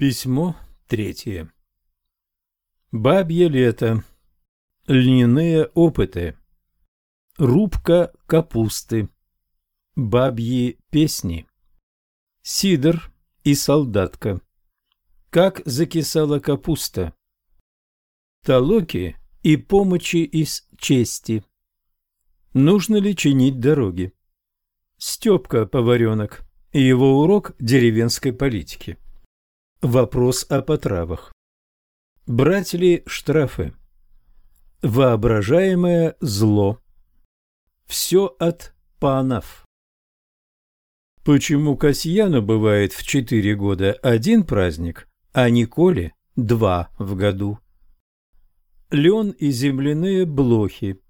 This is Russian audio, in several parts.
Письмо третье. Бабье лето. Льняные опыты. Рубка капусты. Бабьи песни. Сидор и солдатка. Как закисала капуста. Толоки и помощи из чести. Нужно ли чинить дороги? Степка поваренок и его урок деревенской политики. Вопрос о потравах. Брать ли штрафы? Воображаемое зло. Все от панов. Почему Касьяну бывает в четыре года один праздник, а Николе два в году? Лен и земляные блохи.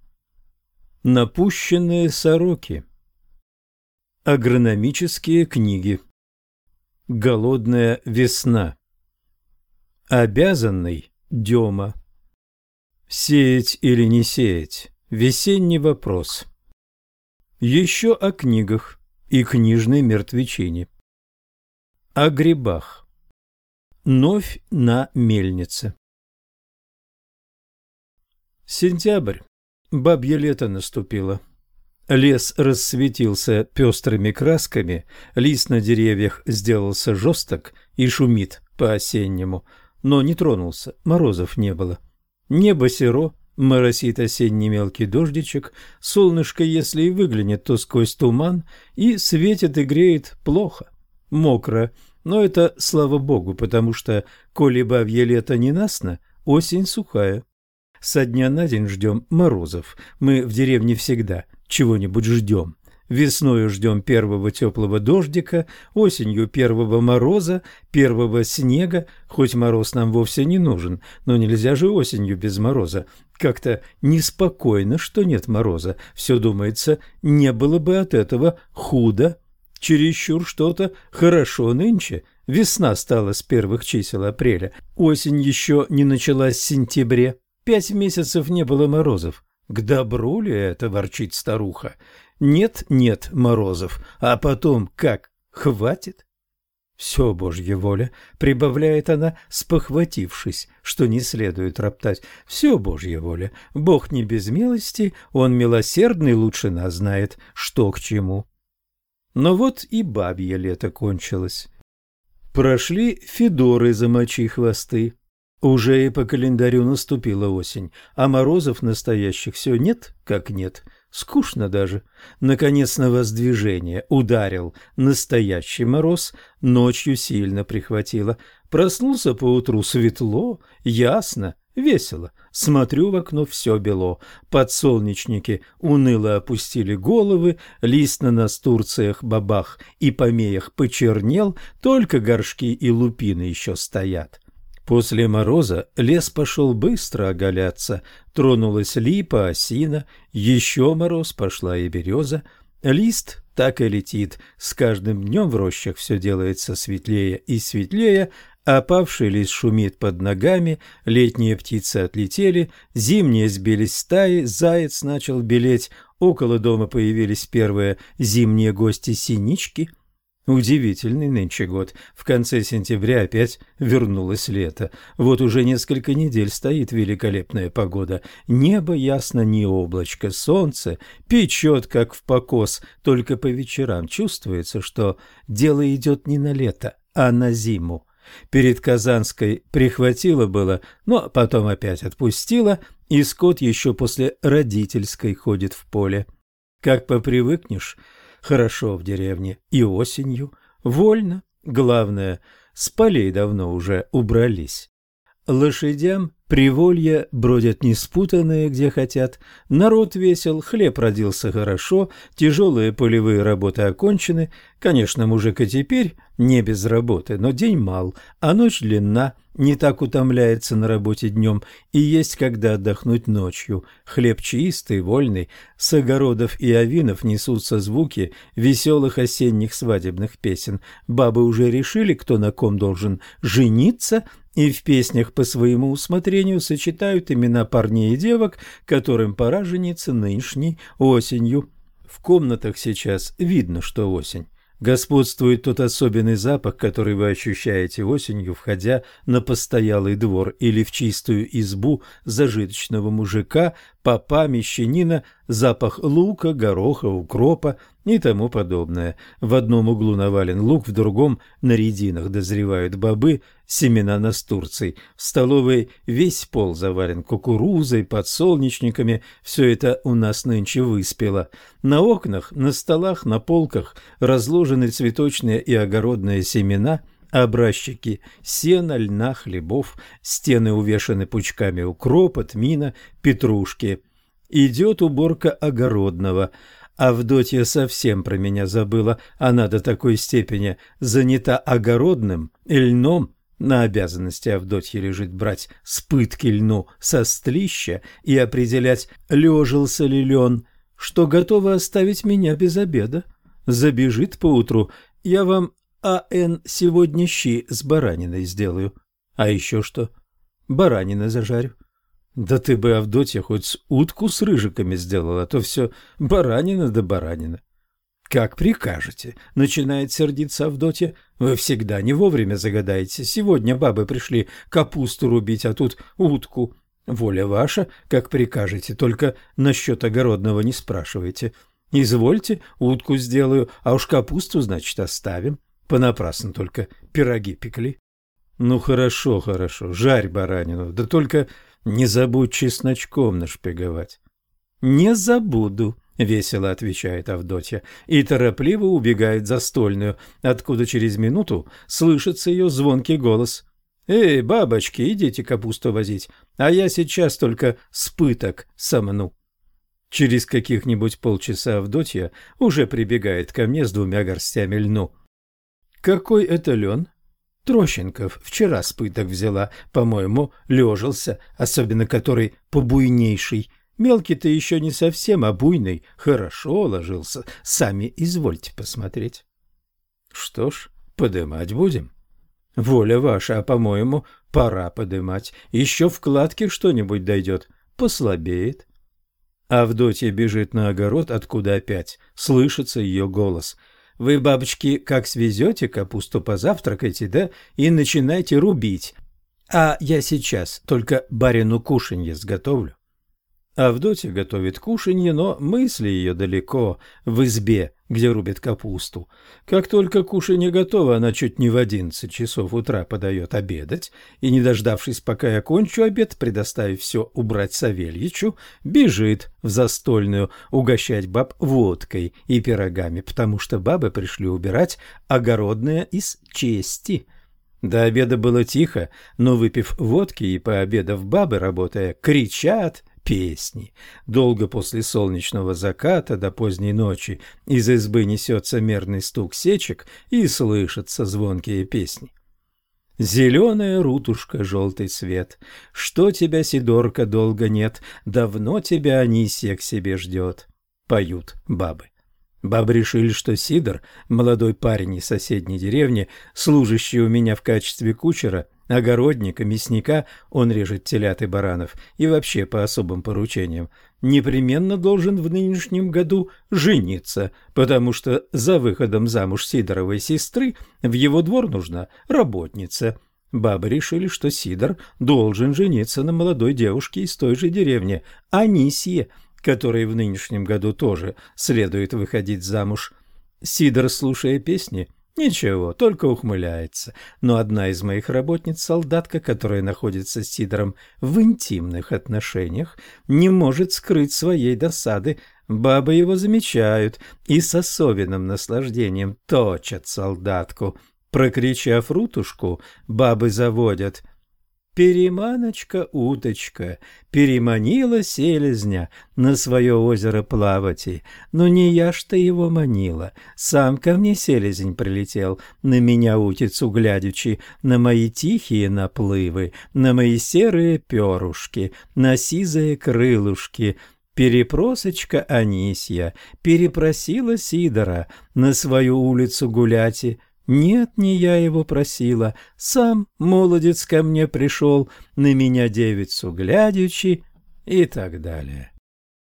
Напущенные сороки. Агрономические книги. Голодная весна. Обязанный Дема. Сеять или не сеять? Весенний вопрос. Еще о книгах и книжной мертвечине. О грибах. Новь на мельнице. Сентябрь. Бабье лето наступило. Лес рассветился пестрыми красками, лист на деревьях сделался жесток и шумит по-осеннему, но не тронулся, морозов не было. Небо серо, моросит осенний мелкий дождичек, солнышко, если и выглянет, то сквозь туман, и светит и греет плохо, мокро, но это слава богу, потому что, коли бабье лето ненастно, осень сухая. Со дня на день ждем морозов, мы в деревне всегда – чего-нибудь ждем. Весною ждем первого теплого дождика, осенью первого мороза, первого снега, хоть мороз нам вовсе не нужен, но нельзя же осенью без мороза. Как-то неспокойно, что нет мороза. Все думается, не было бы от этого худо. Чересчур что-то хорошо нынче. Весна стала с первых чисел апреля. Осень еще не началась в сентябре. Пять месяцев не было морозов. К добру ли это, ворчит старуха? Нет, нет, Морозов, а потом как, хватит? Все Божья воля, прибавляет она, спохватившись, что не следует роптать. Все Божья воля. Бог не без милости, Он милосердный лучше нас знает, что к чему. Но вот и бабье лето кончилось. Прошли Федоры замочи хвосты, уже и по календарю наступила осень, а морозов настоящих все нет, как нет. Скучно даже. Наконец на воздвижение ударил настоящий мороз, ночью сильно прихватило. Проснулся поутру светло, ясно, весело. Смотрю в окно, все бело. Подсолнечники уныло опустили головы, лист на настурциях, бабах и помеях почернел, только горшки и лупины еще стоят. После мороза лес пошел быстро оголяться, тронулась липа, осина, еще мороз, пошла и береза. Лист так и летит, с каждым днем в рощах все делается светлее и светлее, опавший лист шумит под ногами, летние птицы отлетели, зимние сбились стаи, заяц начал белеть, около дома появились первые зимние гости-синички — Удивительный нынче год. В конце сентября опять вернулось лето. Вот уже несколько недель стоит великолепная погода. Небо ясно, не облачко, солнце печет, как в покос. Только по вечерам чувствуется, что дело идет не на лето, а на зиму. Перед Казанской прихватило было, но потом опять отпустило, и скот еще после родительской ходит в поле. Как попривыкнешь, Хорошо в деревне и осенью, вольно, главное, с полей давно уже убрались. Лошадям приволья бродят неспутанные, где хотят. Народ весел, хлеб родился хорошо, тяжелые полевые работы окончены. Конечно, мужик и теперь не без работы, но день мал, а ночь длинна, не так утомляется на работе днем, и есть когда отдохнуть ночью. Хлеб чистый, вольный, с огородов и авинов несутся звуки веселых осенних свадебных песен. Бабы уже решили, кто на ком должен жениться, и в песнях по своему усмотрению сочетают имена парней и девок, которым пора жениться нынешней осенью. В комнатах сейчас видно, что осень. Господствует тот особенный запах, который вы ощущаете осенью, входя на постоялый двор или в чистую избу зажиточного мужика, попа, мещанина, запах лука, гороха, укропа и тому подобное. В одном углу навален лук, в другом на рединах дозревают бобы, семена настурций. В столовой весь пол завален кукурузой, подсолнечниками, все это у нас нынче выспело. На окнах, на столах, на полках разложены цветочные и огородные семена – образчики сена, льна, хлебов, стены увешаны пучками укропа, тмина, петрушки. Идет уборка огородного. Авдотья совсем про меня забыла, она до такой степени занята огородным льном, на обязанности Авдотьи лежит брать с пытки льну со стрища и определять, лежился ли лен, что готова оставить меня без обеда. Забежит поутру, я вам а.Н. сегодня щи с бараниной сделаю. А еще что? Баранина зажарю. Да ты бы, Авдотья, хоть утку с рыжиками сделала, а то все баранина да баранина. Как прикажете, начинает сердиться Авдотья. Вы всегда не вовремя загадаете. Сегодня бабы пришли капусту рубить, а тут утку. Воля ваша, как прикажете, только насчет огородного не спрашивайте. Извольте, утку сделаю, а уж капусту, значит, оставим. Понапрасну только пироги пекли. Ну хорошо, хорошо, жарь баранину, да только не забудь чесночком нашпиговать. Не забуду, весело отвечает Авдотья и торопливо убегает за стольную, откуда через минуту слышится ее звонкий голос. «Эй, бабочки, идите капусту возить, а я сейчас только спыток сомну». Через каких-нибудь полчаса Авдотья уже прибегает ко мне с двумя горстями льну. Какой это лен? Трощенков вчера с пыток взяла, по-моему, лежался, особенно который побуйнейший. Мелкий-то еще не совсем, а буйный хорошо ложился. Сами извольте посмотреть. Что ж, подымать будем. Воля ваша, а, по-моему, пора подымать. Еще вкладки что-нибудь дойдет, послабеет. Авдотья бежит на огород, откуда опять слышится ее голос — вы, бабочки, как свезете капусту, позавтракайте, да, и начинайте рубить. А я сейчас только барину кушанье сготовлю. Авдотья готовит кушанье, но мысли ее далеко, в избе, где рубит капусту. Как только кушанье готово, она чуть не в одиннадцать часов утра подает обедать, и, не дождавшись, пока я кончу обед, предоставив все убрать Савельичу, бежит в застольную угощать баб водкой и пирогами, потому что бабы пришли убирать огородное из чести. До обеда было тихо, но, выпив водки и пообедав бабы, работая, кричат песни. Долго после солнечного заката до поздней ночи из избы несется мерный стук сечек и слышатся звонкие песни. Зеленая рутушка, желтый цвет, Что тебя, Сидорка, долго нет, Давно тебя Анисия к себе ждет. Поют бабы. Бабы решили, что Сидор, молодой парень из соседней деревни, служащий у меня в качестве кучера, огородника, мясника, он режет телят и баранов, и вообще по особым поручениям, непременно должен в нынешнем году жениться, потому что за выходом замуж Сидоровой сестры в его двор нужна работница. Бабы решили, что Сидор должен жениться на молодой девушке из той же деревни, Анисье, которой в нынешнем году тоже следует выходить замуж. Сидор, слушая песни, Ничего, только ухмыляется. Но одна из моих работниц, солдатка, которая находится с Сидором в интимных отношениях, не может скрыть своей досады. Бабы его замечают и с особенным наслаждением точат солдатку. Прокричав рутушку, бабы заводят Переманочка-уточка переманила селезня на свое озеро плавати, но не я что его манила, сам ко мне селезень прилетел, на меня утицу глядячи, на мои тихие наплывы, на мои серые перушки, на сизые крылышки, Перепросочка Анисья перепросила Сидора на свою улицу гуляти, нет, не я его просила, сам молодец ко мне пришел, на меня девицу глядячи и так далее.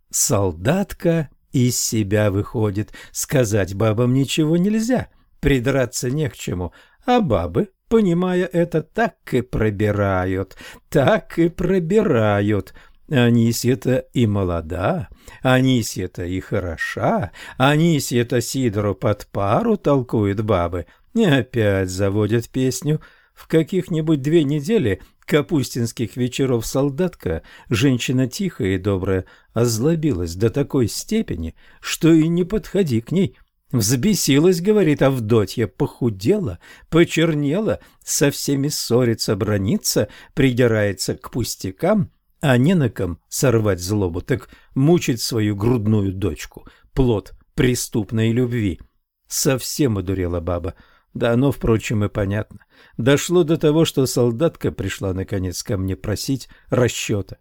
Солдатка из себя выходит. Сказать бабам ничего нельзя, придраться не к чему, а бабы, понимая это, так и пробирают, так и пробирают. Анисья-то и молода, Анисья-то и хороша, Анисья-то Сидору под пару толкует бабы, и опять заводят песню. В каких-нибудь две недели капустинских вечеров солдатка, женщина тихая и добрая, озлобилась до такой степени, что и не подходи к ней. Взбесилась, говорит Авдотья, похудела, почернела, со всеми ссорится, бронится, придирается к пустякам, а не на ком сорвать злобу, так мучить свою грудную дочку, плод преступной любви. Совсем одурела баба. Да оно, впрочем, и понятно. Дошло до того, что солдатка пришла, наконец, ко мне просить расчета.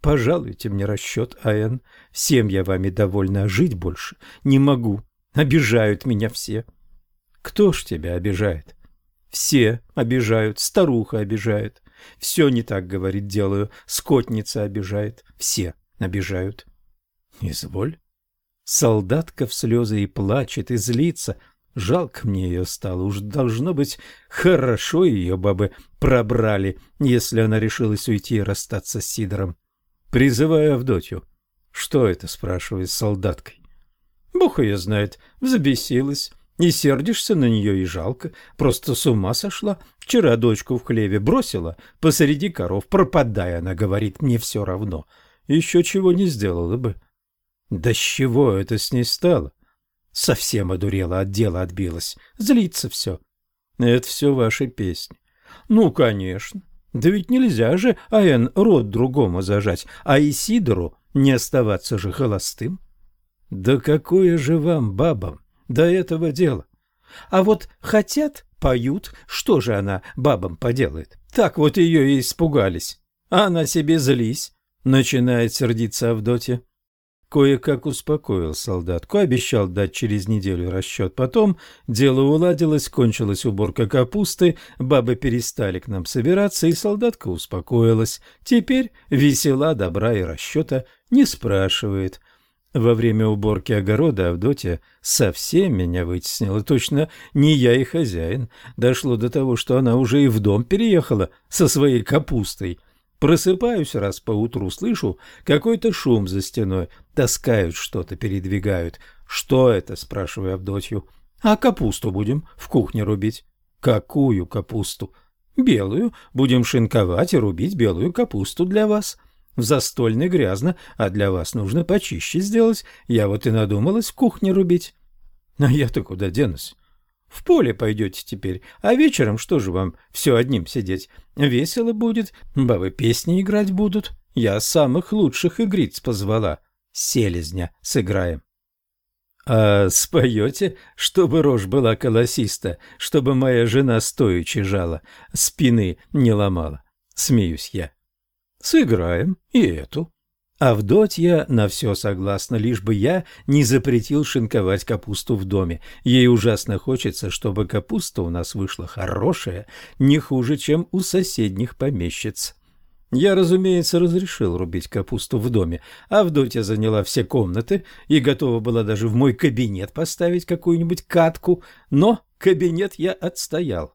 «Пожалуйте мне расчет, А.Н. Всем я вами довольна, а жить больше не могу. Обижают меня все». «Кто ж тебя обижает?» «Все обижают, старуха обижает. Все не так, говорит, делаю, скотница обижает, все обижают». «Изволь». Солдатка в слезы и плачет, и злится, Жалко мне ее стало, уж должно быть, хорошо ее бабы пробрали, если она решилась уйти и расстаться с Сидором. Призываю Авдотью. Что это, спрашивает солдаткой. Бог ее знает, взбесилась. Не сердишься на нее и жалко, просто с ума сошла. Вчера дочку в хлеве бросила, посреди коров, пропадая, она говорит, мне все равно. Еще чего не сделала бы. Да с чего это с ней стало? Совсем одурела, от дела отбилась. Злится все. Это все ваши песни. Ну, конечно. Да ведь нельзя же Аэн рот другому зажать, а Исидору не оставаться же холостым. Да какое же вам, бабам, до этого дела? А вот хотят, поют, что же она бабам поделает? Так вот ее и испугались. А она себе злись, начинает сердиться Авдотья. Кое-как успокоил солдатку, обещал дать через неделю расчет. Потом дело уладилось, кончилась уборка капусты, бабы перестали к нам собираться, и солдатка успокоилась. Теперь весела, добра и расчета не спрашивает. Во время уборки огорода Авдотья совсем меня вытеснила. Точно не я и хозяин. Дошло до того, что она уже и в дом переехала со своей капустой. Просыпаюсь раз поутру, слышу какой-то шум за стеной. Таскают что-то, передвигают. Что это, спрашиваю Авдотью. А капусту будем в кухне рубить. Какую капусту? Белую. Будем шинковать и рубить белую капусту для вас. В застольной грязно, а для вас нужно почище сделать. Я вот и надумалась в кухне рубить. А я-то куда денусь? В поле пойдете теперь, а вечером что же вам все одним сидеть? Весело будет, бабы песни играть будут. Я самых лучших игриц позвала. Селезня сыграем. А споете, чтобы рожь была колосиста, чтобы моя жена стоячи жала, спины не ломала? Смеюсь я. Сыграем и эту. Авдотья на все согласна, лишь бы я не запретил шинковать капусту в доме. Ей ужасно хочется, чтобы капуста у нас вышла хорошая, не хуже, чем у соседних помещиц. Я, разумеется, разрешил рубить капусту в доме. Авдотья заняла все комнаты и готова была даже в мой кабинет поставить какую-нибудь катку, но кабинет я отстоял.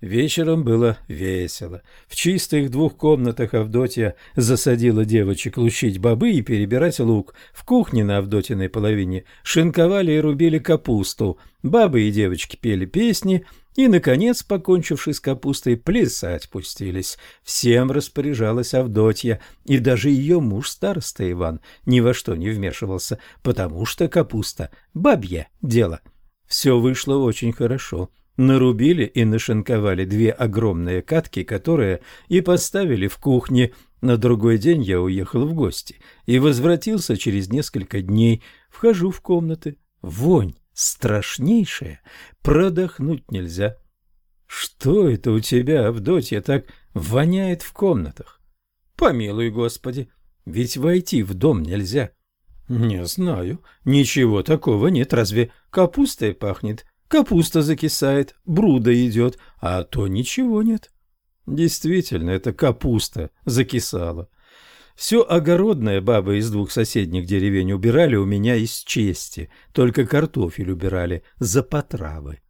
Вечером было весело. В чистых двух комнатах Авдотья засадила девочек лучить бобы и перебирать лук. В кухне на Авдотиной половине шинковали и рубили капусту. Бабы и девочки пели песни и, наконец, покончивши с капустой, плясать пустились. Всем распоряжалась Авдотья, и даже ее муж, староста Иван, ни во что не вмешивался, потому что капуста — бабье дело. Все вышло очень хорошо. Нарубили и нашинковали две огромные катки, которые и поставили в кухне. На другой день я уехал в гости и возвратился через несколько дней. Вхожу в комнаты. Вонь страшнейшая, продохнуть нельзя. Что это у тебя, Авдотья, так воняет в комнатах? Помилуй, Господи, ведь войти в дом нельзя. Не знаю, ничего такого нет, разве капустой пахнет? Капуста закисает, бруда идет, а то ничего нет. Действительно, это капуста закисала. Все огородное бабы из двух соседних деревень убирали у меня из чести, только картофель убирали за потравы.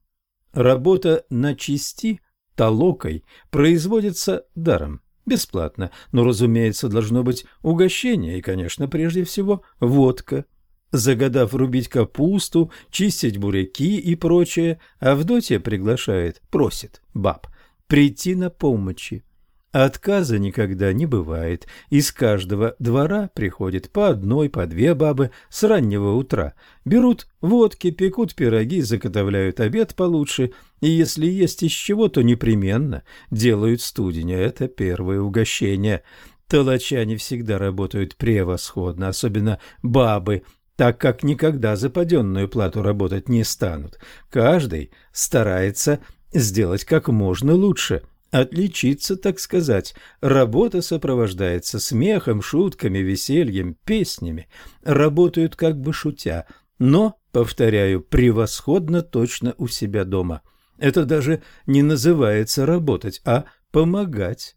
Работа на части толокой производится даром, бесплатно, но, разумеется, должно быть угощение и, конечно, прежде всего водка. Загадав рубить капусту, чистить буряки и прочее, Авдотья приглашает, просит баб прийти на помощи. Отказа никогда не бывает. Из каждого двора приходит по одной, по две бабы с раннего утра. Берут водки, пекут пироги, заготовляют обед получше, и если есть из чего, то непременно делают студеня. Это первое угощение. Толочане всегда работают превосходно, особенно бабы, так как никогда за паденную плату работать не станут. Каждый старается сделать как можно лучше – Отличиться, так сказать. Работа сопровождается смехом, шутками, весельем, песнями. Работают как бы шутя, но, повторяю, превосходно точно у себя дома. Это даже не называется работать, а помогать.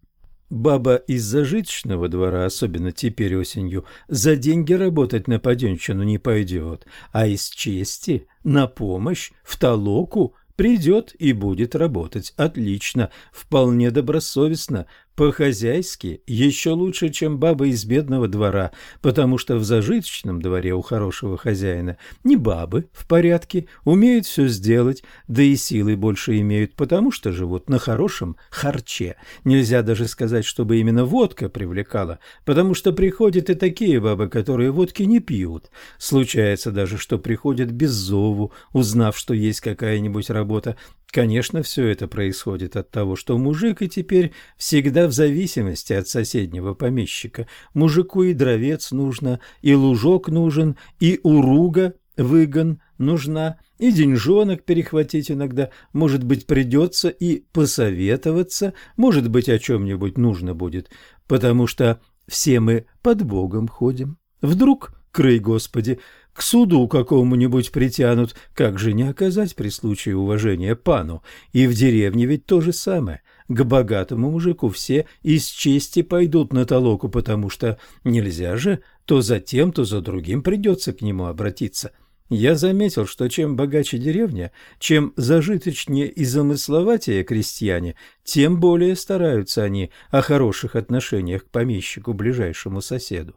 Баба из зажиточного двора, особенно теперь осенью, за деньги работать на паденщину не пойдет, а из чести на помощь в толоку Придет и будет работать. Отлично, вполне добросовестно, по-хозяйски еще лучше, чем баба из бедного двора, потому что в зажиточном дворе у хорошего хозяина не бабы в порядке, умеют все сделать, да и силы больше имеют, потому что живут на хорошем харче. Нельзя даже сказать, чтобы именно водка привлекала, потому что приходят и такие бабы, которые водки не пьют. Случается даже, что приходят без зову, узнав, что есть какая-нибудь работа, Конечно, все это происходит от того, что мужик и теперь всегда в зависимости от соседнего помещика. Мужику и дровец нужно, и лужок нужен, и уруга, выгон нужна, и деньжонок перехватить иногда, может быть, придется и посоветоваться, может быть, о чем-нибудь нужно будет, потому что все мы под Богом ходим. Вдруг, крый Господи, к суду какому-нибудь притянут, как же не оказать при случае уважения пану? И в деревне ведь то же самое. К богатому мужику все из чести пойдут на толоку, потому что нельзя же, то за тем, то за другим придется к нему обратиться. Я заметил, что чем богаче деревня, чем зажиточнее и замысловатее крестьяне, тем более стараются они о хороших отношениях к помещику, ближайшему соседу.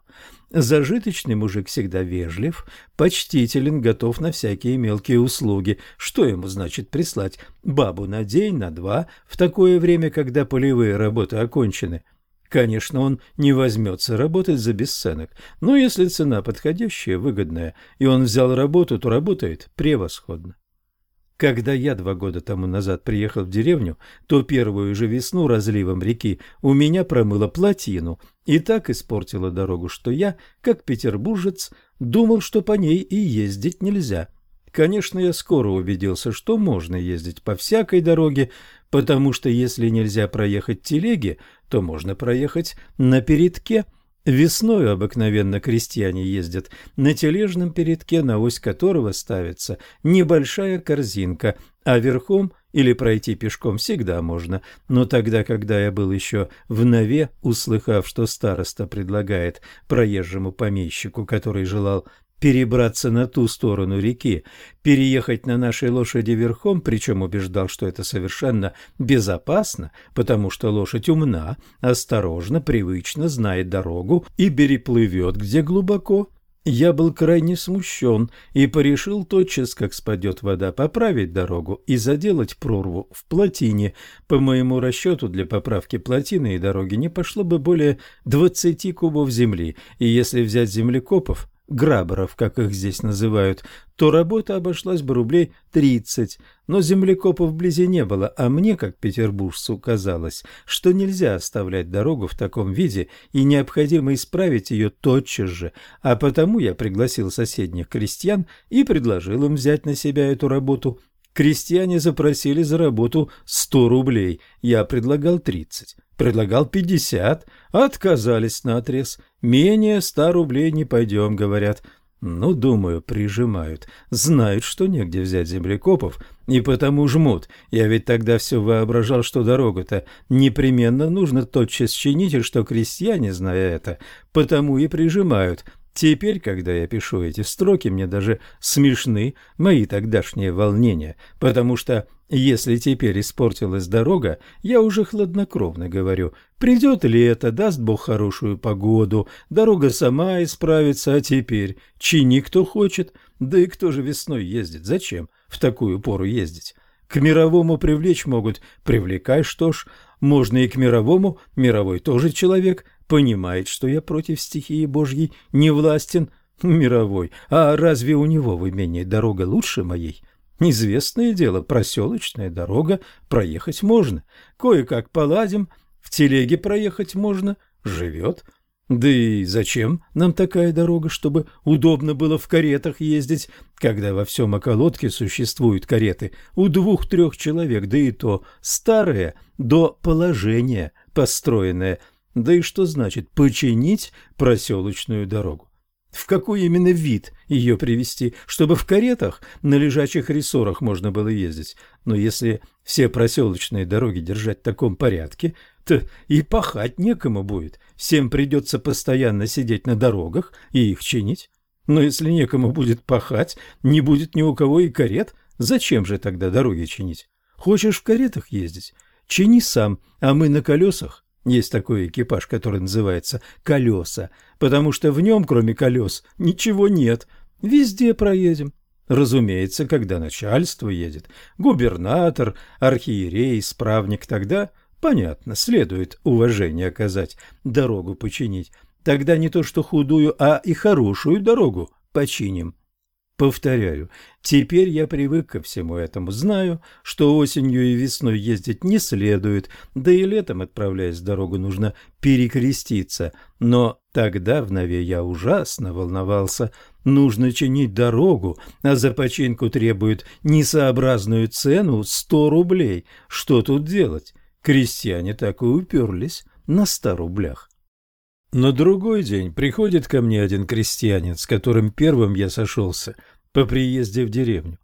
Зажиточный мужик всегда вежлив, почтителен, готов на всякие мелкие услуги. Что ему значит прислать бабу на день, на два, в такое время, когда полевые работы окончены? Конечно, он не возьмется работать за бесценок, но если цена подходящая, выгодная, и он взял работу, то работает превосходно. Когда я два года тому назад приехал в деревню, то первую же весну разливом реки у меня промыло плотину и так испортила дорогу, что я, как петербуржец, думал, что по ней и ездить нельзя. Конечно, я скоро убедился, что можно ездить по всякой дороге, потому что если нельзя проехать телеги, то можно проехать на передке – Весною обыкновенно крестьяне ездят на тележном передке, на ось которого ставится небольшая корзинка, а верхом или пройти пешком всегда можно. Но тогда, когда я был еще в Нове, услыхав, что староста предлагает проезжему помещику, который желал перебраться на ту сторону реки, переехать на нашей лошади верхом, причем убеждал, что это совершенно безопасно, потому что лошадь умна, осторожно, привычно знает дорогу и переплывет где глубоко. Я был крайне смущен и порешил тотчас, как спадет вода, поправить дорогу и заделать прорву в плотине. По моему расчету, для поправки плотины и дороги не пошло бы более двадцати кубов земли, и если взять землекопов, граберов, как их здесь называют, то работа обошлась бы рублей тридцать, но землекопов вблизи не было, а мне, как петербуржцу, казалось, что нельзя оставлять дорогу в таком виде и необходимо исправить ее тотчас же, а потому я пригласил соседних крестьян и предложил им взять на себя эту работу. Крестьяне запросили за работу сто рублей, я предлагал тридцать. Предлагал пятьдесят, отказались наотрез. Менее ста рублей не пойдем, говорят. Ну, думаю, прижимают. Знают, что негде взять землекопов, и потому жмут. Я ведь тогда все воображал, что дорогу-то непременно нужно тотчас чинить, и что крестьяне, зная это, потому и прижимают. Теперь, когда я пишу эти строки, мне даже смешны мои тогдашние волнения, потому что если теперь испортилась дорога, я уже хладнокровно говорю, придет ли это, даст Бог хорошую погоду, дорога сама исправится, а теперь чини кто хочет, да и кто же весной ездит, зачем в такую пору ездить? К мировому привлечь могут, привлекай, что ж, можно и к мировому, мировой тоже человек, понимает, что я против стихии Божьей не властен, мировой. А разве у него в имении дорога лучше моей? Известное дело, проселочная дорога, проехать можно. Кое-как поладим, в телеге проехать можно, живет. Да и зачем нам такая дорога, чтобы удобно было в каретах ездить, когда во всем околотке существуют кареты у двух-трех человек, да и то старые, до положения построенные – да и что значит починить проселочную дорогу? В какой именно вид ее привести, чтобы в каретах на лежачих рессорах можно было ездить? Но если все проселочные дороги держать в таком порядке, то и пахать некому будет. Всем придется постоянно сидеть на дорогах и их чинить. Но если некому будет пахать, не будет ни у кого и карет, зачем же тогда дороги чинить? Хочешь в каретах ездить? Чини сам, а мы на колесах есть такой экипаж, который называется «колеса», потому что в нем, кроме колес, ничего нет. Везде проедем. Разумеется, когда начальство едет, губернатор, архиерей, справник, тогда, понятно, следует уважение оказать, дорогу починить. Тогда не то что худую, а и хорошую дорогу починим. Повторяю, теперь я привык ко всему этому, знаю, что осенью и весной ездить не следует, да и летом, отправляясь в дорогу, нужно перекреститься. Но тогда в Нове я ужасно волновался. Нужно чинить дорогу, а за починку требуют несообразную цену сто рублей. Что тут делать? Крестьяне так и уперлись на ста рублях. На другой день приходит ко мне один крестьянин, с которым первым я сошелся по приезде в деревню.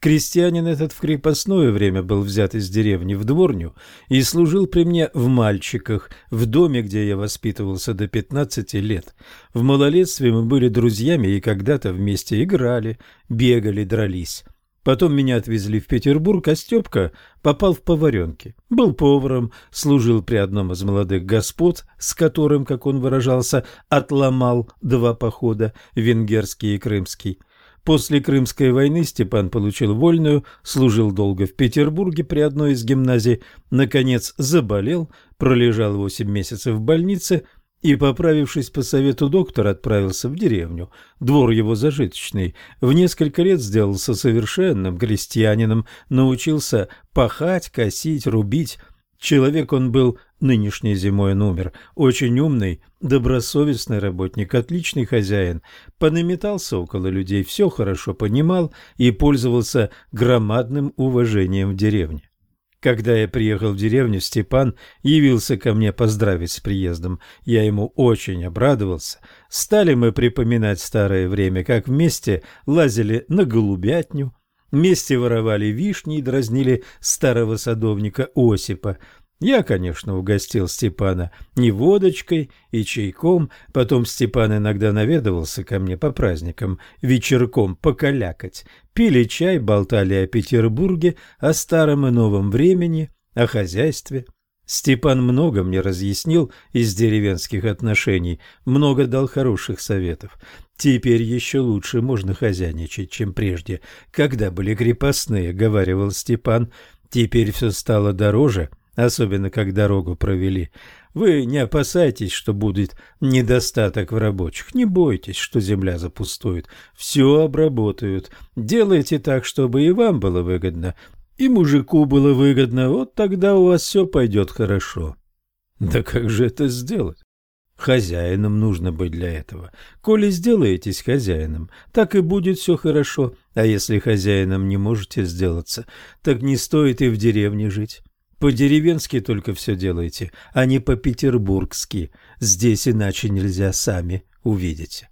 Крестьянин этот в крепостное время был взят из деревни в дворню и служил при мне в мальчиках, в доме, где я воспитывался до пятнадцати лет. В малолетстве мы были друзьями и когда-то вместе играли, бегали, дрались. Потом меня отвезли в Петербург, а Степка попал в поваренки. Был поваром, служил при одном из молодых господ, с которым, как он выражался, отломал два похода, венгерский и крымский. После Крымской войны Степан получил вольную, служил долго в Петербурге при одной из гимназий, наконец заболел, пролежал восемь месяцев в больнице – и, поправившись по совету доктора, отправился в деревню. Двор его зажиточный. В несколько лет сделался совершенным крестьянином, научился пахать, косить, рубить. Человек он был, нынешней зимой он умер, очень умный, добросовестный работник, отличный хозяин. Понаметался около людей, все хорошо понимал и пользовался громадным уважением в деревне. Когда я приехал в деревню, Степан явился ко мне поздравить с приездом. Я ему очень обрадовался. Стали мы припоминать старое время, как вместе лазили на голубятню, вместе воровали вишни и дразнили старого садовника Осипа. Я, конечно, угостил Степана не водочкой и чайком, потом Степан иногда наведывался ко мне по праздникам, вечерком покалякать. Пили чай, болтали о Петербурге, о старом и новом времени, о хозяйстве. Степан много мне разъяснил из деревенских отношений, много дал хороших советов. Теперь еще лучше можно хозяйничать, чем прежде, когда были крепостные, — говаривал Степан. Теперь все стало дороже, особенно как дорогу провели. Вы не опасайтесь, что будет недостаток в рабочих. Не бойтесь, что земля запустует. Все обработают. Делайте так, чтобы и вам было выгодно, и мужику было выгодно. Вот тогда у вас все пойдет хорошо. Да как же это сделать? Хозяином нужно быть для этого. Коли сделаетесь хозяином, так и будет все хорошо. А если хозяином не можете сделаться, так не стоит и в деревне жить. По-деревенски только все делайте, а не по-петербургски. Здесь иначе нельзя, сами увидите.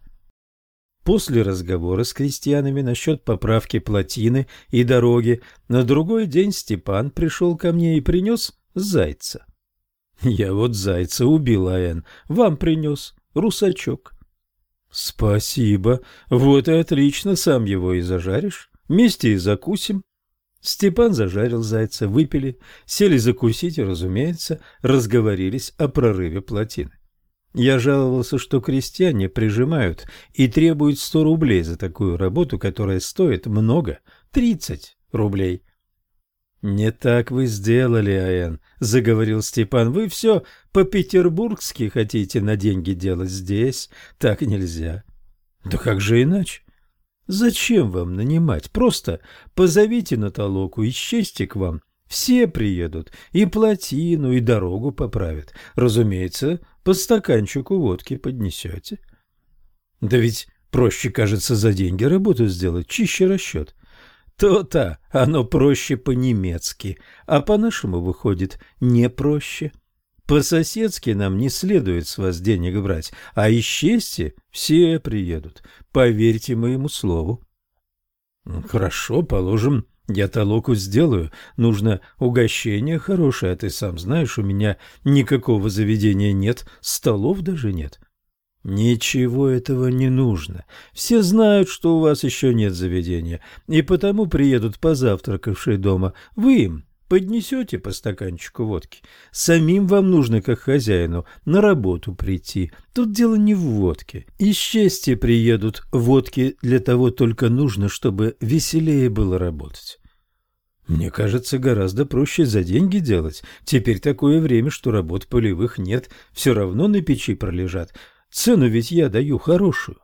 После разговора с крестьянами насчет поправки плотины и дороги на другой день Степан пришел ко мне и принес зайца. Я вот зайца убил, Аэн, вам принес, русачок. Спасибо, вот и отлично, сам его и зажаришь, вместе и закусим. Степан зажарил зайца, выпили, сели закусить и, разумеется, разговорились о прорыве плотины. Я жаловался, что крестьяне прижимают и требуют сто рублей за такую работу, которая стоит много, тридцать рублей. «Не так вы сделали, Аэн», — заговорил Степан. «Вы все по-петербургски хотите на деньги делать здесь. Так нельзя». «Да как же иначе?» «Зачем вам нанимать? Просто позовите на толоку, исчезьте к вам. Все приедут, и плотину, и дорогу поправят. Разумеется, по стаканчику водки поднесете. Да ведь проще, кажется, за деньги работу сделать, чище расчет. То-то оно проще по-немецки, а по-нашему выходит не проще. По-соседски нам не следует с вас денег брать, а исчезьте, все приедут, поверьте моему слову. Хорошо, положим, я толоку сделаю. Нужно угощение хорошее, а ты сам знаешь, у меня никакого заведения нет, столов даже нет. Ничего этого не нужно. Все знают, что у вас еще нет заведения, и потому приедут позавтракавшие дома. Вы им поднесете по стаканчику водки. Самим вам нужно, как хозяину, на работу прийти. Тут дело не в водке. Исчезьте приедут водки, для того только нужно, чтобы веселее было работать. Мне кажется, гораздо проще за деньги делать. Теперь такое время, что работ полевых нет, все равно на печи пролежат. Цену ведь я даю хорошую.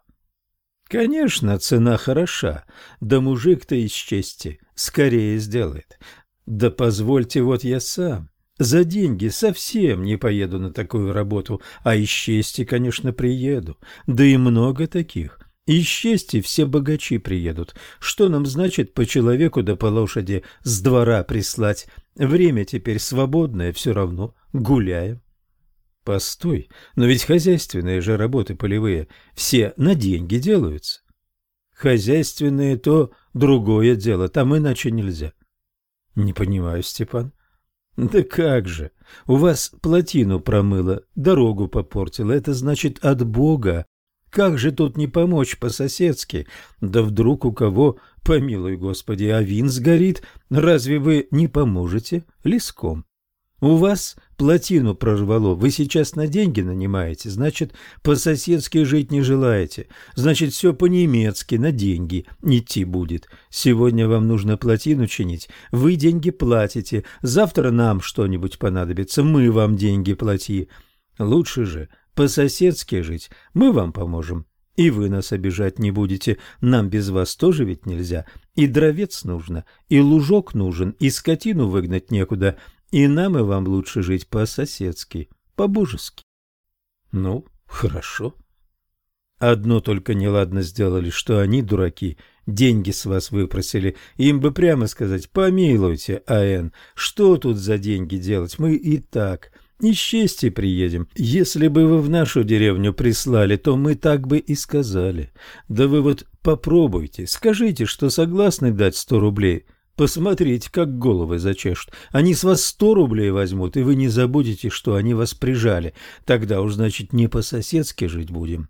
Конечно, цена хороша, да мужик-то из чести скорее сделает. Да позвольте, вот я сам. За деньги совсем не поеду на такую работу, а из чести, конечно, приеду. Да и много таких. Из чести все богачи приедут. Что нам значит по человеку да по лошади с двора прислать? Время теперь свободное, все равно гуляем. Постой, но ведь хозяйственные же работы полевые все на деньги делаются. Хозяйственные то другое дело, там иначе нельзя. Не понимаю, Степан. Да как же, у вас плотину промыло, дорогу попортило, это значит от Бога. Как же тут не помочь по-соседски? Да вдруг у кого, помилуй Господи, авин сгорит, разве вы не поможете леском? У вас плотину прорвало, вы сейчас на деньги нанимаете, значит, по-соседски жить не желаете, значит, все по-немецки, на деньги идти будет. Сегодня вам нужно плотину чинить, вы деньги платите, завтра нам что-нибудь понадобится, мы вам деньги плати. Лучше же по-соседски жить, мы вам поможем. И вы нас обижать не будете, нам без вас тоже ведь нельзя. И дровец нужно, и лужок нужен, и скотину выгнать некуда, и нам и вам лучше жить по-соседски, по-божески. Ну, хорошо. Одно только неладно сделали, что они, дураки, деньги с вас выпросили. Им бы прямо сказать, помилуйте, А.Н., что тут за деньги делать? Мы и так исчезьте приедем. Если бы вы в нашу деревню прислали, то мы так бы и сказали. Да вы вот попробуйте, скажите, что согласны дать сто рублей, Посмотрите, как головы зачешут. Они с вас сто рублей возьмут, и вы не забудете, что они вас прижали. Тогда уж, значит, не по-соседски жить будем.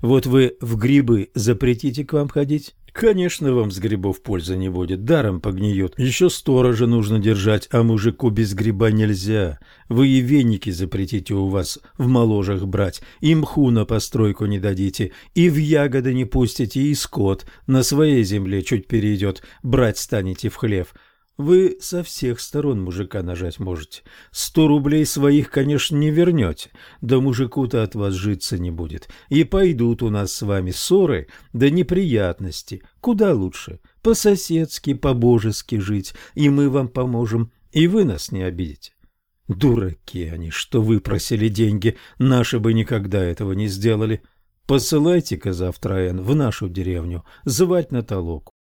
Вот вы в грибы запретите к вам ходить? Конечно, вам с грибов пользы не будет, даром погниют. Еще сторожа нужно держать, а мужику без гриба нельзя. Вы и веники запретите у вас в моложах брать, и мху на постройку не дадите, и в ягоды не пустите, и скот на своей земле чуть перейдет, брать станете в хлев. Вы со всех сторон мужика нажать можете. Сто рублей своих, конечно, не вернете, да мужику-то от вас житься не будет. И пойдут у нас с вами ссоры да неприятности. Куда лучше? По-соседски, по-божески жить, и мы вам поможем, и вы нас не обидите. Дураки они, что вы просили деньги, наши бы никогда этого не сделали. Посылайте-ка завтра, Эн, в нашу деревню, звать на толоку.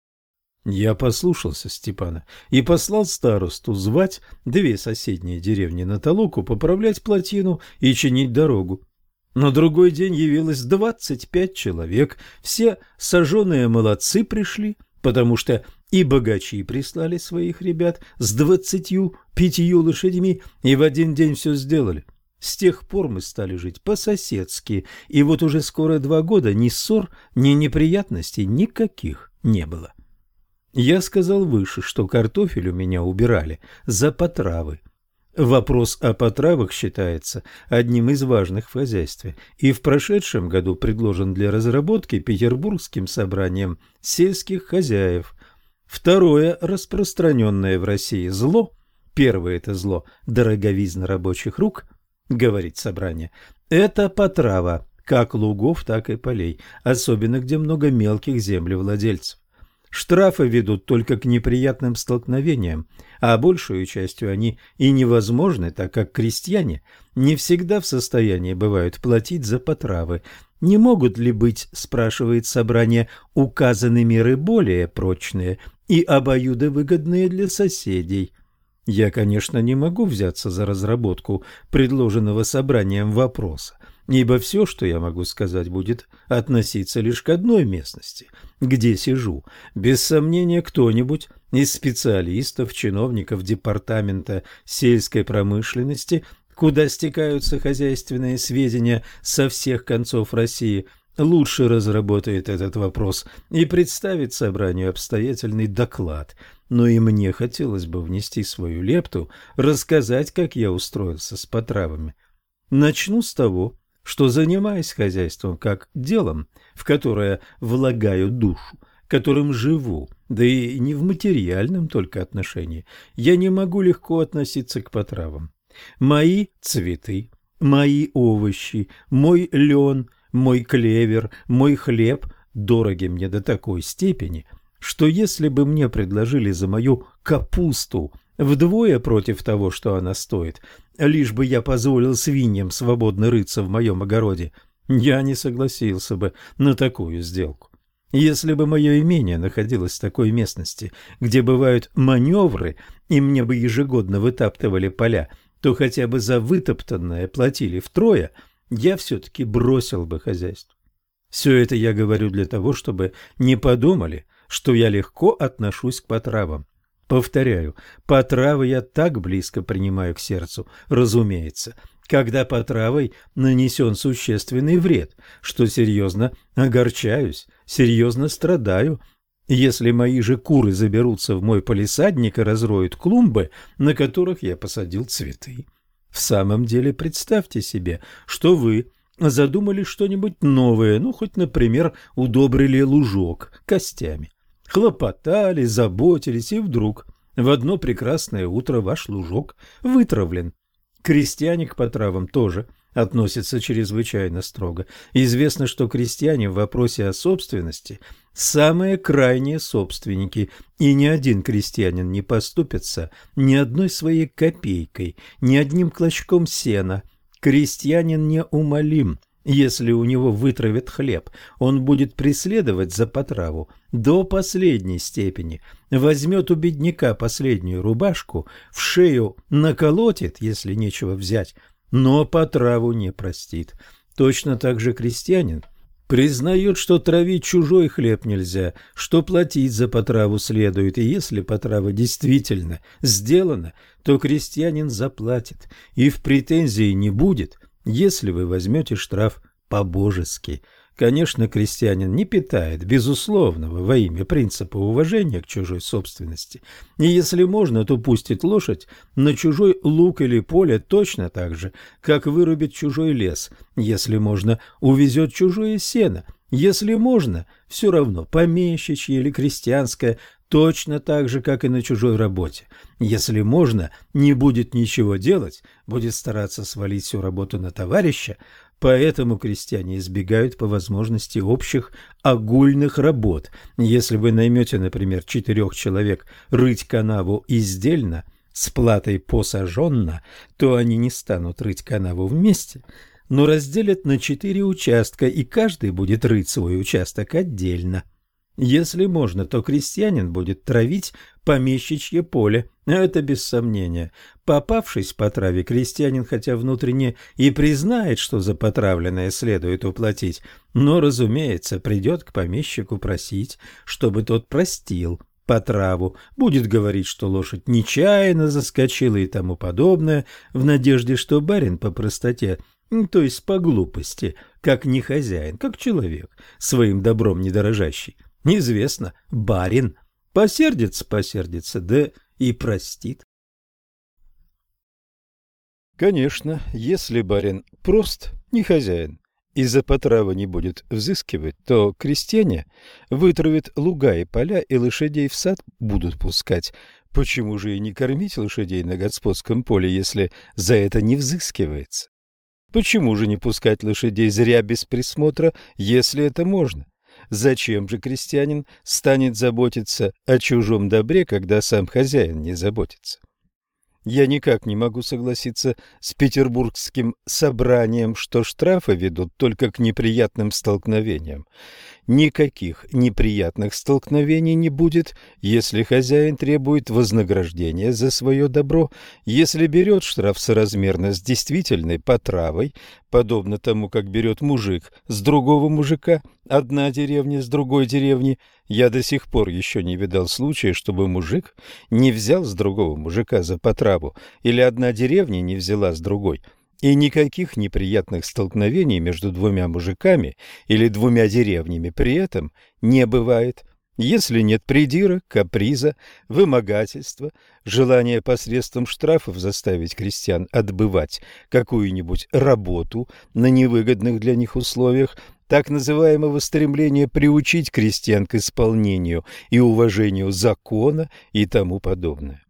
Я послушался Степана и послал старосту звать две соседние деревни на толоку, поправлять плотину и чинить дорогу. На другой день явилось двадцать пять человек, все сожженные молодцы пришли, потому что и богачи прислали своих ребят с двадцатью пятью лошадьми и в один день все сделали. С тех пор мы стали жить по-соседски, и вот уже скоро два года ни ссор, ни неприятностей никаких не было. Я сказал выше, что картофель у меня убирали за потравы. Вопрос о потравах считается одним из важных в хозяйстве и в прошедшем году предложен для разработки Петербургским собранием сельских хозяев. Второе распространенное в России зло, первое это зло – дороговизна рабочих рук, говорит собрание, это потрава как лугов, так и полей, особенно где много мелких землевладельцев. Штрафы ведут только к неприятным столкновениям, а большую частью они и невозможны, так как крестьяне не всегда в состоянии бывают платить за потравы. Не могут ли быть, спрашивает собрание, указаны меры более прочные и обоюдовыгодные для соседей? Я, конечно, не могу взяться за разработку предложенного собранием вопроса, ибо все, что я могу сказать, будет относиться лишь к одной местности, где сижу. Без сомнения, кто-нибудь из специалистов, чиновников департамента сельской промышленности, куда стекаются хозяйственные сведения со всех концов России, лучше разработает этот вопрос и представит собранию обстоятельный доклад. Но и мне хотелось бы внести свою лепту, рассказать, как я устроился с потравами. Начну с того, что, занимаясь хозяйством как делом, в которое влагаю душу, которым живу, да и не в материальном только отношении, я не могу легко относиться к потравам. Мои цветы, мои овощи, мой лен, мой клевер, мой хлеб дороги мне до такой степени, что если бы мне предложили за мою капусту вдвое против того, что она стоит, лишь бы я позволил свиньям свободно рыться в моем огороде, я не согласился бы на такую сделку. Если бы мое имение находилось в такой местности, где бывают маневры, и мне бы ежегодно вытаптывали поля, то хотя бы за вытоптанное платили втрое, я все-таки бросил бы хозяйство. Все это я говорю для того, чтобы не подумали, что я легко отношусь к потравам. Повторяю, потравы я так близко принимаю к сердцу, разумеется, когда потравой нанесен существенный вред, что серьезно огорчаюсь, серьезно страдаю, если мои же куры заберутся в мой полисадник и разроют клумбы, на которых я посадил цветы. В самом деле представьте себе, что вы задумали что-нибудь новое, ну, хоть, например, удобрили лужок костями. Хлопотали, заботились, и вдруг в одно прекрасное утро ваш лужок вытравлен. Крестьяне к потравам тоже относятся чрезвычайно строго. Известно, что крестьяне в вопросе о собственности самые крайние собственники, и ни один крестьянин не поступится ни одной своей копейкой, ни одним клочком сена. Крестьянин неумолим, если у него вытравят хлеб, он будет преследовать за потраву до последней степени, возьмет у бедняка последнюю рубашку, в шею наколотит, если нечего взять, но потраву не простит. Точно так же крестьянин признает, что травить чужой хлеб нельзя, что платить за потраву следует, и если потрава действительно сделана, то крестьянин заплатит и в претензии не будет – если вы возьмете штраф по-божески. Конечно, крестьянин не питает безусловного во имя принципа уважения к чужой собственности. И если можно, то пустит лошадь на чужой луг или поле точно так же, как вырубит чужой лес. Если можно, увезет чужое сено. Если можно, все равно помещичье или крестьянское, точно так же, как и на чужой работе. Если можно, не будет ничего делать, будет стараться свалить всю работу на товарища, поэтому крестьяне избегают по возможности общих огульных работ. Если вы наймете, например, четырех человек рыть канаву издельно, с платой посаженно, то они не станут рыть канаву вместе, но разделят на четыре участка, и каждый будет рыть свой участок отдельно. Если можно, то крестьянин будет травить помещичье поле. Это без сомнения. Попавшись по траве, крестьянин, хотя внутренне и признает, что за потравленное следует уплатить, но, разумеется, придет к помещику просить, чтобы тот простил по траву, будет говорить, что лошадь нечаянно заскочила и тому подобное, в надежде, что барин по простоте то есть по глупости, как не хозяин, как человек, своим добром недорожащий, Неизвестно, барин. Посердится, посердится, да и простит. Конечно, если барин прост, не хозяин, и за потрава не будет взыскивать, то крестьяне вытравят луга и поля, и лошадей в сад будут пускать. Почему же и не кормить лошадей на господском поле, если за это не взыскивается? Почему же не пускать лошадей зря без присмотра, если это можно? Зачем же крестьянин станет заботиться о чужом добре, когда сам хозяин не заботится? Я никак не могу согласиться с петербургским собранием, что штрафы ведут только к неприятным столкновениям. Никаких неприятных столкновений не будет, если хозяин требует вознаграждения за свое добро, если берет штраф соразмерно с действительной потравой, подобно тому, как берет мужик с другого мужика, одна деревня с другой деревни. Я до сих пор еще не видал случая, чтобы мужик не взял с другого мужика за потраву, или одна деревня не взяла с другой – и никаких неприятных столкновений между двумя мужиками или двумя деревнями при этом не бывает, если нет придира, каприза, вымогательства, желания посредством штрафов заставить крестьян отбывать какую-нибудь работу на невыгодных для них условиях, так называемого стремления приучить крестьян к исполнению и уважению закона и тому подобное.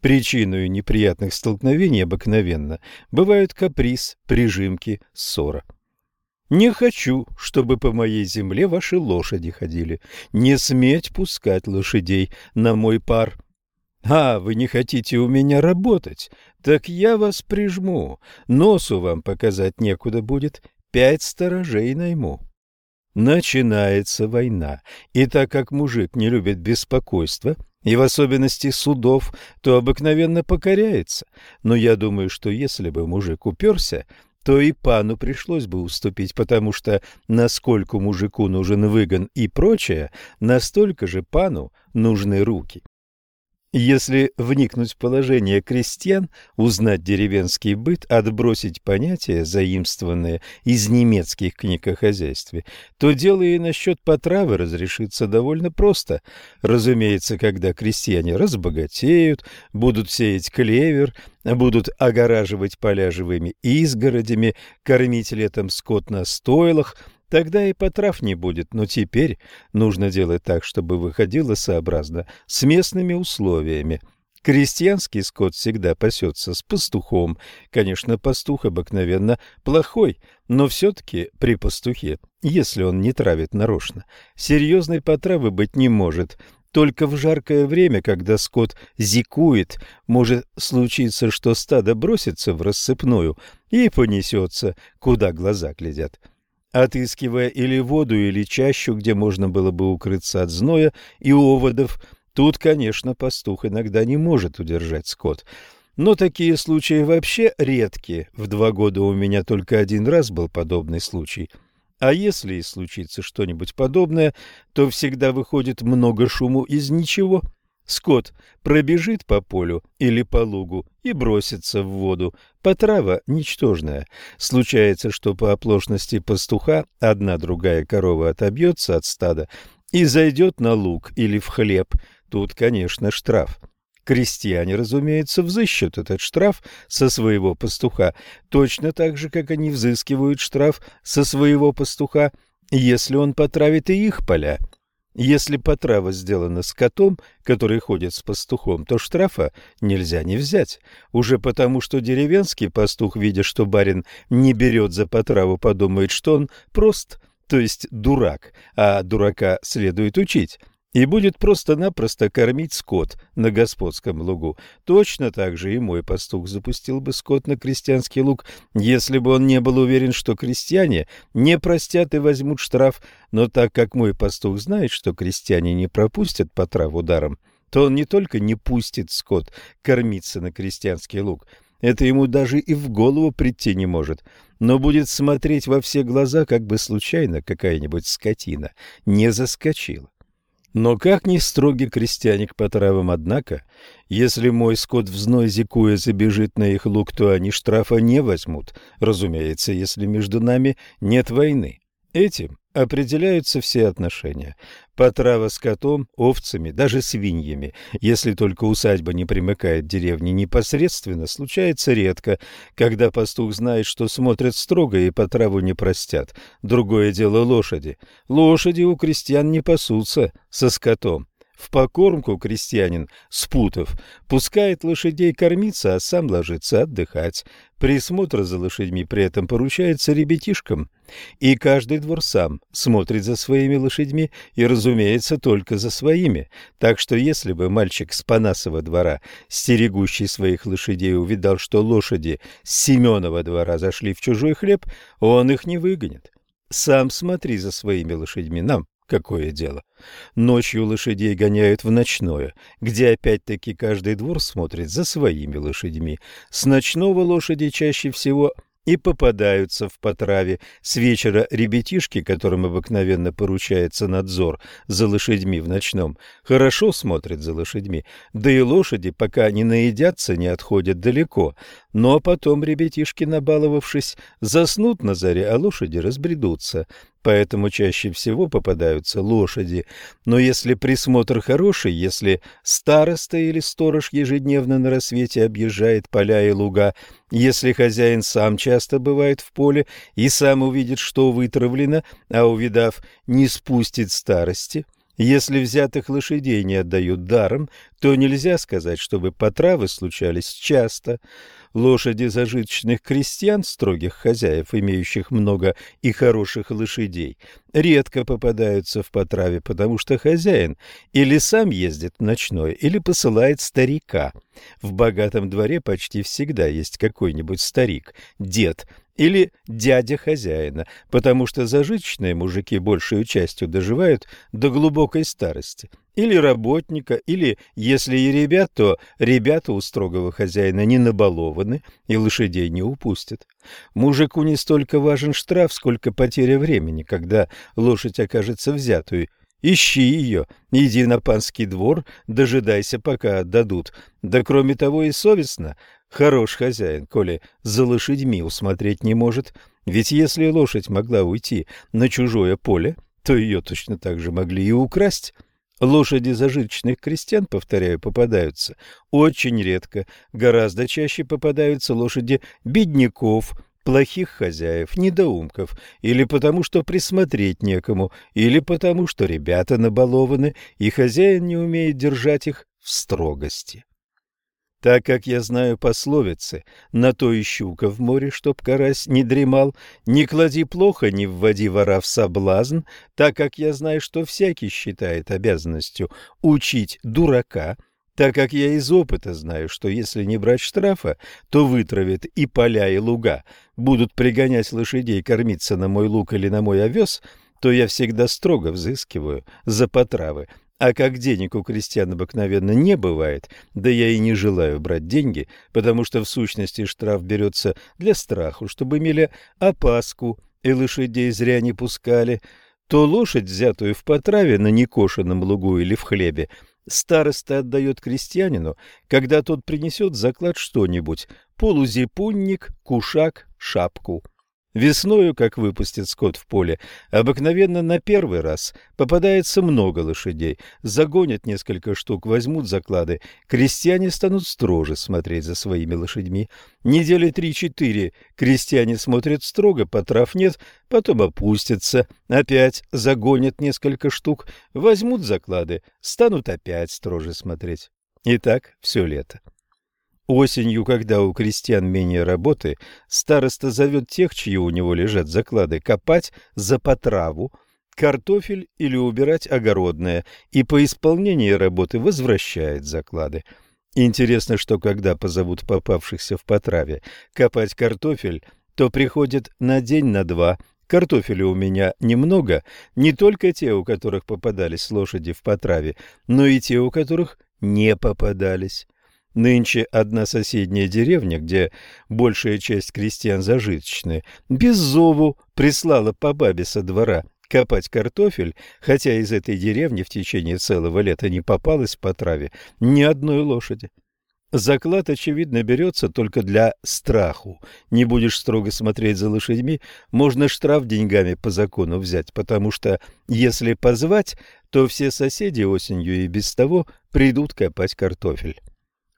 Причиной неприятных столкновений обыкновенно бывают каприз, прижимки, ссора. Не хочу, чтобы по моей земле ваши лошади ходили. Не сметь пускать лошадей на мой пар. А, вы не хотите у меня работать? Так я вас прижму. Носу вам показать некуда будет. Пять сторожей найму. Начинается война, и так как мужик не любит беспокойства, и в особенности судов, то обыкновенно покоряется. Но я думаю, что если бы мужик уперся, то и пану пришлось бы уступить, потому что насколько мужику нужен выгон и прочее, настолько же пану нужны руки. Если вникнуть в положение крестьян, узнать деревенский быт, отбросить понятия, заимствованные из немецких книг о хозяйстве, то дело и насчет потравы разрешится довольно просто. Разумеется, когда крестьяне разбогатеют, будут сеять клевер, будут огораживать поля живыми изгородями, кормить летом скот на стойлах – Тогда и потрав не будет, но теперь нужно делать так, чтобы выходило сообразно с местными условиями. Крестьянский скот всегда пасется с пастухом. Конечно, пастух обыкновенно плохой, но все-таки при пастухе, если он не травит нарочно, серьезной потравы быть не может. Только в жаркое время, когда скот зикует, может случиться, что стадо бросится в рассыпную и понесется, куда глаза глядят отыскивая или воду, или чащу, где можно было бы укрыться от зноя и оводов. Тут, конечно, пастух иногда не может удержать скот. Но такие случаи вообще редки. В два года у меня только один раз был подобный случай. А если и случится что-нибудь подобное, то всегда выходит много шуму из ничего – Скот пробежит по полю или по лугу и бросится в воду. Потрава ничтожная. Случается, что по оплошности пастуха одна другая корова отобьется от стада и зайдет на луг или в хлеб. Тут, конечно, штраф. Крестьяне, разумеется, взыщут этот штраф со своего пастуха, точно так же, как они взыскивают штраф со своего пастуха, если он потравит и их поля. Если потрава сделана с котом, который ходит с пастухом, то штрафа нельзя не взять. Уже потому, что деревенский пастух, видя, что барин не берет за потраву, подумает, что он прост, то есть дурак, а дурака следует учить. И будет просто-напросто кормить скот на господском лугу. Точно так же и мой пастух запустил бы скот на крестьянский луг, если бы он не был уверен, что крестьяне не простят и возьмут штраф, но так как мой пастух знает, что крестьяне не пропустят по траву даром, то он не только не пустит скот кормиться на крестьянский луг, это ему даже и в голову прийти не может, но будет смотреть во все глаза, как бы случайно какая-нибудь скотина не заскочила. Но как ни строгий крестьяник по травам, однако, если мой скот в зной зикуя забежит на их луг, то они штрафа не возьмут, разумеется, если между нами нет войны. Этим определяются все отношения. Потрава с котом, овцами, даже свиньями, если только усадьба не примыкает к деревне непосредственно, случается редко, когда пастух знает, что смотрят строго и потраву не простят. Другое дело лошади. Лошади у крестьян не пасутся со скотом. В покормку крестьянин, спутав, пускает лошадей кормиться, а сам ложится отдыхать. Присмотр за лошадьми при этом поручается ребятишкам. И каждый двор сам смотрит за своими лошадьми и, разумеется, только за своими. Так что если бы мальчик с Панасова двора, стерегущий своих лошадей, увидал, что лошади с Семенова двора зашли в чужой хлеб, он их не выгонит. Сам смотри за своими лошадьми, нам Какое дело? Ночью лошадей гоняют в ночное, где опять-таки каждый двор смотрит за своими лошадьми. С ночного лошади чаще всего и попадаются в потраве. С вечера ребятишки, которым обыкновенно поручается надзор за лошадьми в ночном, хорошо смотрят за лошадьми, да и лошади, пока не наедятся, не отходят далеко. Но потом ребятишки, набаловавшись, заснут на заре, а лошади разбредутся поэтому чаще всего попадаются лошади. Но если присмотр хороший, если староста или сторож ежедневно на рассвете объезжает поля и луга, если хозяин сам часто бывает в поле и сам увидит, что вытравлено, а увидав, не спустит старости – если взятых лошадей не отдают даром, то нельзя сказать, чтобы потравы случались часто. Лошади зажиточных крестьян, строгих хозяев, имеющих много и хороших лошадей, редко попадаются в потраве, потому что хозяин или сам ездит в ночное, или посылает старика. В богатом дворе почти всегда есть какой-нибудь старик, дед или дядя хозяина, потому что зажиточные мужики большей частью доживают до глубокой старости. Или работника, или, если и ребят, то ребята у строгого хозяина не набалованы и лошадей не упустят. Мужику не столько важен штраф, сколько потеря времени, когда лошадь окажется взятую. Ищи ее, иди на панский двор, дожидайся, пока отдадут. Да кроме того и совестно, Хорош хозяин, коли за лошадьми усмотреть не может, ведь если лошадь могла уйти на чужое поле, то ее точно так же могли и украсть. Лошади зажиточных крестьян, повторяю, попадаются очень редко, гораздо чаще попадаются лошади бедняков, плохих хозяев, недоумков, или потому что присмотреть некому, или потому что ребята набалованы, и хозяин не умеет держать их в строгости. Так как я знаю пословицы, на то и щука в море, чтоб карась не дремал, не клади плохо, не вводи вора в соблазн, так как я знаю, что всякий считает обязанностью учить дурака, так как я из опыта знаю, что если не брать штрафа, то вытравят и поля, и луга, будут пригонять лошадей кормиться на мой лук или на мой овес, то я всегда строго взыскиваю за потравы, а как денег у крестьян обыкновенно не бывает, да я и не желаю брать деньги, потому что в сущности штраф берется для страху, чтобы имели опаску и лошадей зря не пускали, то лошадь, взятую в потраве на некошенном лугу или в хлебе, староста отдает крестьянину, когда тот принесет заклад что-нибудь – полузипунник, кушак, шапку. Весною, как выпустит скот в поле, обыкновенно на первый раз попадается много лошадей. Загонят несколько штук, возьмут заклады. Крестьяне станут строже смотреть за своими лошадьми. Недели три-четыре крестьяне смотрят строго, потрав нет, потом опустятся. Опять загонят несколько штук, возьмут заклады, станут опять строже смотреть. И так все лето. Осенью, когда у крестьян менее работы, староста зовет тех, чьи у него лежат заклады, копать за потраву. картофель или убирать огородное, и по исполнении работы возвращает заклады. Интересно, что когда позовут попавшихся в потраве копать картофель, то приходят на день, на два. Картофеля у меня немного, не только те, у которых попадались лошади в потраве, но и те, у которых не попадались. Нынче одна соседняя деревня, где большая часть крестьян зажиточные, без зову прислала по бабе со двора копать картофель, хотя из этой деревни в течение целого лета не попалось по траве ни одной лошади. Заклад, очевидно, берется только для страху. Не будешь строго смотреть за лошадьми, можно штраф деньгами по закону взять, потому что, если позвать, то все соседи осенью и без того придут копать картофель.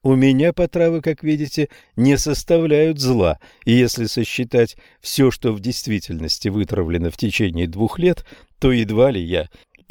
У меня потравы, как видите, не составляют зла, и если сосчитать все, что в действительности вытравлено в течение двух лет, то едва ли я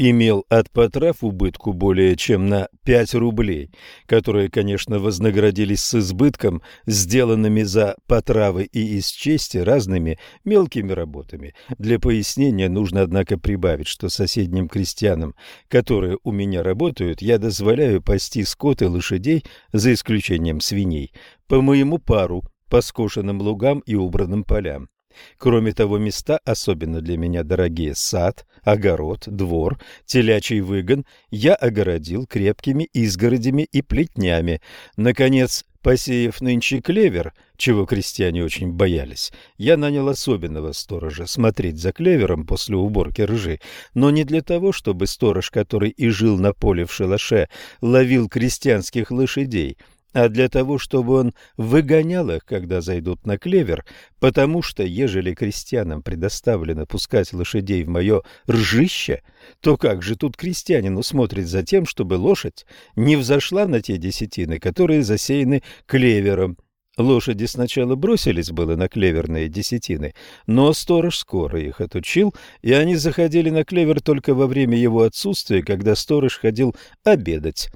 имел от потрав убытку более чем на 5 рублей, которые, конечно, вознаградились с избытком, сделанными за потравы и из чести разными мелкими работами. Для пояснения нужно, однако, прибавить, что соседним крестьянам, которые у меня работают, я дозволяю пасти скот и лошадей, за исключением свиней, по моему пару, по скошенным лугам и убранным полям. Кроме того, места, особенно для меня дорогие, сад, огород, двор, телячий выгон, я огородил крепкими изгородями и плетнями. Наконец, посеяв нынче клевер, чего крестьяне очень боялись, я нанял особенного сторожа смотреть за клевером после уборки ржи, но не для того, чтобы сторож, который и жил на поле в шалаше, ловил крестьянских лошадей – а для того, чтобы он выгонял их, когда зайдут на клевер, потому что, ежели крестьянам предоставлено пускать лошадей в мое ржище, то как же тут крестьянин усмотрит за тем, чтобы лошадь не взошла на те десятины, которые засеяны клевером? Лошади сначала бросились было на клеверные десятины, но сторож скоро их отучил, и они заходили на клевер только во время его отсутствия, когда сторож ходил обедать.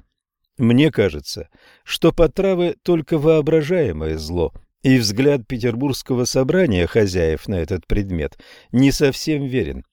Мне кажется, что потравы только воображаемое зло, и взгляд петербургского собрания хозяев на этот предмет не совсем верен.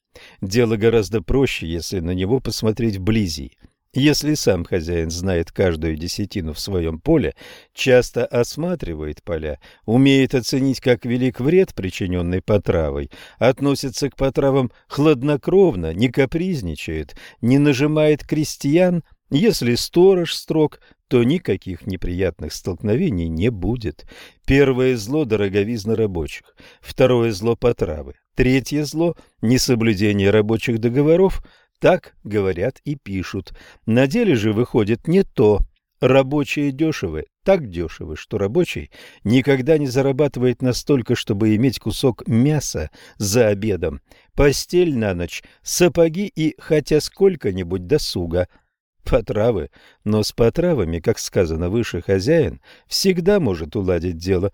Дело гораздо проще, если на него посмотреть вблизи. Если сам хозяин знает каждую десятину в своем поле, часто осматривает поля, умеет оценить, как велик вред, причиненный потравой, относится к потравам хладнокровно, не капризничает, не нажимает крестьян, если сторож строг, то никаких неприятных столкновений не будет. Первое зло – дороговизна рабочих, второе зло – потравы, третье зло – несоблюдение рабочих договоров, так говорят и пишут. На деле же выходит не то. Рабочие дешевы, так дешевы, что рабочий никогда не зарабатывает настолько, чтобы иметь кусок мяса за обедом, постель на ночь, сапоги и хотя сколько-нибудь досуга – Потравы, но с потравами, как сказано выше, хозяин всегда может уладить дело.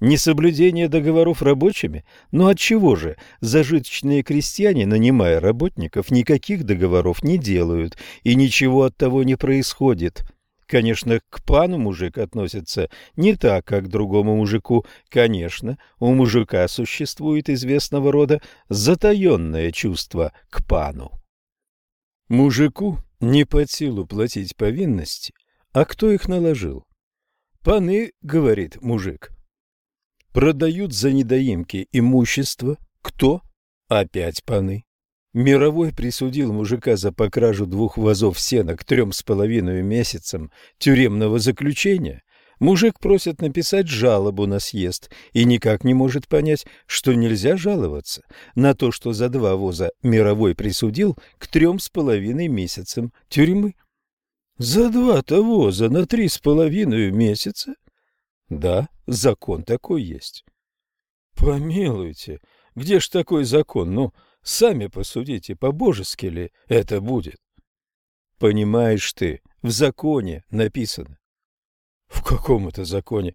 Несоблюдение договоров рабочими? Но от чего же зажиточные крестьяне, нанимая работников, никаких договоров не делают, и ничего от того не происходит? Конечно, к пану мужик относится не так, как к другому мужику. Конечно, у мужика существует известного рода затаенное чувство к пану. Мужику не под силу платить повинности, а кто их наложил? Паны, говорит мужик. Продают за недоимки имущество. Кто? Опять паны. Мировой присудил мужика за покражу двух вазов сена к трем с половиной месяцам тюремного заключения. Мужик просит написать жалобу на съезд и никак не может понять, что нельзя жаловаться на то, что за два воза мировой присудил к трем с половиной месяцам тюрьмы. За два-то воза на три с половиной месяца? Да, закон такой есть. Помилуйте, где ж такой закон? Ну, сами посудите, по-божески ли это будет? Понимаешь ты, в законе написано, в каком это законе?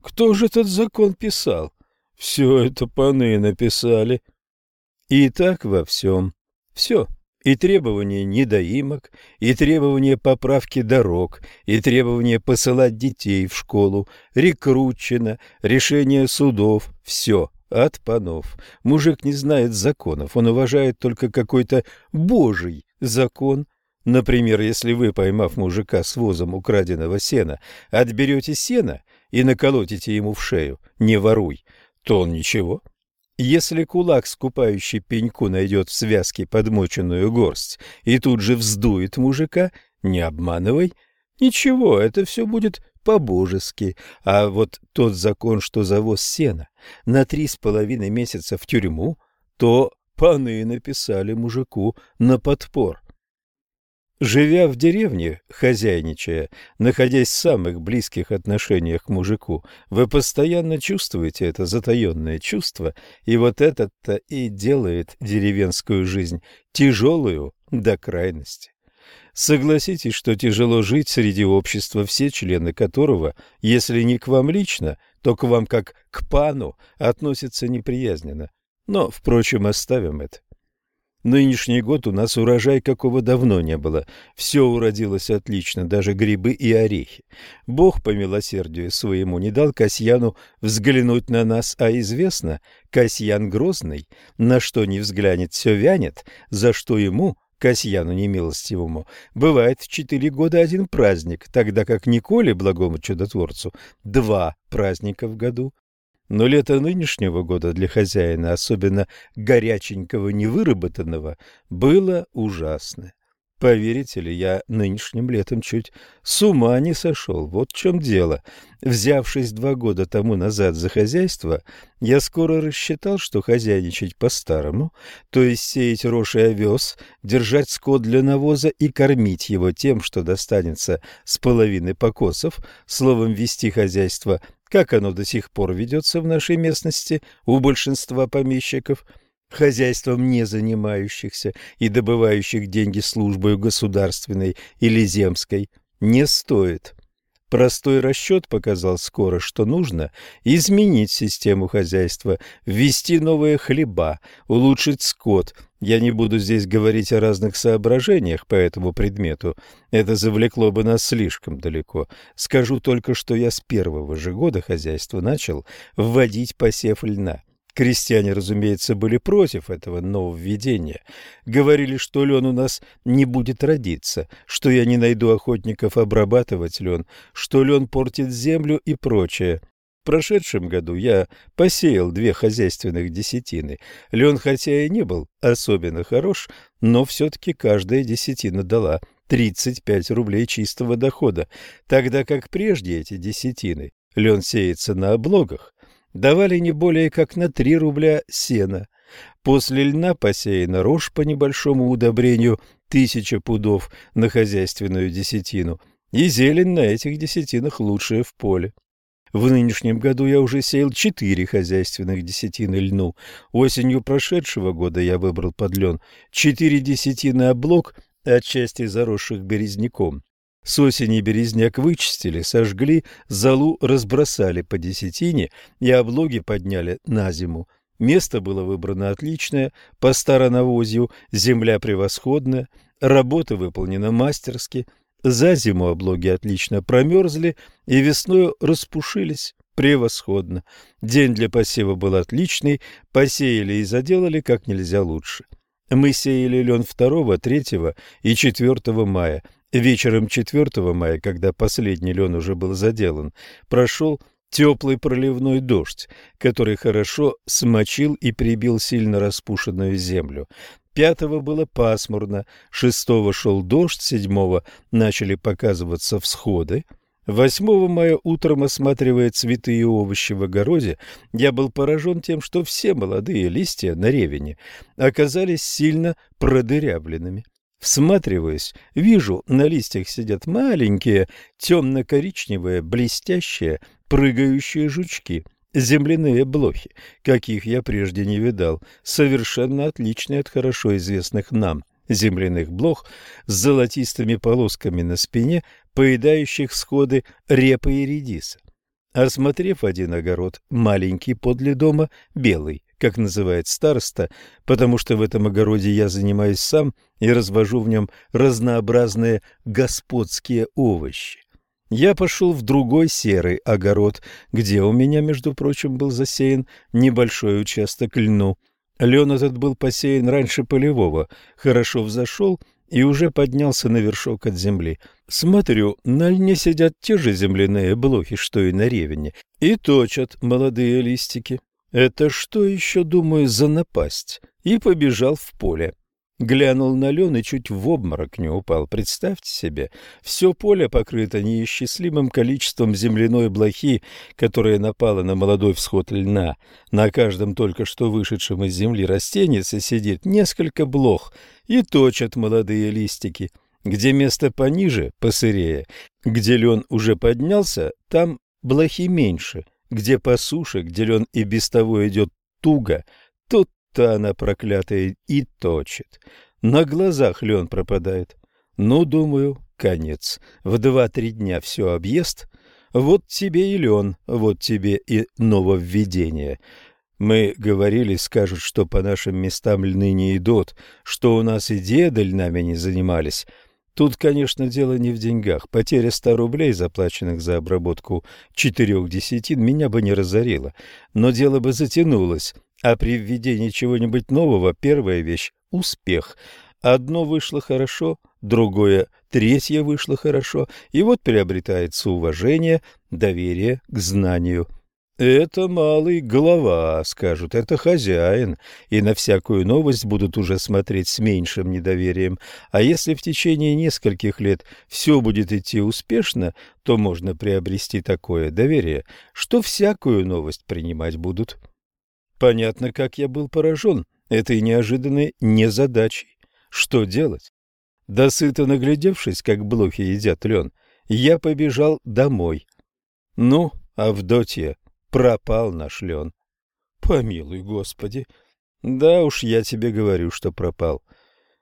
Кто же этот закон писал? Все это паны написали. И так во всем. Все. И требования недоимок, и требования поправки дорог, и требования посылать детей в школу, рекрутчина, решение судов. Все от панов. Мужик не знает законов, он уважает только какой-то божий закон. Например, если вы, поймав мужика с возом украденного сена, отберете сено и наколотите ему в шею «не воруй», то он ничего. Если кулак, скупающий пеньку, найдет в связке подмоченную горсть и тут же вздует мужика, не обманывай, ничего, это все будет по-божески. А вот тот закон, что завоз сена на три с половиной месяца в тюрьму, то паны написали мужику на подпор. Живя в деревне, хозяйничая, находясь в самых близких отношениях к мужику, вы постоянно чувствуете это затаенное чувство, и вот это-то и делает деревенскую жизнь тяжелую до крайности. Согласитесь, что тяжело жить среди общества, все члены которого, если не к вам лично, то к вам как к пану относятся неприязненно. Но, впрочем, оставим это. Нынешний год у нас урожай какого давно не было. Все уродилось отлично, даже грибы и орехи. Бог по милосердию своему не дал Касьяну взглянуть на нас, а известно, Касьян грозный, на что не взглянет, все вянет, за что ему, Касьяну немилостивому, бывает в четыре года один праздник, тогда как Николе, благому чудотворцу, два праздника в году. Но лето нынешнего года для хозяина, особенно горяченького невыработанного, было ужасное. Поверите ли, я нынешним летом чуть с ума не сошел. Вот в чем дело. Взявшись два года тому назад за хозяйство, я скоро рассчитал, что хозяйничать по-старому, то есть сеять рожь и овес, держать скот для навоза и кормить его тем, что достанется с половины покосов, словом, вести хозяйство как оно до сих пор ведется в нашей местности у большинства помещиков, хозяйством не занимающихся и добывающих деньги службой государственной или земской, не стоит. Простой расчет показал скоро, что нужно изменить систему хозяйства, ввести новые хлеба, улучшить скот. Я не буду здесь говорить о разных соображениях по этому предмету, это завлекло бы нас слишком далеко. Скажу только, что я с первого же года хозяйства начал вводить посев льна. Крестьяне, разумеется, были против этого нововведения. Говорили, что лен у нас не будет родиться, что я не найду охотников обрабатывать лен, что лен портит землю и прочее. В прошедшем году я посеял две хозяйственных десятины. Лен хотя и не был особенно хорош, но все-таки каждая десятина дала 35 рублей чистого дохода, тогда как прежде эти десятины, лен сеется на облогах, давали не более как на 3 рубля сена. После льна посеяна рожь по небольшому удобрению тысяча пудов на хозяйственную десятину, и зелень на этих десятинах лучшая в поле. В нынешнем году я уже сеял четыре хозяйственных десятины льну. Осенью прошедшего года я выбрал под лен четыре десятины облог, отчасти заросших березняком. С осени березняк вычистили, сожгли, залу разбросали по десятине и облоги подняли на зиму. Место было выбрано отличное, по староновозью, земля превосходная, работа выполнена мастерски, за зиму облоги отлично промерзли и весной распушились превосходно. День для посева был отличный, посеяли и заделали как нельзя лучше. Мы сеяли лен 2, 3 и 4 мая, Вечером 4 мая, когда последний лен уже был заделан, прошел теплый проливной дождь, который хорошо смочил и прибил сильно распушенную землю. Пятого было пасмурно, шестого шел дождь, седьмого начали показываться всходы. 8 мая утром, осматривая цветы и овощи в огороде, я был поражен тем, что все молодые листья на ревене оказались сильно продырявленными. Всматриваясь, вижу, на листьях сидят маленькие, темно-коричневые, блестящие, прыгающие жучки, земляные блохи, каких я прежде не видал, совершенно отличные от хорошо известных нам земляных блох с золотистыми полосками на спине, поедающих всходы репы и редиса. Осмотрев один огород, маленький подле дома, белый, как называет староста, потому что в этом огороде я занимаюсь сам и развожу в нем разнообразные господские овощи. Я пошел в другой серый огород, где у меня, между прочим, был засеян небольшой участок льну. Лен этот был посеян раньше полевого, хорошо взошел и уже поднялся на вершок от земли. Смотрю, на льне сидят те же земляные блохи, что и на ревене, и точат молодые листики. Это что еще, думаю, за напасть? И побежал в поле. Глянул на лен и чуть в обморок не упал. Представьте себе, все поле покрыто неисчислимым количеством земляной блохи, которая напала на молодой всход льна. На каждом только что вышедшем из земли растенице сидит несколько блох и точат молодые листики. Где место пониже, посырее, где лен уже поднялся, там блохи меньше. Где по суше, где лен и без того идет туго, тут то она проклятая и точит. На глазах лен пропадает. Ну, думаю, конец. В два-три дня все объест. Вот тебе и лен, вот тебе и нововведение. Мы говорили, скажут, что по нашим местам льны не идут, что у нас и деды льнами не занимались. Тут, конечно, дело не в деньгах. Потеря ста рублей, заплаченных за обработку четырех десятин, меня бы не разорила. Но дело бы затянулось. А при введении чего-нибудь нового первая вещь – успех. Одно вышло хорошо, другое, третье вышло хорошо, и вот приобретается уважение, доверие к знанию. Это малый голова, скажут, это хозяин, и на всякую новость будут уже смотреть с меньшим недоверием. А если в течение нескольких лет все будет идти успешно, то можно приобрести такое доверие, что всякую новость принимать будут. Понятно, как я был поражен этой неожиданной незадачей. Что делать? Досыто наглядевшись, как блохи едят лен, я побежал домой. Ну, Авдотья, пропал наш лен. Помилуй, Господи. Да уж, я тебе говорю, что пропал.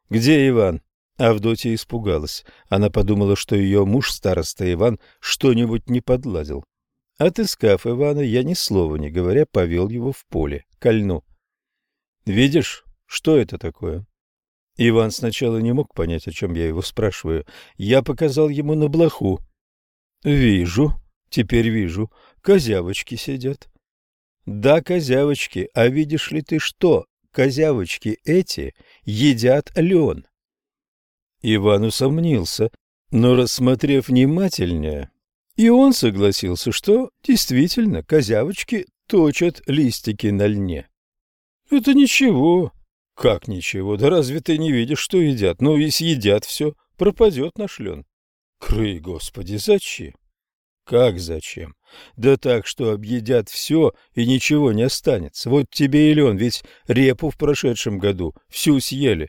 Где Иван? Авдотья испугалась. Она подумала, что ее муж, староста Иван, что-нибудь не подладил. Отыскав Ивана, я ни слова не говоря повел его в поле, ко льну. «Видишь, что это такое?» Иван сначала не мог понять, о чем я его спрашиваю. Я показал ему на блоху. «Вижу, теперь вижу, козявочки сидят». «Да, козявочки, а видишь ли ты что? Козявочки эти едят лен». Иван усомнился, но, рассмотрев внимательнее, и он согласился, что действительно козявочки точат листики на льне. Это ничего. Как ничего? Да разве ты не видишь, что едят? Ну и съедят все, пропадет наш лен. Крый, господи, зачем? Как зачем? Да так, что объедят все и ничего не останется. Вот тебе и лен, ведь репу в прошедшем году всю съели.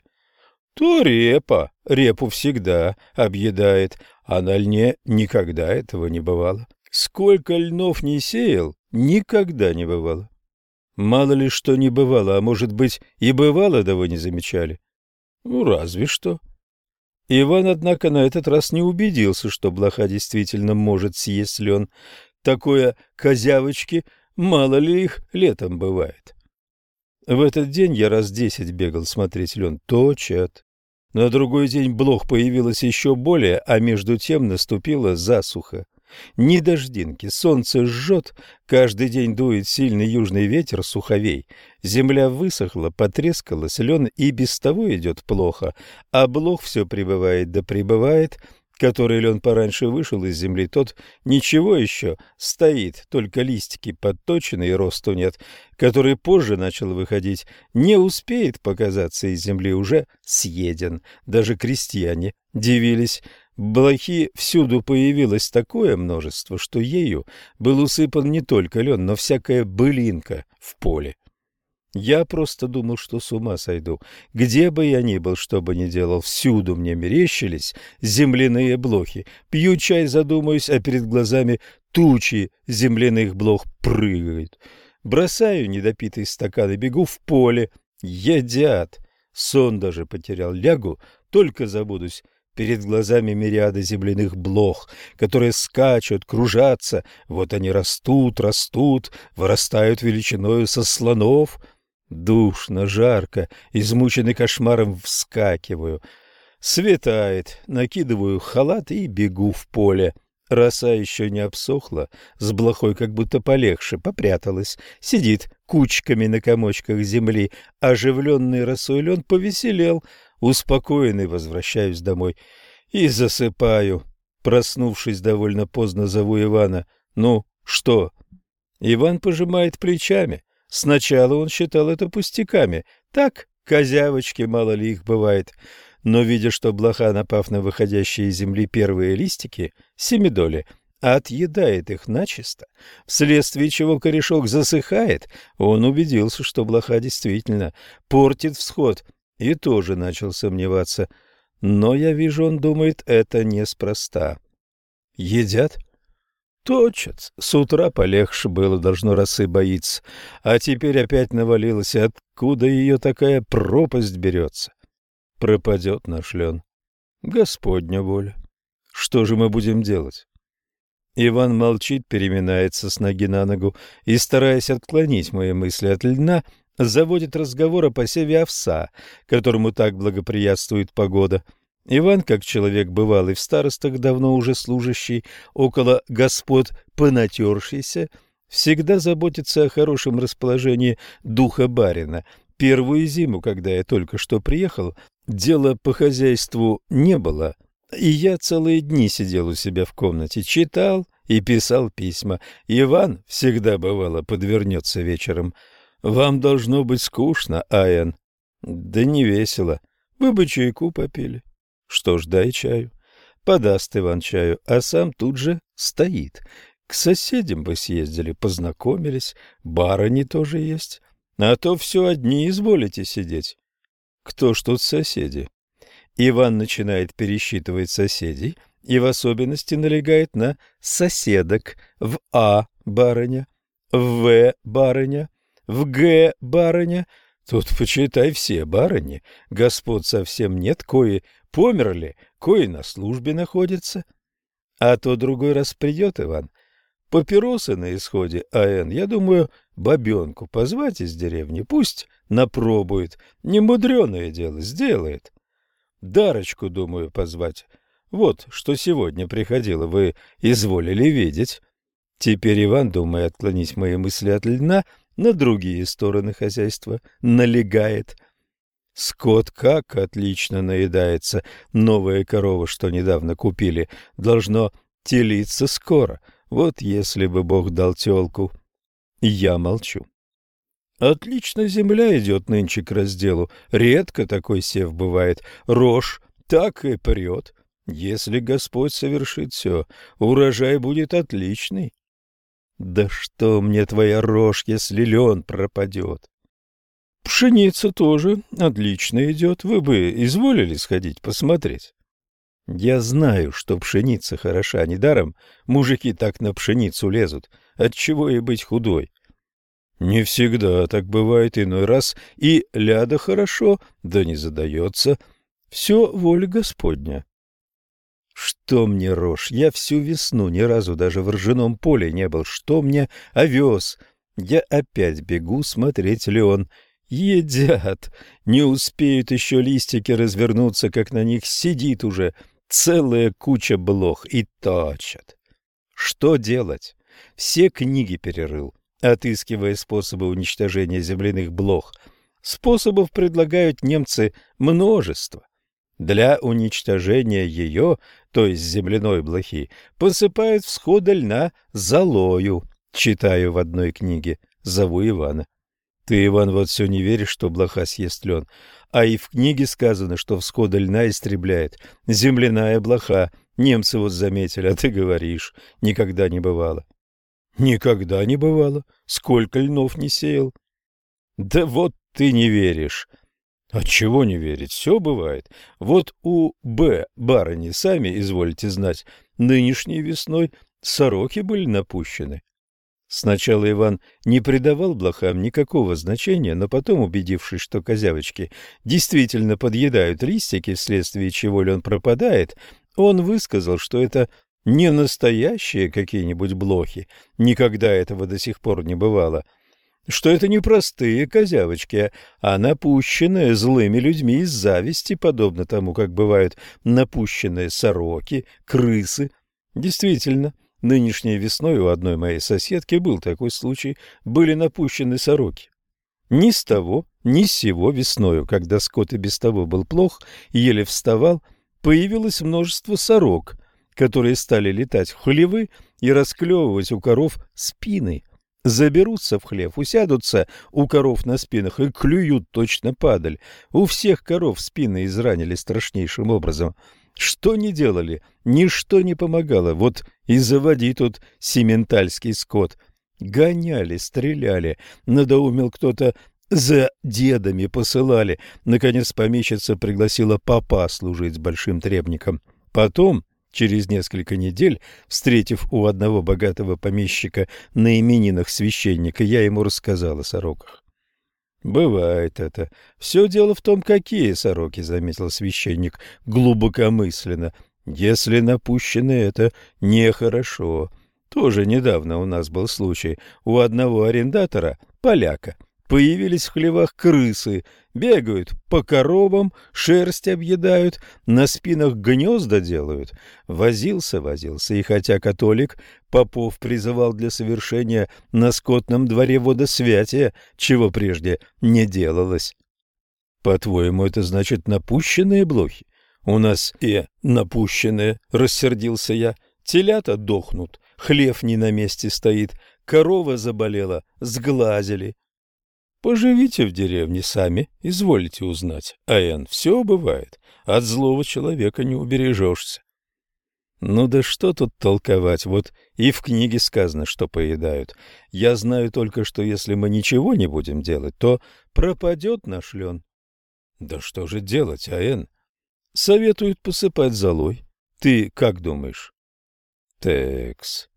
То репа, репу всегда объедает, а на льне никогда этого не бывало. Сколько льнов не сеял, никогда не бывало. Мало ли что не бывало, а может быть и бывало, да вы не замечали. Ну, разве что. Иван, однако, на этот раз не убедился, что блоха действительно может съесть лен. Такое козявочки, мало ли их летом бывает. В этот день я раз десять бегал смотреть лен. Точат. На другой день блох появилось еще более, а между тем наступила засуха. Ни дождинки, солнце жжет, каждый день дует сильный южный ветер, суховей. Земля высохла, потрескалась, лен и без того идет плохо, а блох все прибывает да прибывает, который лен пораньше вышел из земли, тот ничего еще стоит, только листики подточены и росту нет, который позже начал выходить, не успеет показаться из земли, уже съеден. Даже крестьяне дивились. Блохи всюду появилось такое множество, что ею был усыпан не только лен, но всякая былинка в поле. Я просто думал, что с ума сойду. Где бы я ни был, что бы ни делал, всюду мне мерещились земляные блохи. Пью чай, задумаюсь, а перед глазами тучи земляных блох прыгают. Бросаю недопитый стакан и бегу в поле. Едят. Сон даже потерял. Лягу, только забудусь. Перед глазами мириады земляных блох, которые скачут, кружатся. Вот они растут, растут, вырастают величиною со слонов — Душно, жарко, измученный кошмаром вскакиваю. Светает, накидываю халат и бегу в поле. Роса еще не обсохла, с блохой как будто полегче, попряталась, сидит кучками на комочках земли. Оживленный росой лен повеселел, успокоенный возвращаюсь домой и засыпаю. Проснувшись довольно поздно, зову Ивана. «Ну, что?» Иван пожимает плечами. Сначала он считал это пустяками. Так, козявочки, мало ли их бывает но, видя, что блоха, напав на выходящие из земли первые листики, семидоли, отъедает их начисто, вследствие чего корешок засыхает, он убедился, что блоха действительно портит всход, и тоже начал сомневаться. Но я вижу, он думает, это неспроста. Едят? Точат. С утра полегче было, должно росы боиться. А теперь опять навалилось, откуда ее такая пропасть берется? пропадет наш лен. Господня воля. Что же мы будем делать? Иван молчит, переминается с ноги на ногу и, стараясь отклонить мои мысли от льна, заводит разговор о посеве овса, которому так благоприятствует погода. Иван, как человек бывалый в старостах, давно уже служащий, около господ понатершийся, всегда заботится о хорошем расположении духа барина. Первую зиму, когда я только что приехал, Дела по хозяйству не было, и я целые дни сидел у себя в комнате, читал и писал письма. Иван всегда бывало подвернется вечером. «Вам должно быть скучно, Аян». «Да не весело. Вы бы чайку попили». «Что ж, дай чаю». Подаст Иван чаю, а сам тут же стоит. К соседям бы съездили, познакомились, барыни тоже есть. А то все одни изволите сидеть. Кто ж тут соседи? Иван начинает пересчитывать соседей и в особенности налегает на соседок в А барыня, в В барыня, в Г барыня. Тут, почитай, все барыни, господ совсем нет, кои померли, кои на службе находятся. А то другой раз придет Иван. Папиросы на исходе, АН, я думаю, бабенку позвать из деревни, пусть напробует. Немудреное дело, сделает. Дарочку, думаю, позвать. Вот, что сегодня приходило, вы изволили видеть. Теперь Иван, думая отклонить мои мысли от льна, на другие стороны хозяйства налегает. Скот как отлично наедается. Новая корова, что недавно купили, должно телиться скоро. Вот если бы Бог дал телку. Я молчу. Отлично земля идет нынче к разделу. Редко такой сев бывает. Рожь так и прет. Если Господь совершит все, урожай будет отличный. Да что мне твоя рожь, если лен пропадет? Пшеница тоже отлично идет. Вы бы изволили сходить посмотреть? Я знаю, что пшеница хороша. Недаром мужики так на пшеницу лезут. Отчего и быть худой? Не всегда так бывает, иной раз и ляда хорошо, да не задается. Все воля Господня. Что мне рожь? Я всю весну ни разу даже в ржаном поле не был. Что мне овес? Я опять бегу смотреть лен. Едят. Не успеют еще листики развернуться, как на них сидит уже целая куча блох и точат. Что делать? Все книги перерыл отыскивая способы уничтожения земляных блох. Способов предлагают немцы множество. Для уничтожения ее, то есть земляной блохи, посыпают всхода льна золою, читаю в одной книге, зову Ивана. Ты, Иван, вот все не веришь, что блоха съест лен. А и в книге сказано, что всхода льна истребляет земляная блоха. Немцы вот заметили, а ты говоришь, никогда не бывало. Никогда не бывало. Сколько льнов не сеял. Да вот ты не веришь. Отчего не верить? Все бывает. Вот у Б барыни, сами изволите знать, нынешней весной сороки были напущены. Сначала Иван не придавал блохам никакого значения, но потом, убедившись, что козявочки действительно подъедают листики, вследствие чего ли он пропадает, он высказал, что это не настоящие какие-нибудь блохи, никогда этого до сих пор не бывало, что это не простые козявочки, а напущенные злыми людьми из зависти, подобно тому, как бывают напущенные сороки, крысы. Действительно, нынешней весной у одной моей соседки был такой случай, были напущены сороки. Ни с того, ни с сего весною, когда скот и без того был плох еле вставал, появилось множество сорок, которые стали летать в хлевы и расклевывать у коров спины. Заберутся в хлев, усядутся у коров на спинах и клюют точно падаль. У всех коров спины изранили страшнейшим образом. Что не делали, ничто не помогало. Вот и заводи тут сементальский скот — Гоняли, стреляли, надоумил кто-то, за дедами посылали. Наконец помещица пригласила папа служить с большим требником. Потом, через несколько недель, встретив у одного богатого помещика на именинах священника, я ему рассказал о сороках. «Бывает это. Все дело в том, какие сороки», — заметил священник глубокомысленно. «Если напущены, это нехорошо. Тоже недавно у нас был случай. У одного арендатора, поляка, появились в хлевах крысы, бегают по коровам, шерсть объедают, на спинах гнезда делают. Возился, возился, и хотя католик, Попов призывал для совершения на скотном дворе водосвятия, чего прежде не делалось. По-твоему, это значит напущенные блохи? У нас и напущенные, рассердился я. Телята дохнут, хлев не на месте стоит, корова заболела, сглазили. Поживите в деревне сами, изволите узнать. Аян, все бывает, от злого человека не убережешься. Ну да что тут толковать, вот и в книге сказано, что поедают. Я знаю только, что если мы ничего не будем делать, то пропадет наш лен. Да что же делать, Аян? Советуют посыпать золой. Ты как думаешь? Текс.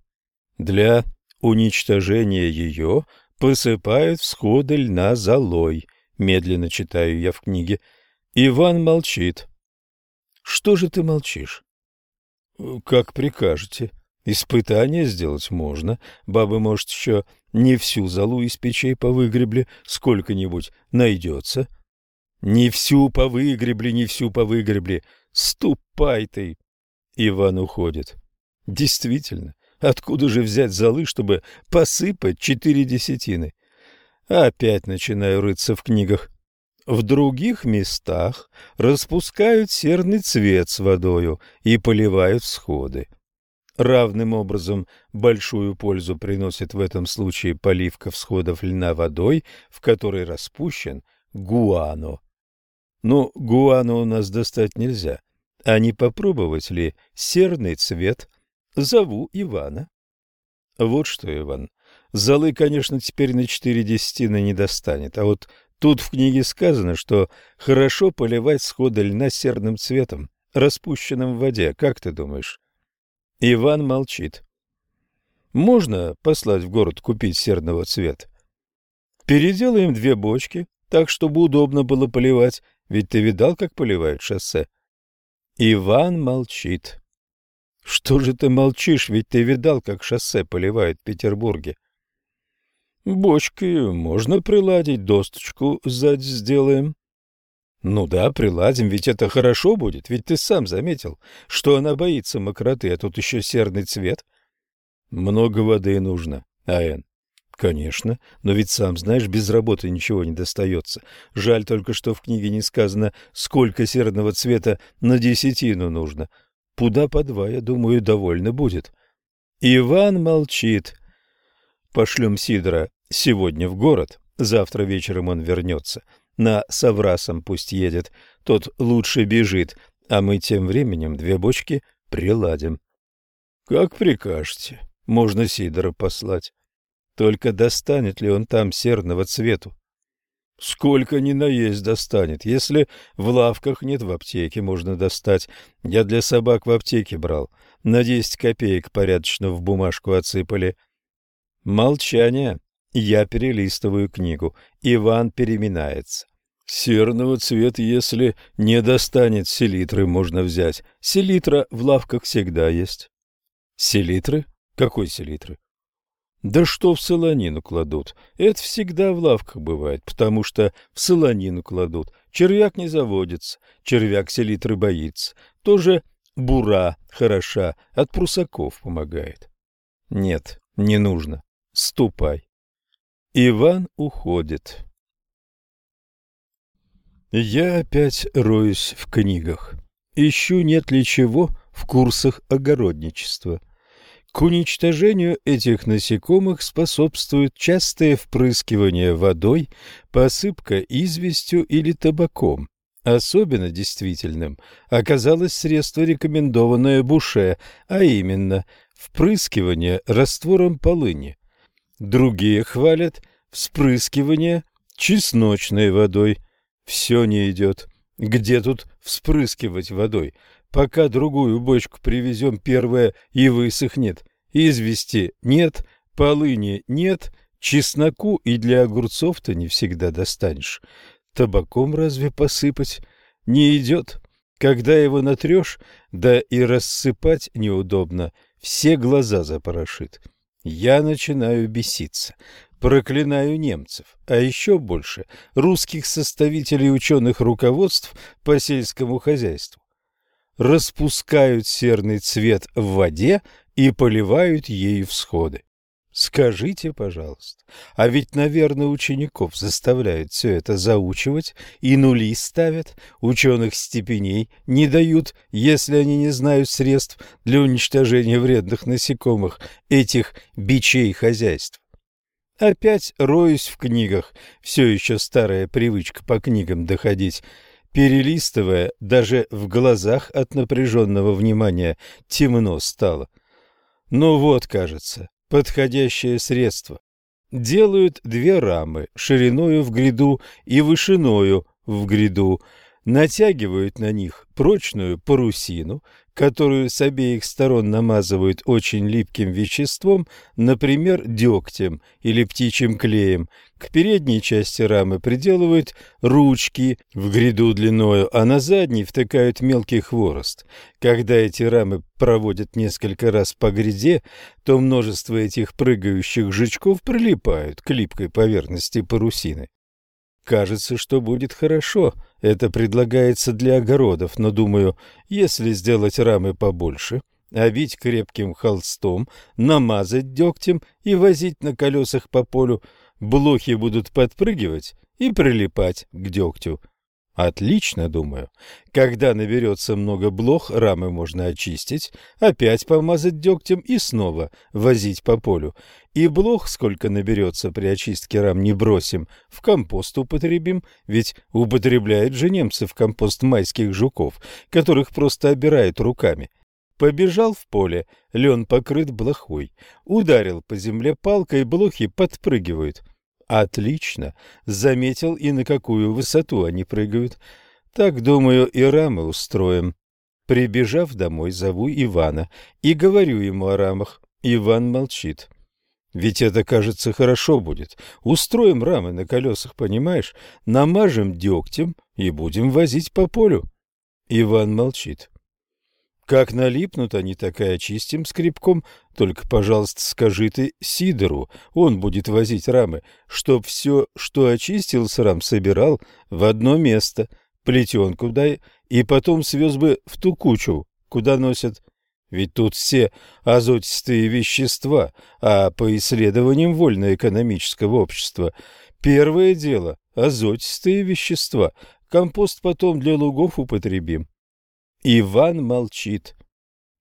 Для уничтожения ее посыпают всходы льна золой, медленно читаю я в книге. Иван молчит. Что же ты молчишь? Как прикажете. Испытание сделать можно. Бабы, может, еще не всю золу из печей повыгребли, сколько-нибудь найдется. Не всю повыгребли, не всю повыгребли. Ступай ты. Иван уходит. Действительно, Откуда же взять золы, чтобы посыпать четыре десятины? Опять начинаю рыться в книгах. В других местах распускают серный цвет с водою и поливают всходы. Равным образом большую пользу приносит в этом случае поливка всходов льна водой, в которой распущен гуано. Но гуано у нас достать нельзя. А не попробовать ли серный цвет Зову Ивана. Вот что, Иван, золы, конечно, теперь на четыре десятины не достанет, а вот тут в книге сказано, что хорошо поливать сходы льна серным цветом, распущенным в воде. Как ты думаешь? Иван молчит. Можно послать в город купить серного цвета? Переделаем две бочки, так, чтобы удобно было поливать, ведь ты видал, как поливают шоссе? Иван молчит. Что же ты молчишь, ведь ты видал, как шоссе поливают в Петербурге. Бочкой можно приладить, досточку сзади сделаем. Ну да, приладим, ведь это хорошо будет, ведь ты сам заметил, что она боится мокроты, а тут еще серный цвет. Много воды нужно, Аэн. Конечно, но ведь сам знаешь, без работы ничего не достается. Жаль только, что в книге не сказано, сколько серного цвета на десятину нужно. Пуда по два, я думаю, довольно будет. Иван молчит. Пошлем Сидора сегодня в город, завтра вечером он вернется. На Саврасом пусть едет, тот лучше бежит, а мы тем временем две бочки приладим. Как прикажете, можно Сидора послать. Только достанет ли он там серного цвету? Сколько ни наесть достанет. Если в лавках нет, в аптеке можно достать. Я для собак в аптеке брал. На десять копеек порядочно в бумажку отсыпали. Молчание. Я перелистываю книгу. Иван переминается. Серного цвета, если не достанет, селитры можно взять. Селитра в лавках всегда есть. Селитры? Какой селитры? Да что в солонину кладут? Это всегда в лавках бывает, потому что в солонину кладут. Червяк не заводится, червяк селитры боится. Тоже бура хороша, от прусаков помогает. Нет, не нужно. Ступай. Иван уходит. Я опять роюсь в книгах. Ищу, нет ли чего в курсах огородничества. К уничтожению этих насекомых способствует частое впрыскивание водой, посыпка известью или табаком. Особенно действительным оказалось средство, рекомендованное Буше, а именно впрыскивание раствором полыни. Другие хвалят вспрыскивание чесночной водой. Все не идет. Где тут вспрыскивать водой? Пока другую бочку привезем, первая и высохнет. Извести нет, полыни нет, чесноку и для огурцов-то не всегда достанешь. Табаком разве посыпать? Не идет. Когда его натрешь, да и рассыпать неудобно, все глаза запорошит. Я начинаю беситься. Проклинаю немцев, а еще больше русских составителей ученых руководств по сельскому хозяйству. Распускают серный цвет в воде и поливают ею всходы. Скажите, пожалуйста, а ведь, наверное, учеников заставляют все это заучивать и нули ставят, ученых степеней не дают, если они не знают средств для уничтожения вредных насекомых, этих бичей хозяйств. Опять роюсь в книгах, все еще старая привычка по книгам доходить, перелистывая, даже в глазах от напряженного внимания темно стало. Ну вот, кажется, подходящее средство. Делают две рамы, шириною в гряду и вышиною в гряду, натягивают на них прочную парусину, которую с обеих сторон намазывают очень липким веществом, например, дегтем или птичьим клеем. К передней части рамы приделывают ручки в гряду длиною, а на задней втыкают мелкий хворост. Когда эти рамы проводят несколько раз по гряде, то множество этих прыгающих жучков прилипают к липкой поверхности парусины. Кажется, что будет хорошо. Это предлагается для огородов, но, думаю, если сделать рамы побольше, обить крепким холстом, намазать дегтем и возить на колесах по полю, блохи будут подпрыгивать и прилипать к дегтю. Отлично, думаю. Когда наберется много блох, рамы можно очистить, опять помазать дегтем и снова возить по полю. И блох, сколько наберется при очистке рам, не бросим, в компост употребим, ведь употребляют же немцы в компост майских жуков, которых просто обирают руками. Побежал в поле, лен покрыт блохой, ударил по земле палкой, блохи подпрыгивают — Отлично. Заметил и на какую высоту они прыгают. Так, думаю, и рамы устроим. Прибежав домой, зову Ивана и говорю ему о рамах. Иван молчит. Ведь это, кажется, хорошо будет. Устроим рамы на колесах, понимаешь? Намажем дегтем и будем возить по полю. Иван молчит. Как налипнут они, так и очистим скребком. Только, пожалуйста, скажи ты Сидору, он будет возить рамы, чтоб все, что очистил с рам, собирал в одно место, плетенку дай, и потом свез бы в ту кучу, куда носят. Ведь тут все азотистые вещества, а по исследованиям вольноэкономического общества первое дело – азотистые вещества, компост потом для лугов употребим. Иван молчит.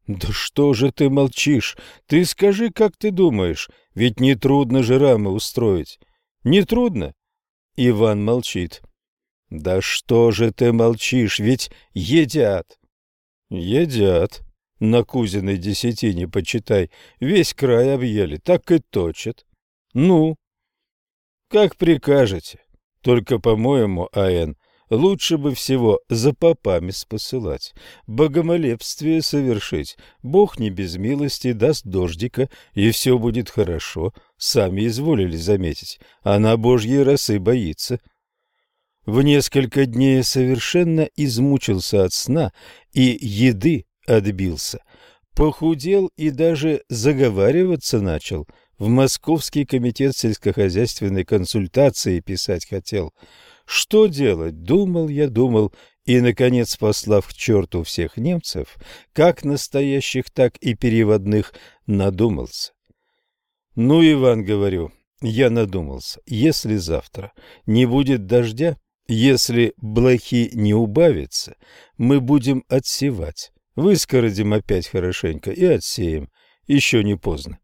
«Да что же ты молчишь? Ты скажи, как ты думаешь, ведь не трудно же рамы устроить. Не трудно?» Иван молчит. «Да что же ты молчишь, ведь едят!» «Едят. На Кузиной десятине, почитай, весь край объели, так и точат. Ну?» «Как прикажете. Только, по-моему, А.Н., Лучше бы всего за попами спосылать, богомолепствие совершить. Бог не без милости даст дождика, и все будет хорошо. Сами изволили заметить, она божьей росы боится. В несколько дней совершенно измучился от сна и еды отбился. Похудел и даже заговариваться начал. В Московский комитет сельскохозяйственной консультации писать хотел – что делать? Думал я, думал, и, наконец, послав к черту всех немцев, как настоящих, так и переводных, надумался. «Ну, Иван, — говорю, — я надумался, если завтра не будет дождя, если блохи не убавится, мы будем отсевать, выскородим опять хорошенько и отсеем, еще не поздно.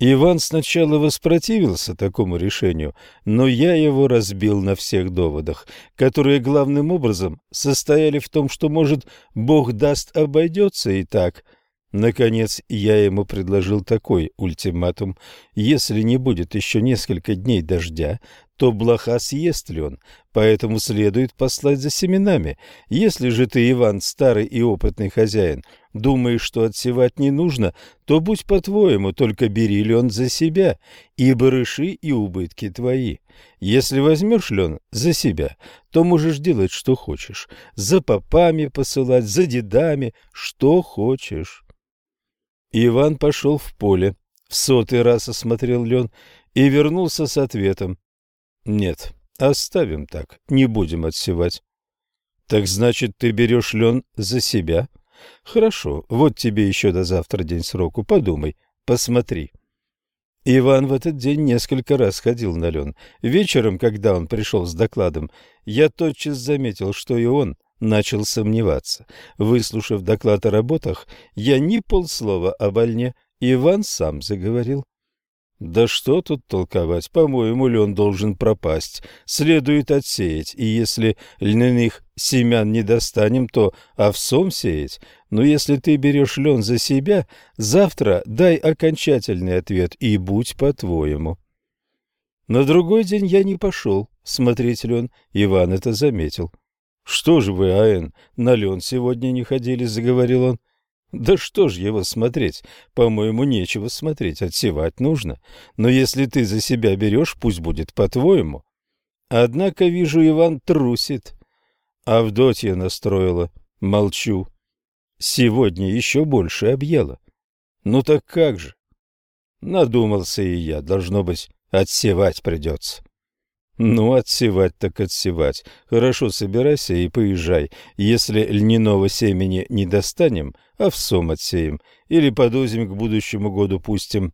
Иван сначала воспротивился такому решению, но я его разбил на всех доводах, которые главным образом состояли в том, что, может, Бог даст обойдется и так. Наконец, я ему предложил такой ультиматум. Если не будет еще несколько дней дождя, то блоха съест ли он, поэтому следует послать за семенами. Если же ты, Иван, старый и опытный хозяин, думаешь, что отсевать не нужно, то будь по-твоему, только бери лен за себя, и барыши и убытки твои. Если возьмешь лен за себя, то можешь делать, что хочешь, за попами посылать, за дедами, что хочешь. Иван пошел в поле, в сотый раз осмотрел лен и вернулся с ответом. Нет, оставим так, не будем отсевать. Так значит, ты берешь лен за себя? Хорошо, вот тебе еще до завтра день сроку, подумай, посмотри. Иван в этот день несколько раз ходил на лен. Вечером, когда он пришел с докладом, я тотчас заметил, что и он начал сомневаться. Выслушав доклад о работах, я ни полслова о больне, Иван сам заговорил. Да что тут толковать, по-моему, лен должен пропасть, следует отсеять, и если льняных семян не достанем, то овсом сеять. Но если ты берешь лен за себя, завтра дай окончательный ответ и будь по-твоему. На другой день я не пошел смотреть лен, Иван это заметил. — Что же вы, Аэн, на лен сегодня не ходили, — заговорил он. — да что ж его смотреть? По-моему, нечего смотреть, отсевать нужно. Но если ты за себя берешь, пусть будет по-твоему. Однако, вижу, Иван трусит. Авдотья настроила. Молчу. Сегодня еще больше объела. Ну так как же? Надумался и я, должно быть, отсевать придется. Ну, отсевать так отсевать. Хорошо, собирайся и поезжай. Если льняного семени не достанем, овсом отсеем. Или подозим к будущему году пустим.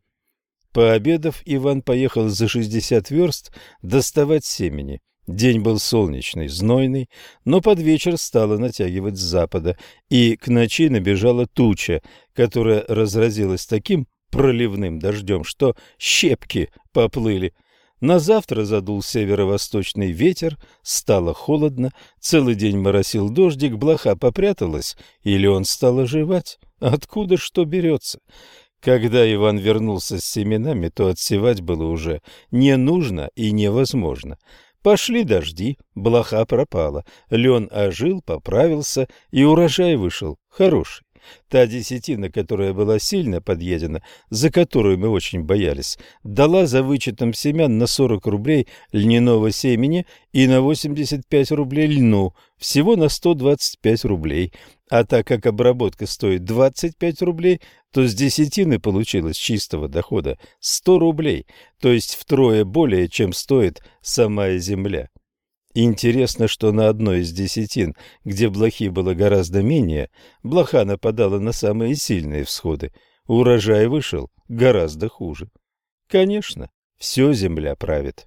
Пообедав, Иван поехал за шестьдесят верст доставать семени. День был солнечный, знойный, но под вечер стало натягивать с запада, и к ночи набежала туча, которая разразилась таким проливным дождем, что щепки поплыли – на завтра задул северо-восточный ветер, стало холодно, целый день моросил дождик, блоха попряталась, или он стал оживать. Откуда что берется? Когда Иван вернулся с семенами, то отсевать было уже не нужно и невозможно. Пошли дожди, блоха пропала, лен ожил, поправился, и урожай вышел хороший. Та десятина, которая была сильно подъедена, за которую мы очень боялись, дала за вычетом семян на 40 рублей льняного семени и на 85 рублей льну, всего на 125 рублей. А так как обработка стоит 25 рублей, то с десятины получилось чистого дохода 100 рублей, то есть втрое более, чем стоит сама земля. Интересно, что на одной из десятин, где блохи было гораздо менее, блоха нападала на самые сильные всходы. Урожай вышел гораздо хуже. Конечно, все земля правит.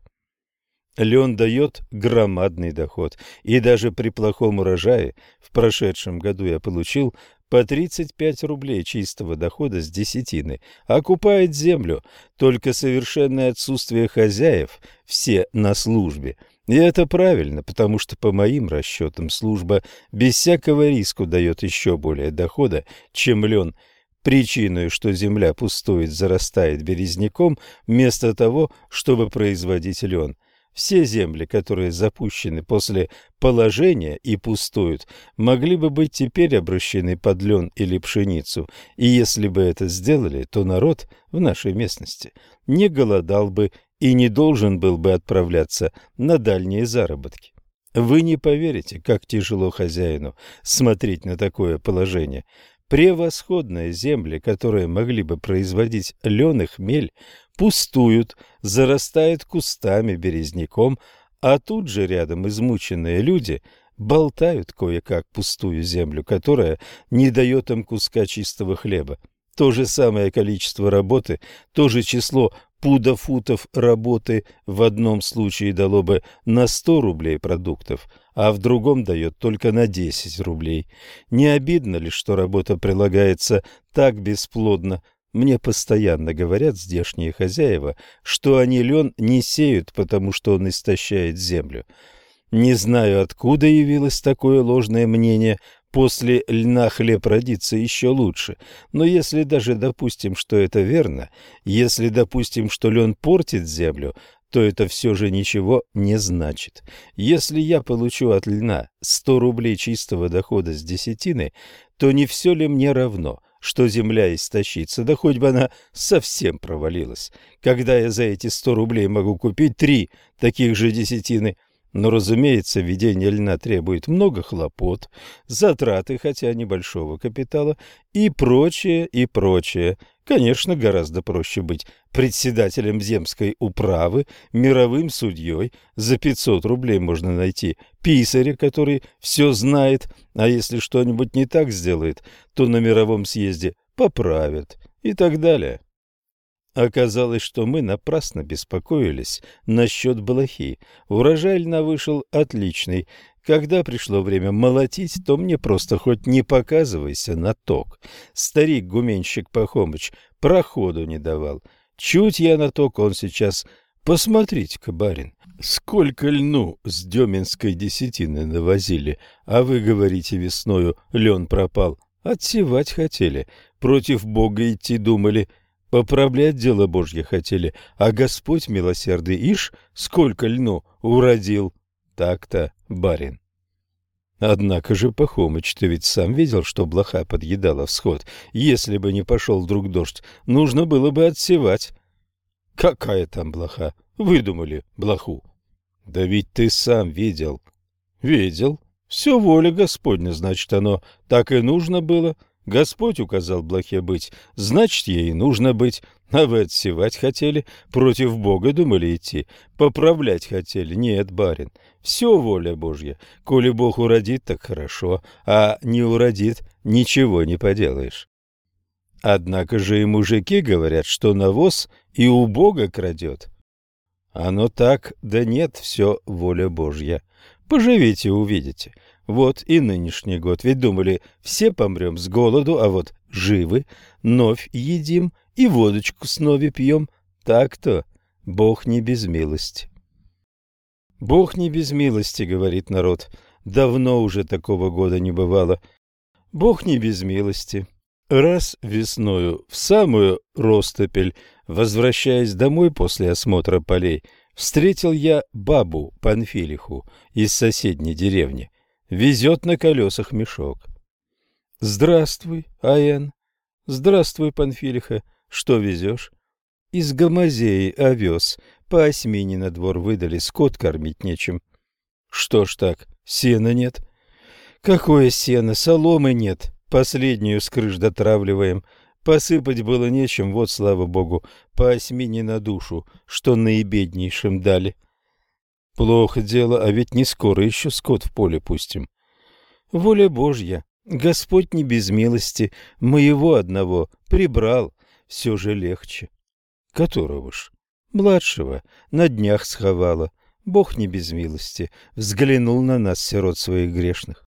Лен дает громадный доход, и даже при плохом урожае, в прошедшем году я получил по 35 рублей чистого дохода с десятины, окупает землю, только совершенное отсутствие хозяев, все на службе – и это правильно, потому что, по моим расчетам, служба без всякого риска дает еще более дохода, чем лен. Причиной, что земля пустует, зарастает березняком, вместо того, чтобы производить лен. Все земли, которые запущены после положения и пустуют, могли бы быть теперь обращены под лен или пшеницу, и если бы это сделали, то народ в нашей местности не голодал бы и не должен был бы отправляться на дальние заработки. Вы не поверите, как тяжело хозяину смотреть на такое положение. Превосходные земли, которые могли бы производить лен и хмель, пустуют, зарастают кустами, березняком, а тут же рядом измученные люди болтают кое-как пустую землю, которая не дает им куска чистого хлеба. То же самое количество работы, то же число пудофутов работы в одном случае дало бы на 100 рублей продуктов, а в другом дает только на 10 рублей. Не обидно ли, что работа прилагается так бесплодно? Мне постоянно говорят здешние хозяева, что они лен не сеют, потому что он истощает землю. Не знаю, откуда явилось такое ложное мнение, после льна хлеб родится еще лучше. Но если даже допустим, что это верно, если допустим, что лен портит землю, то это все же ничего не значит. Если я получу от льна 100 рублей чистого дохода с десятины, то не все ли мне равно, что земля истощится, да хоть бы она совсем провалилась, когда я за эти 100 рублей могу купить три таких же десятины – но, разумеется, введение льна требует много хлопот, затраты, хотя небольшого капитала, и прочее, и прочее. Конечно, гораздо проще быть председателем земской управы, мировым судьей. За 500 рублей можно найти писаря, который все знает, а если что-нибудь не так сделает, то на мировом съезде поправят и так далее. Оказалось, что мы напрасно беспокоились насчет блохи. Урожай льна вышел отличный. Когда пришло время молотить, то мне просто хоть не показывайся на ток. Старик-гуменщик Пахомыч проходу не давал. Чуть я на ток, он сейчас... Посмотрите-ка, барин, сколько льну с Деминской десятины навозили, а вы говорите весною, лен пропал. Отсевать хотели, против Бога идти думали — Поправлять дело Божье хотели, а Господь милосердный, ишь, сколько льну уродил. Так-то, барин. Однако же Пахомыч, ты ведь сам видел, что блоха подъедала всход. Если бы не пошел вдруг дождь, нужно было бы отсевать. Какая там блоха? Выдумали блоху. Да ведь ты сам видел. Видел. Все воля Господня, значит, оно так и нужно было. — Господь указал блохе быть, значит, ей нужно быть. А вы отсевать хотели, против Бога думали идти, поправлять хотели. Нет, барин, все воля Божья. Коли Бог уродит, так хорошо, а не уродит, ничего не поделаешь. Однако же и мужики говорят, что навоз и у Бога крадет. Оно так, да нет, все воля Божья. Поживите, увидите. Вот и нынешний год. Ведь думали, все помрем с голоду, а вот живы, новь едим и водочку с нови пьем. Так-то Бог не без милости. Бог не без милости, говорит народ. Давно уже такого года не бывало. Бог не без милости. Раз весною, в самую ростопель, возвращаясь домой после осмотра полей, встретил я бабу Панфилиху из соседней деревни везет на колесах мешок. Здравствуй, Аэн. Здравствуй, Панфилиха. Что везешь? Из Гамазеи овес. По осьмине на двор выдали, скот кормить нечем. Что ж так, сена нет? Какое сено, соломы нет. Последнюю с крыш дотравливаем. Посыпать было нечем, вот, слава богу, по осьмине на душу, что наибеднейшим дали. Плохо дело, а ведь не скоро еще скот в поле пустим. Воля Божья, Господь не без милости, моего одного прибрал, все же легче. Которого ж? Младшего, на днях сховала. Бог не без милости, взглянул на нас, сирот своих грешных.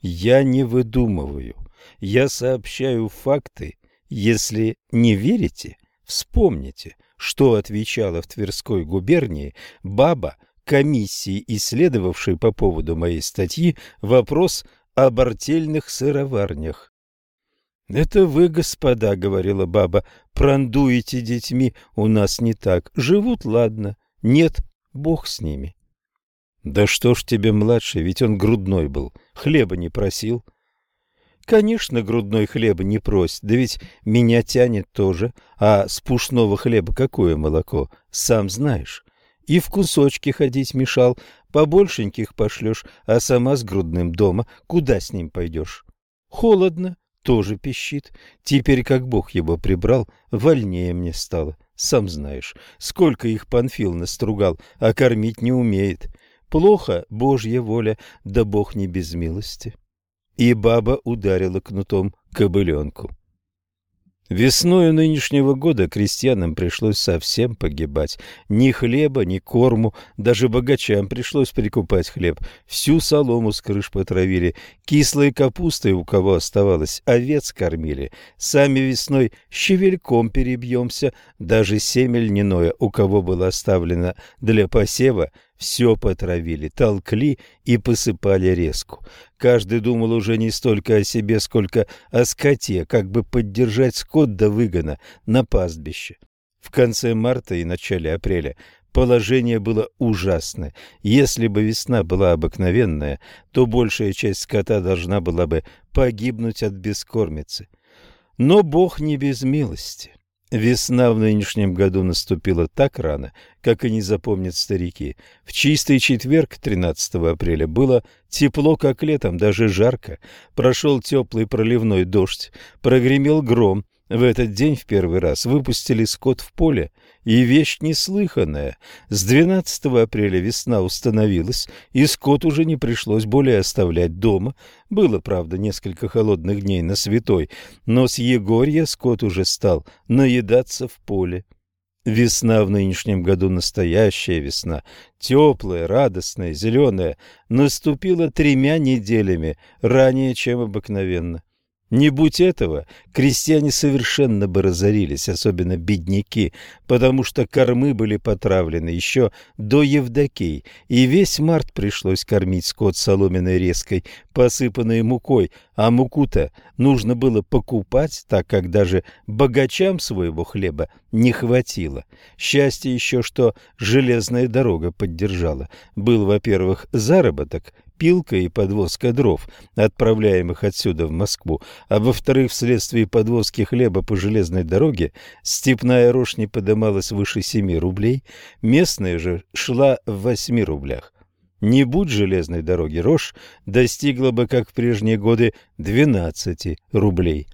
Я не выдумываю, я сообщаю факты. Если не верите, вспомните, что отвечала в Тверской губернии баба комиссии, исследовавшей по поводу моей статьи вопрос об артельных сыроварнях. «Это вы, господа, — говорила баба, — прандуете детьми, у нас не так. Живут, ладно, нет, бог с ними». «Да что ж тебе, младший, ведь он грудной был, хлеба не просил». Конечно, грудной хлеба не просит, да ведь меня тянет тоже. А с пушного хлеба какое молоко, сам знаешь. И в кусочки ходить мешал, побольшеньких пошлешь, а сама с грудным дома куда с ним пойдешь? Холодно, тоже пищит. Теперь, как Бог его прибрал, вольнее мне стало. Сам знаешь, сколько их Панфил настругал, а кормить не умеет. Плохо Божья воля, да Бог не без милости. И баба ударила кнутом кобыленку. Весною нынешнего года крестьянам пришлось совсем погибать. Ни хлеба, ни корму, даже богачам пришлось прикупать хлеб. Всю солому с крыш потравили, кислой капустой у кого оставалось, овец кормили. Сами весной щевельком перебьемся, даже семя льняное у кого было оставлено для посева – все потравили, толкли и посыпали резку. Каждый думал уже не столько о себе, сколько о скоте, как бы поддержать скот до выгона на пастбище. В конце марта и начале апреля положение было ужасное. Если бы весна была обыкновенная, то большая часть скота должна была бы погибнуть от бескормицы. Но Бог не без милости. Весна в нынешнем году наступила так рано, как и не запомнят старики. В чистый четверг, 13 апреля, было тепло, как летом, даже жарко. Прошел теплый проливной дождь, прогремел гром, в этот день в первый раз выпустили скот в поле, и вещь неслыханная. С 12 апреля весна установилась, и скот уже не пришлось более оставлять дома. Было, правда, несколько холодных дней на святой, но с Егорья скот уже стал наедаться в поле. Весна в нынешнем году настоящая весна, теплая, радостная, зеленая, наступила тремя неделями ранее, чем обыкновенно. Не будь этого, крестьяне совершенно бы разорились, особенно бедняки, потому что кормы были потравлены еще до Евдокий, и весь март пришлось кормить скот соломенной резкой, посыпанной мукой, а муку-то нужно было покупать, так как даже богачам своего хлеба не хватило. Счастье еще, что железная дорога поддержала. Был, во-первых, заработок, пилка и подвозка дров, отправляемых отсюда в Москву, а во-вторых, вследствие подвозки хлеба по железной дороге, степная рожь не подымалась выше семи рублей, местная же шла в восьми рублях. Не будь железной дороги, рожь достигла бы, как в прежние годы, двенадцати рублей.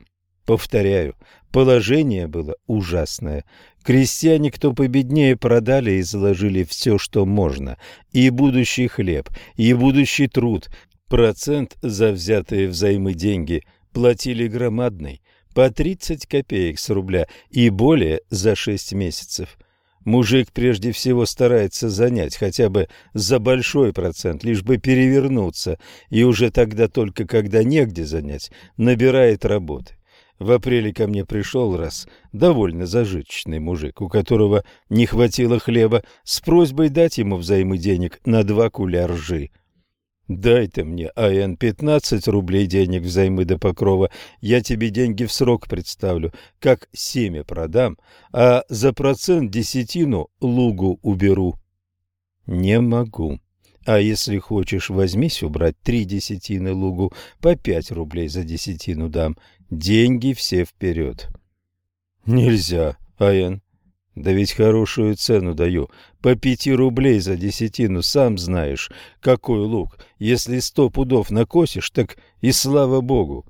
Повторяю, положение было ужасное. Крестьяне, кто победнее, продали и заложили все, что можно. И будущий хлеб, и будущий труд. Процент за взятые взаймы деньги платили громадный, по 30 копеек с рубля и более за 6 месяцев. Мужик прежде всего старается занять хотя бы за большой процент, лишь бы перевернуться, и уже тогда только когда негде занять, набирает работы. В апреле ко мне пришел раз довольно зажиточный мужик, у которого не хватило хлеба, с просьбой дать ему взаймы денег на два куля ржи. «Дай ты мне, АН, пятнадцать рублей денег взаймы до покрова, я тебе деньги в срок представлю, как семя продам, а за процент десятину лугу уберу». «Не могу», а если хочешь, возьмись убрать три десятины лугу, по пять рублей за десятину дам. Деньги все вперед. Нельзя, Аян. Да ведь хорошую цену даю. По пяти рублей за десятину, сам знаешь, какой лук. Если сто пудов накосишь, так и слава богу.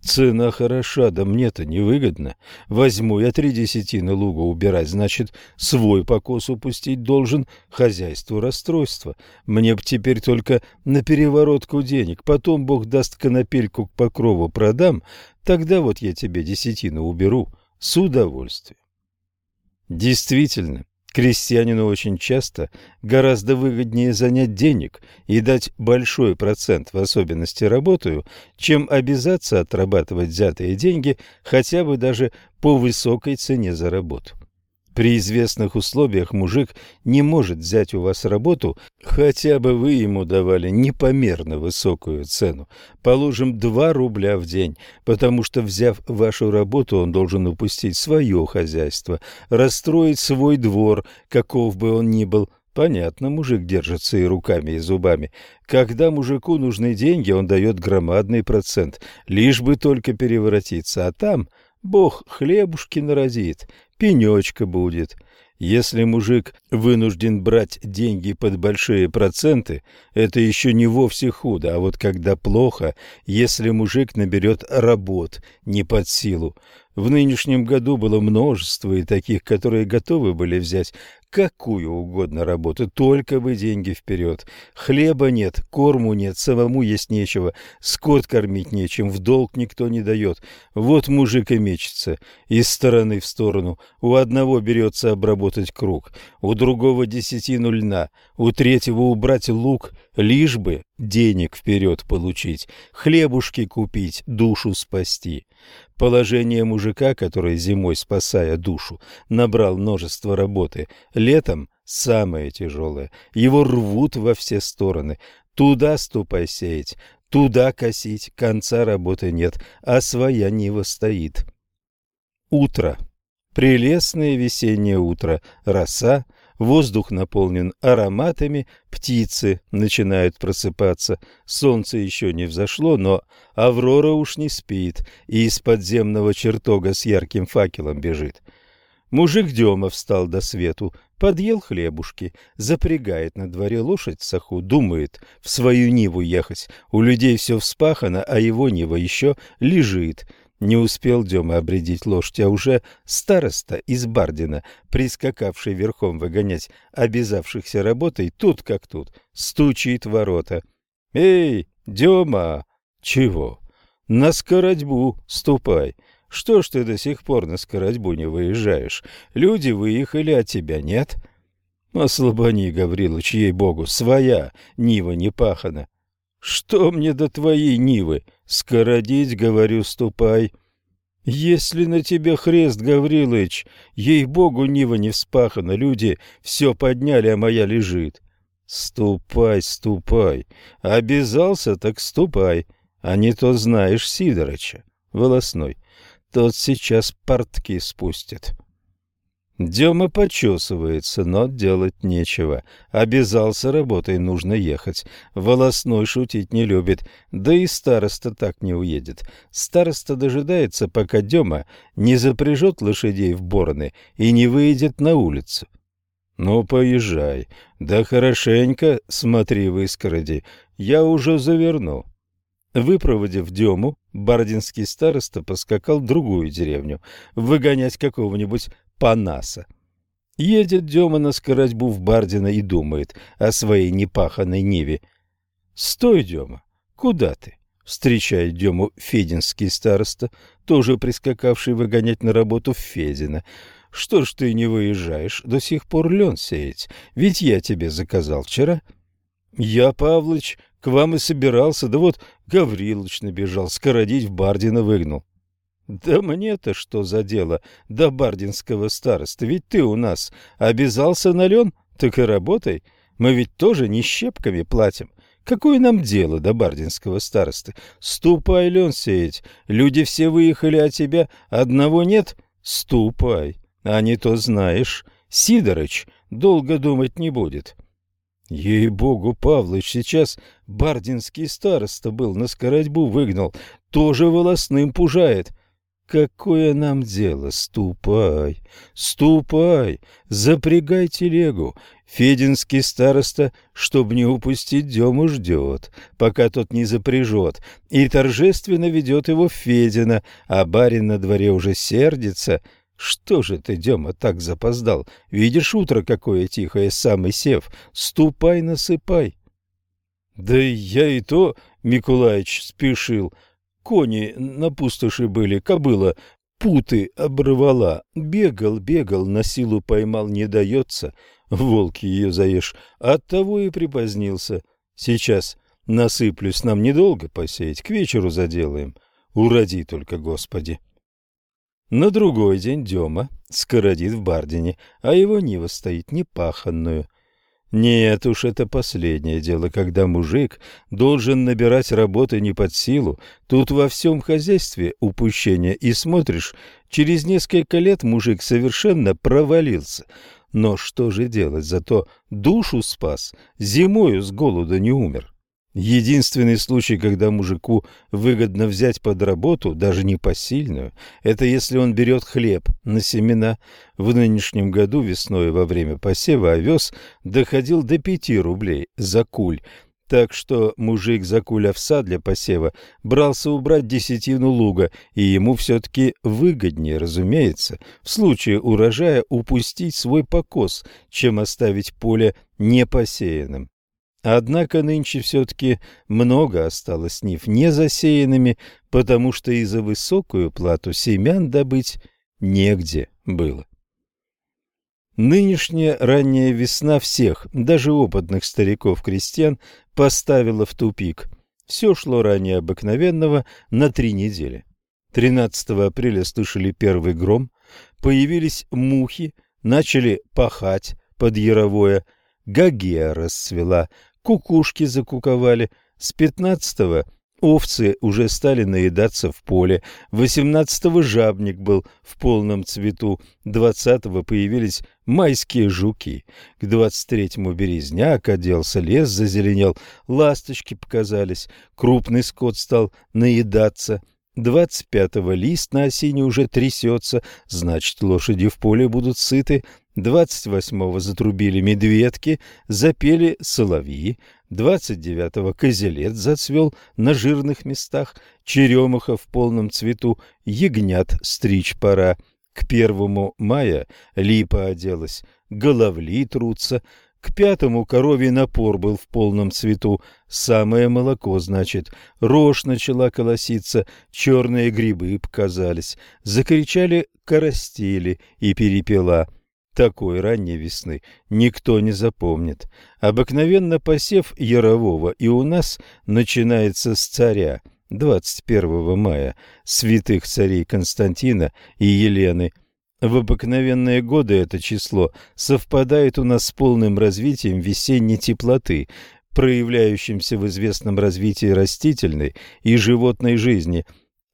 Цена хороша, да мне-то невыгодно. Возьму я три десятины луга убирать, значит, свой покос упустить должен, хозяйству расстройство. Мне б теперь только на переворотку денег, потом Бог даст конопельку к покрову продам, тогда вот я тебе десятину уберу с удовольствием. Действительно, Крестьянину очень часто гораздо выгоднее занять денег и дать большой процент, в особенности работаю, чем обязаться отрабатывать взятые деньги хотя бы даже по высокой цене за работу. При известных условиях мужик не может взять у вас работу, хотя бы вы ему давали непомерно высокую цену, положим 2 рубля в день, потому что, взяв вашу работу, он должен упустить свое хозяйство, расстроить свой двор, каков бы он ни был, Понятно, мужик держится и руками, и зубами. Когда мужику нужны деньги, он дает громадный процент, лишь бы только переворотиться, а там Бог хлебушки народит, пенечка будет. Если мужик вынужден брать деньги под большие проценты, это еще не вовсе худо, а вот когда плохо, если мужик наберет работ не под силу. В нынешнем году было множество и таких, которые готовы были взять какую угодно работу, только бы деньги вперед. Хлеба нет, корму нет, самому есть нечего, скот кормить нечем, в долг никто не дает. Вот мужик и мечется из стороны в сторону. У одного берется обработать круг, у другого десятину льна, у третьего убрать лук, лишь бы денег вперед получить, хлебушки купить, душу спасти. Положение мужика, который зимой, спасая душу, набрал множество работы, летом самое тяжелое. Его рвут во все стороны. Туда ступай сеять, туда косить, конца работы нет, а своя нива стоит. Утро. Прелестное весеннее утро, роса, Воздух наполнен ароматами, птицы начинают просыпаться. Солнце еще не взошло, но Аврора уж не спит и из подземного чертога с ярким факелом бежит. Мужик Дема встал до свету, подъел хлебушки, запрягает на дворе лошадь саху, думает в свою Ниву ехать. У людей все вспахано, а его Нива еще лежит. Не успел Дема обредить лошадь, а уже староста из Бардина, прискакавший верхом выгонять обязавшихся работой, тут как тут, стучит ворота. «Эй, Дема!» «Чего?» «На скородьбу ступай!» «Что ж ты до сих пор на скородьбу не выезжаешь? Люди выехали, а тебя нет?» «Ослабони, Гаврилыч, ей-богу, своя Нива не пахана!» «Что мне до твоей Нивы? Скородить, говорю, ступай!» «Если на тебе хрест, Гаврилыч, ей-богу, Нива не вспахана, люди все подняли, а моя лежит!» «Ступай, ступай! Обязался, так ступай, а не то знаешь Сидорыча, волосной, тот сейчас портки спустит». Дема почесывается, но делать нечего. Обязался работой, нужно ехать. Волосной шутить не любит, да и староста так не уедет. Староста дожидается, пока Дема не запряжет лошадей в бороны и не выйдет на улицу. Ну, поезжай, да хорошенько смотри в искороди, я уже заверну. Выпроводив Дему, бардинский староста поскакал в другую деревню, выгонять какого-нибудь Панаса. Едет Дема на скоростьбу в Бардино и думает о своей непаханной Ниве. «Стой, Дема, куда ты?» Встречает Дему Фединский староста, тоже прискакавший выгонять на работу в Федино. «Что ж ты не выезжаешь до сих пор лен сеять? Ведь я тебе заказал вчера». «Я, Павлыч, к вам и собирался, да вот Гаврилыч набежал, скородить в Бардино выгнал». Да мне-то что за дело до бардинского староста? Ведь ты у нас обязался на лен, так и работай. Мы ведь тоже не щепками платим. Какое нам дело до бардинского старосты? Ступай лен сеять. Люди все выехали, а тебя одного нет? Ступай. А не то знаешь, Сидорыч долго думать не будет. Ей-богу, Павлыч, сейчас бардинский староста был, на скородьбу выгнал, тоже волосным пужает. Какое нам дело? Ступай, ступай, запрягай телегу. Фединский староста, чтоб не упустить Дему, ждет, пока тот не запряжет, и торжественно ведет его Федина, а барин на дворе уже сердится. Что же ты, Дема, так запоздал? Видишь, утро какое тихое, самый сев. Ступай, насыпай. Да я и то, Миколаич, спешил, — Кони на пустоши были, кобыла путы обрывала. Бегал, бегал, на силу поймал, не дается. Волки ее заешь. Оттого и припозднился. Сейчас насыплюсь, нам недолго посеять, к вечеру заделаем. Уроди только, Господи. На другой день Дема скородит в Бардине, а его Нива стоит непаханную. Нет уж, это последнее дело, когда мужик должен набирать работы не под силу. Тут во всем хозяйстве упущение, и смотришь, через несколько лет мужик совершенно провалился. Но что же делать, зато душу спас, зимою с голода не умер. Единственный случай, когда мужику выгодно взять под работу, даже не посильную, это если он берет хлеб на семена. В нынешнем году весной во время посева овес доходил до пяти рублей за куль. так что мужик за куль овса для посева брался убрать десятину луга, и ему все-таки выгоднее, разумеется, в случае урожая упустить свой покос, чем оставить поле непосеянным. Однако нынче все-таки много осталось нив незасеянными, потому что и за высокую плату семян добыть негде было. Нынешняя ранняя весна всех, даже опытных стариков-крестьян, поставила в тупик. Все шло ранее обыкновенного на три недели. 13 апреля слышали первый гром, появились мухи, начали пахать под яровое, гагея расцвела, кукушки закуковали. С 15 Овцы уже стали наедаться в поле. 18-го жабник был в полном цвету. 20-го появились майские жуки. К 23-му березняк оделся, лес зазеленел, ласточки показались. Крупный скот стал наедаться. 25-го лист на осине уже трясется, значит, лошади в поле будут сыты. 28-го затрубили медведки, запели соловьи. 29-го козелет зацвел на жирных местах, черемуха в полном цвету, ягнят стричь пора. К первому мая липа оделась, головли трутся, к пятому коровий напор был в полном цвету, самое молоко, значит. Рожь начала колоситься, черные грибы показались, закричали коростели и перепела — такой ранней весны никто не запомнит. Обыкновенно посев ярового и у нас начинается с царя 21 мая, святых царей Константина и Елены. В обыкновенные годы это число совпадает у нас с полным развитием весенней теплоты, проявляющимся в известном развитии растительной и животной жизни.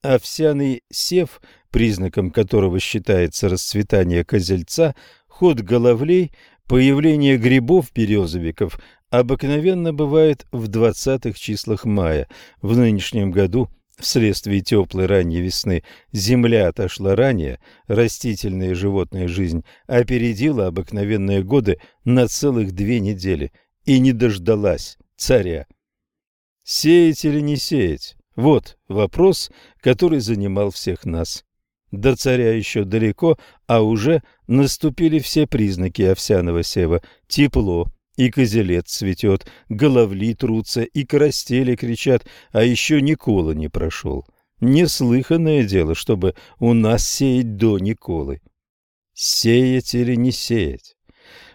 Овсяный сев, признаком которого считается расцветание козельца, Ход головлей, появление грибов-березовиков обыкновенно бывает в двадцатых числах мая. В нынешнем году Вследствие теплой ранней весны земля отошла ранее, растительная и животная жизнь опередила обыкновенные годы на целых две недели и не дождалась царя. Сеять или не сеять? Вот вопрос, который занимал всех нас. До царя еще далеко, а уже наступили все признаки овсяного сева. Тепло, и козелет цветет, головли трутся, и коростели кричат, а еще Никола не прошел. Неслыханное дело, чтобы у нас сеять до Николы. Сеять или не сеять?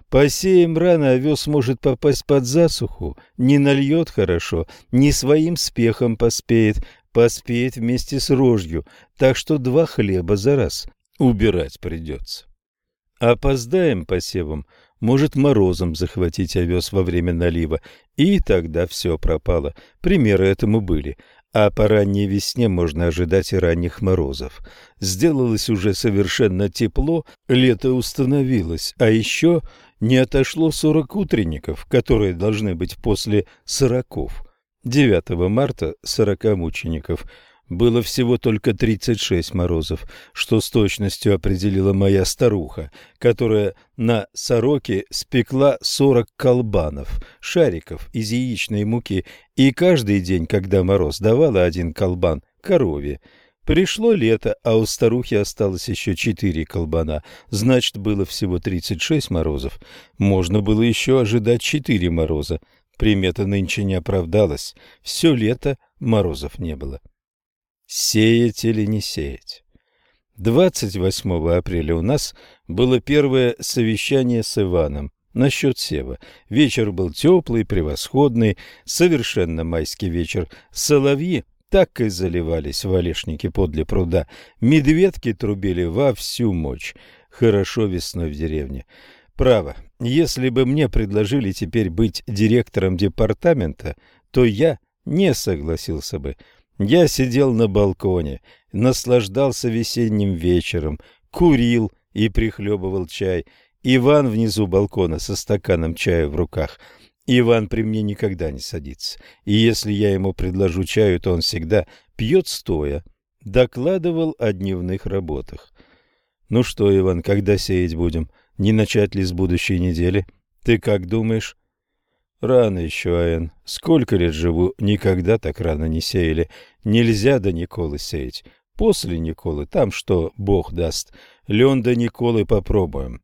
Посеем рано, овес может попасть под засуху, не нальет хорошо, не своим спехом поспеет, поспеет вместе с рожью, так что два хлеба за раз убирать придется. Опоздаем посевом, может морозом захватить овес во время налива, и тогда все пропало. Примеры этому были. А по ранней весне можно ожидать и ранних морозов. Сделалось уже совершенно тепло, лето установилось, а еще не отошло сорок утренников, которые должны быть после сороков. 9 марта сорока мучеников было всего только 36 морозов, что с точностью определила моя старуха, которая на сороке спекла 40 колбанов, шариков из яичной муки, и каждый день, когда мороз, давала один колбан корове. Пришло лето, а у старухи осталось еще четыре колбана, значит, было всего 36 морозов. Можно было еще ожидать четыре мороза. Примета нынче не оправдалась. Все лето морозов не было. Сеять или не сеять? 28 апреля у нас было первое совещание с Иваном насчет сева. Вечер был теплый, превосходный, совершенно майский вечер. Соловьи так и заливались в олешнике подле пруда. Медведки трубили во всю мощь. Хорошо весной в деревне. Право, если бы мне предложили теперь быть директором департамента, то я не согласился бы. Я сидел на балконе, наслаждался весенним вечером, курил и прихлебывал чай. Иван внизу балкона со стаканом чая в руках. Иван при мне никогда не садится, и если я ему предложу чаю, то он всегда пьет стоя. Докладывал о дневных работах. «Ну что, Иван, когда сеять будем?» Не начать ли с будущей недели? Ты как думаешь? Рано еще, Айн. Сколько лет живу, никогда так рано не сеяли. Нельзя до Николы сеять. После Николы, там что Бог даст. Лен до Николы попробуем.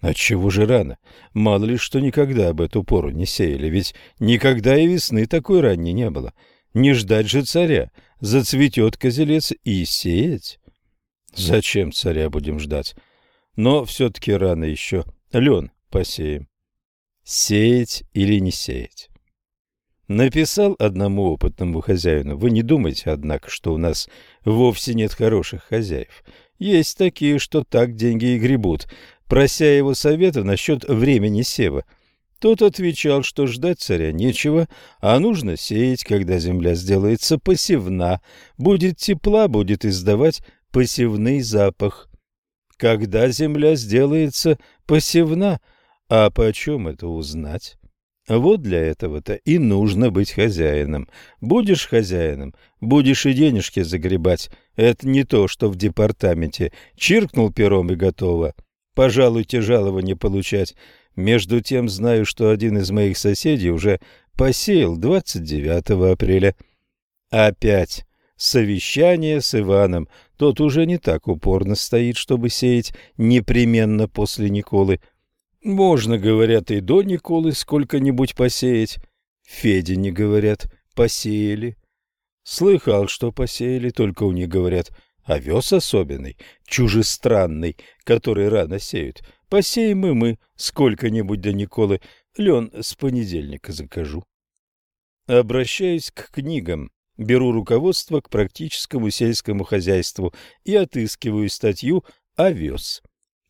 Отчего же рано? Мало ли что никогда об эту пору не сеяли, ведь никогда и весны такой ранней не было. Не ждать же царя, зацветет козелец и сеять. Зачем царя будем ждать? Но все-таки рано еще. Лен посеем. Сеять или не сеять? Написал одному опытному хозяину. Вы не думайте, однако, что у нас вовсе нет хороших хозяев. Есть такие, что так деньги и гребут, прося его совета насчет времени сева. Тот отвечал, что ждать царя нечего, а нужно сеять, когда земля сделается посевна, будет тепла, будет издавать посевный запах. Когда земля сделается посевна, а почем это узнать? Вот для этого-то и нужно быть хозяином. Будешь хозяином, будешь и денежки загребать. Это не то, что в департаменте. Чиркнул пером и готово. Пожалуйте жалование получать. Между тем знаю, что один из моих соседей уже посеял 29 апреля. Опять совещание с Иваном. Тот уже не так упорно стоит, чтобы сеять непременно после Николы. Можно, говорят, и до Николы сколько-нибудь посеять. Феде не говорят, посеяли. Слыхал, что посеяли, только у них говорят, овес особенный, чужестранный, который рано сеют. Посеем и мы сколько-нибудь до Николы. Лен с понедельника закажу. Обращаюсь к книгам. Беру руководство к практическому сельскому хозяйству и отыскиваю статью «Овес».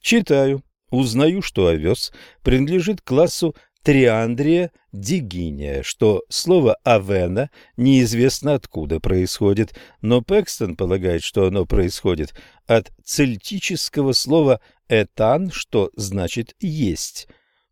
Читаю, Узнаю, что овес принадлежит классу Триандрия дигиния, что слово «авена» неизвестно откуда происходит, но Пекстон полагает, что оно происходит от цельтического слова «этан», что значит «есть».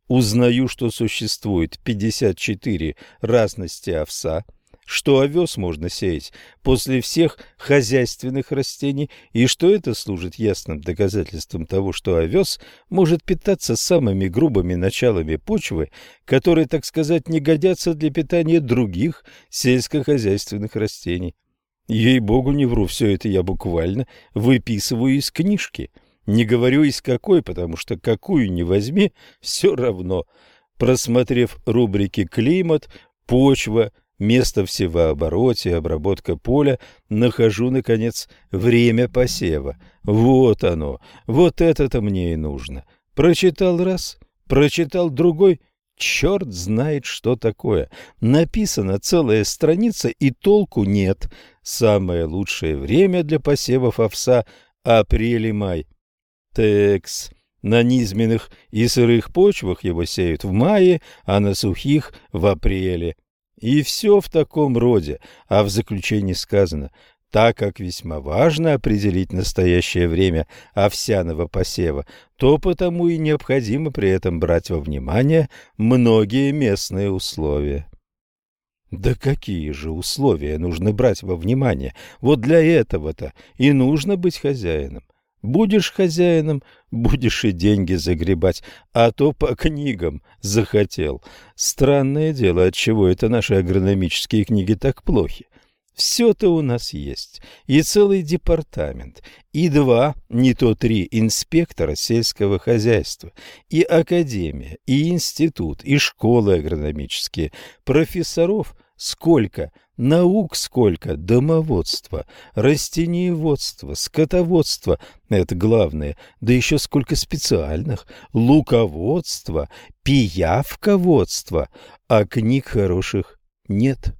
Узнаю, что существует 54 разности овса – что овес можно сеять после всех хозяйственных растений и что это служит ясным доказательством того, что овес может питаться самыми грубыми началами почвы, которые, так сказать, не годятся для питания других сельскохозяйственных растений. Ей-богу, не вру, все это я буквально выписываю из книжки. Не говорю из какой, потому что какую ни возьми, все равно. Просмотрев рубрики «Климат», «Почва», место в обработка поля, нахожу, наконец, время посева. Вот оно, вот это-то мне и нужно. Прочитал раз, прочитал другой, черт знает, что такое. Написана целая страница, и толку нет. Самое лучшее время для посевов овса – апрель и май. Текс. На низменных и сырых почвах его сеют в мае, а на сухих – в апреле. И все в таком роде, а в заключении сказано, так как весьма важно определить настоящее время овсяного посева, то потому и необходимо при этом брать во внимание многие местные условия. Да какие же условия нужно брать во внимание? Вот для этого-то и нужно быть хозяином. Будешь хозяином, будешь и деньги загребать, а то по книгам захотел. Странное дело, отчего это наши агрономические книги так плохи. Все-то у нас есть, и целый департамент, и два, не то три инспектора сельского хозяйства, и академия, и институт, и школы агрономические, профессоров сколько – Наук сколько, домоводства, растениеводства, скотоводства – это главное, да еще сколько специальных, луководства, пиявководства, а книг хороших нет.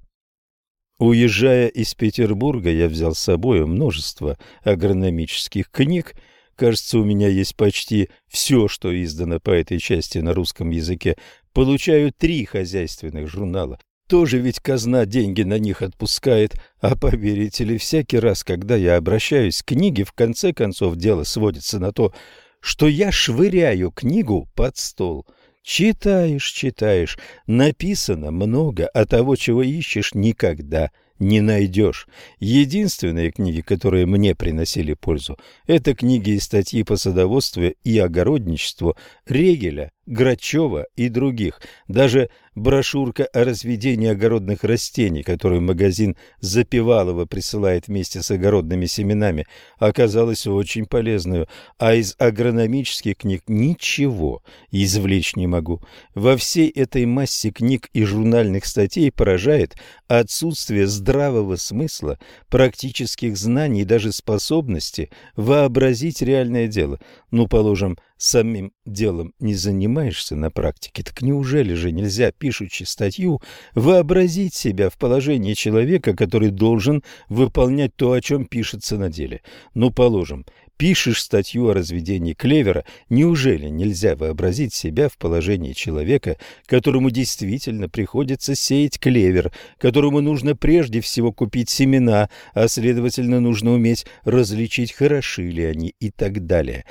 Уезжая из Петербурга, я взял с собой множество агрономических книг, Кажется, у меня есть почти все, что издано по этой части на русском языке. Получаю три хозяйственных журнала, тоже ведь казна деньги на них отпускает. А поверите ли, всякий раз, когда я обращаюсь к книге, в конце концов дело сводится на то, что я швыряю книгу под стол. Читаешь, читаешь, написано много, а того, чего ищешь, никогда не найдешь. Единственные книги, которые мне приносили пользу, это книги и статьи по садоводству и огородничеству Регеля, Грачева и других. Даже брошюрка о разведении огородных растений, которую магазин Запивалова присылает вместе с огородными семенами, оказалась очень полезной, а из агрономических книг ничего извлечь не могу. Во всей этой массе книг и журнальных статей поражает отсутствие здравого смысла, практических знаний и даже способности вообразить реальное дело. Ну, положим, самим делом не занимаешься на практике, так неужели же нельзя, пишучи статью, вообразить себя в положении человека, который должен выполнять то, о чем пишется на деле? Ну, положим, пишешь статью о разведении клевера, неужели нельзя вообразить себя в положении человека, которому действительно приходится сеять клевер, которому нужно прежде всего купить семена, а следовательно нужно уметь различить, хороши ли они и так далее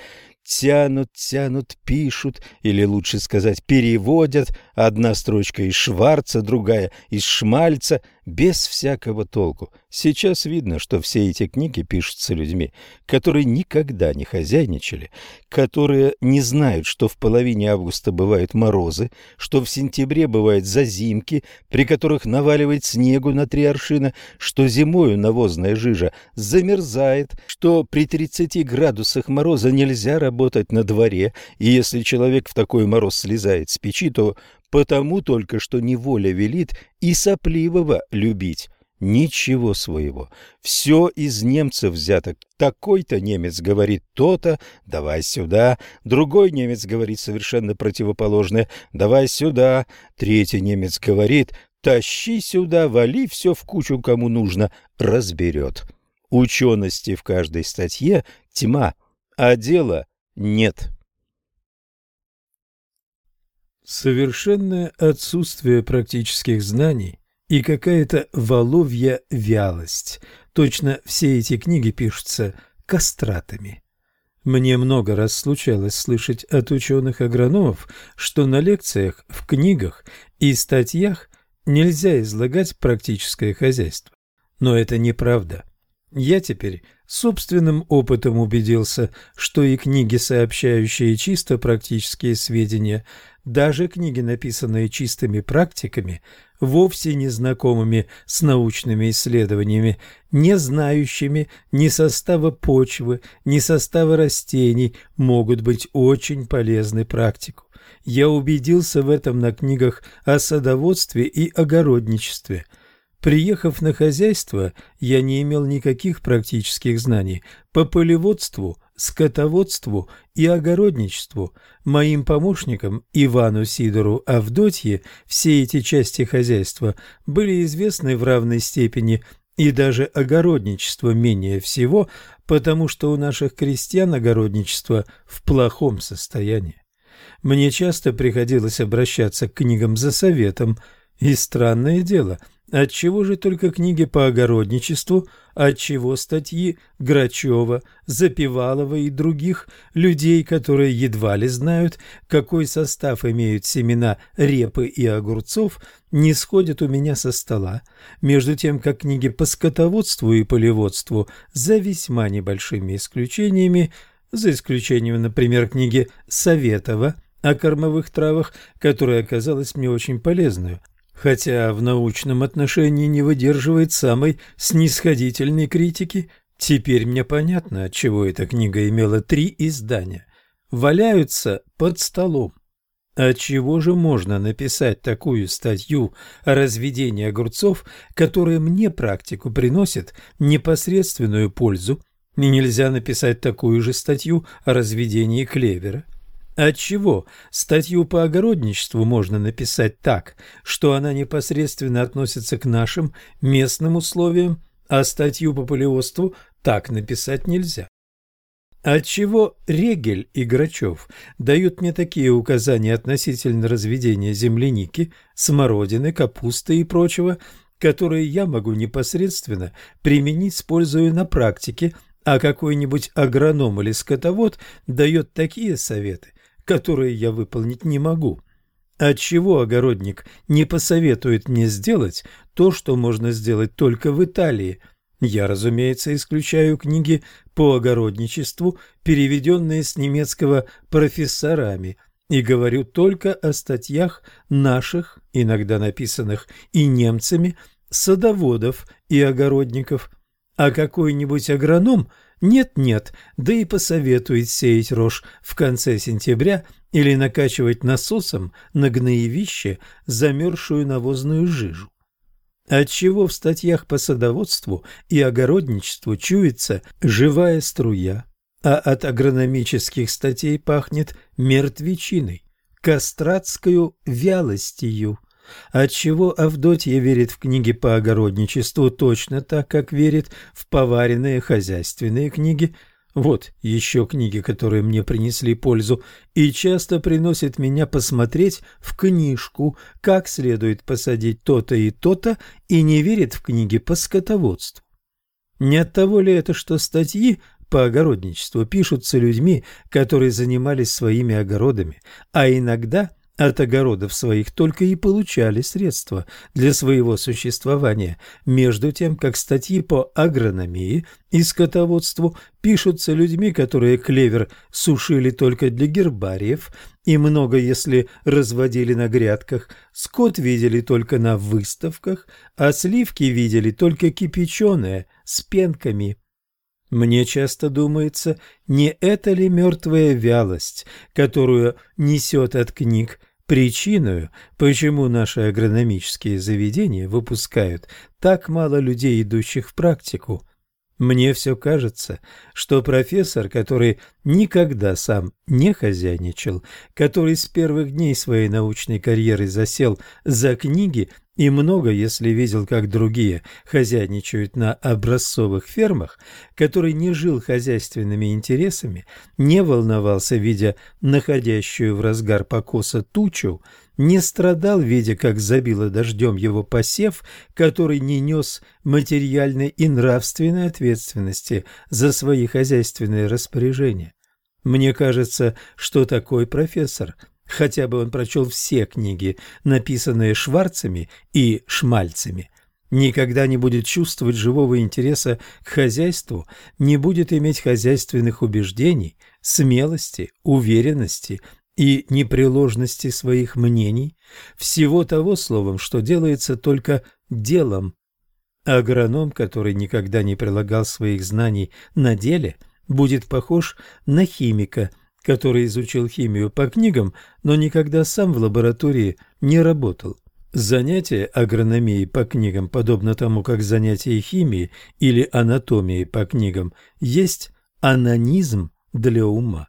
тянут, тянут, пишут, или лучше сказать, переводят, одна строчка из Шварца, другая из Шмальца, без всякого толку. Сейчас видно, что все эти книги пишутся людьми, которые никогда не хозяйничали, которые не знают, что в половине августа бывают морозы, что в сентябре бывают зазимки, при которых наваливает снегу на три аршина, что зимою навозная жижа замерзает, что при 30 градусах мороза нельзя работать на дворе, и если человек в такой мороз слезает с печи, то потому только, что неволя велит и сопливого любить. Ничего своего. Все из немцев взято. Такой-то немец говорит то-то, давай сюда. Другой немец говорит совершенно противоположное, давай сюда. Третий немец говорит, тащи сюда, вали все в кучу, кому нужно, разберет. Учености в каждой статье тьма, а дела нет. Совершенное отсутствие практических знаний и какая-то воловья вялость. Точно все эти книги пишутся кастратами. Мне много раз случалось слышать от ученых-агрономов, что на лекциях, в книгах и статьях нельзя излагать практическое хозяйство. Но это неправда. Я теперь собственным опытом убедился, что и книги, сообщающие чисто практические сведения, даже книги, написанные чистыми практиками, вовсе не знакомыми с научными исследованиями, не знающими ни состава почвы, ни состава растений, могут быть очень полезны практику. Я убедился в этом на книгах о садоводстве и огородничестве – Приехав на хозяйство, я не имел никаких практических знаний по полеводству, скотоводству и огородничеству. Моим помощникам Ивану Сидору Авдотье все эти части хозяйства были известны в равной степени и даже огородничество менее всего, потому что у наших крестьян огородничество в плохом состоянии. Мне часто приходилось обращаться к книгам за советом, и странное дело – Отчего же только книги по огородничеству, отчего статьи Грачева, Запивалова и других людей, которые едва ли знают, какой состав имеют семена репы и огурцов, не сходят у меня со стола, между тем как книги по скотоводству и полеводству за весьма небольшими исключениями, за исключением, например, книги Советова о кормовых травах, которая оказалась мне очень полезной, хотя в научном отношении не выдерживает самой снисходительной критики, теперь мне понятно, отчего эта книга имела три издания. Валяются под столом. Отчего же можно написать такую статью о разведении огурцов, которая мне практику приносит непосредственную пользу, и нельзя написать такую же статью о разведении клевера? Отчего статью по огородничеству можно написать так, что она непосредственно относится к нашим местным условиям, а статью по полеводству так написать нельзя? Отчего Регель и Грачев дают мне такие указания относительно разведения земляники, смородины, капусты и прочего, которые я могу непосредственно применить, используя на практике, а какой-нибудь агроном или скотовод дает такие советы, которые я выполнить не могу. Отчего огородник не посоветует мне сделать то, что можно сделать только в Италии? Я, разумеется, исключаю книги по огородничеству, переведенные с немецкого профессорами, и говорю только о статьях наших, иногда написанных и немцами, садоводов и огородников, а какой-нибудь агроном нет-нет, да и посоветует сеять рожь в конце сентября или накачивать насосом на гноевище замерзшую навозную жижу. Отчего в статьях по садоводству и огородничеству чуется живая струя, а от агрономических статей пахнет мертвечиной, кастратскую вялостью. Отчего Авдотья верит в книги по огородничеству точно так, как верит в поваренные хозяйственные книги, вот еще книги, которые мне принесли пользу, и часто приносит меня посмотреть в книжку, как следует посадить то-то и то-то, и не верит в книги по скотоводству. Не от того ли это, что статьи по огородничеству пишутся людьми, которые занимались своими огородами, а иногда от огородов своих только и получали средства для своего существования, между тем, как статьи по агрономии и скотоводству пишутся людьми, которые клевер сушили только для гербариев и много, если разводили на грядках, скот видели только на выставках, а сливки видели только кипяченые, с пенками. Мне часто думается, не это ли мертвая вялость, которую несет от книг Причиной, почему наши агрономические заведения выпускают так мало людей, идущих в практику, мне все кажется, что профессор, который никогда сам не хозяйничал, который с первых дней своей научной карьеры засел за книги и много, если видел, как другие хозяйничают на образцовых фермах, который не жил хозяйственными интересами, не волновался, видя находящую в разгар покоса тучу, не страдал, видя, как забило дождем его посев, который не нес материальной и нравственной ответственности за свои хозяйственные распоряжения. Мне кажется, что такой профессор, хотя бы он прочел все книги, написанные Шварцами и Шмальцами, никогда не будет чувствовать живого интереса к хозяйству, не будет иметь хозяйственных убеждений, смелости, уверенности и непреложности своих мнений, всего того словом, что делается только делом. Агроном, который никогда не прилагал своих знаний на деле, будет похож на химика, который изучил химию по книгам, но никогда сам в лаборатории не работал. Занятие агрономией по книгам, подобно тому, как занятие химией или анатомией по книгам, есть анонизм для ума.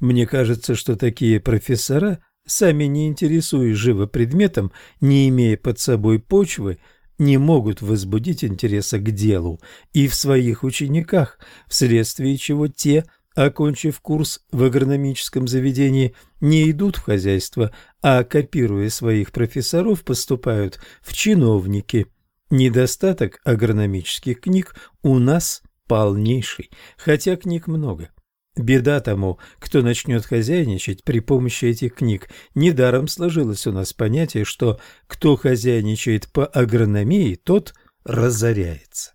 Мне кажется, что такие профессора, сами не интересуясь живо предметом, не имея под собой почвы, не могут возбудить интереса к делу и в своих учениках, вследствие чего те, окончив курс в агрономическом заведении, не идут в хозяйство, а, копируя своих профессоров, поступают в чиновники. Недостаток агрономических книг у нас полнейший, хотя книг много. Беда тому, кто начнет хозяйничать при помощи этих книг. Недаром сложилось у нас понятие, что кто хозяйничает по агрономии, тот разоряется.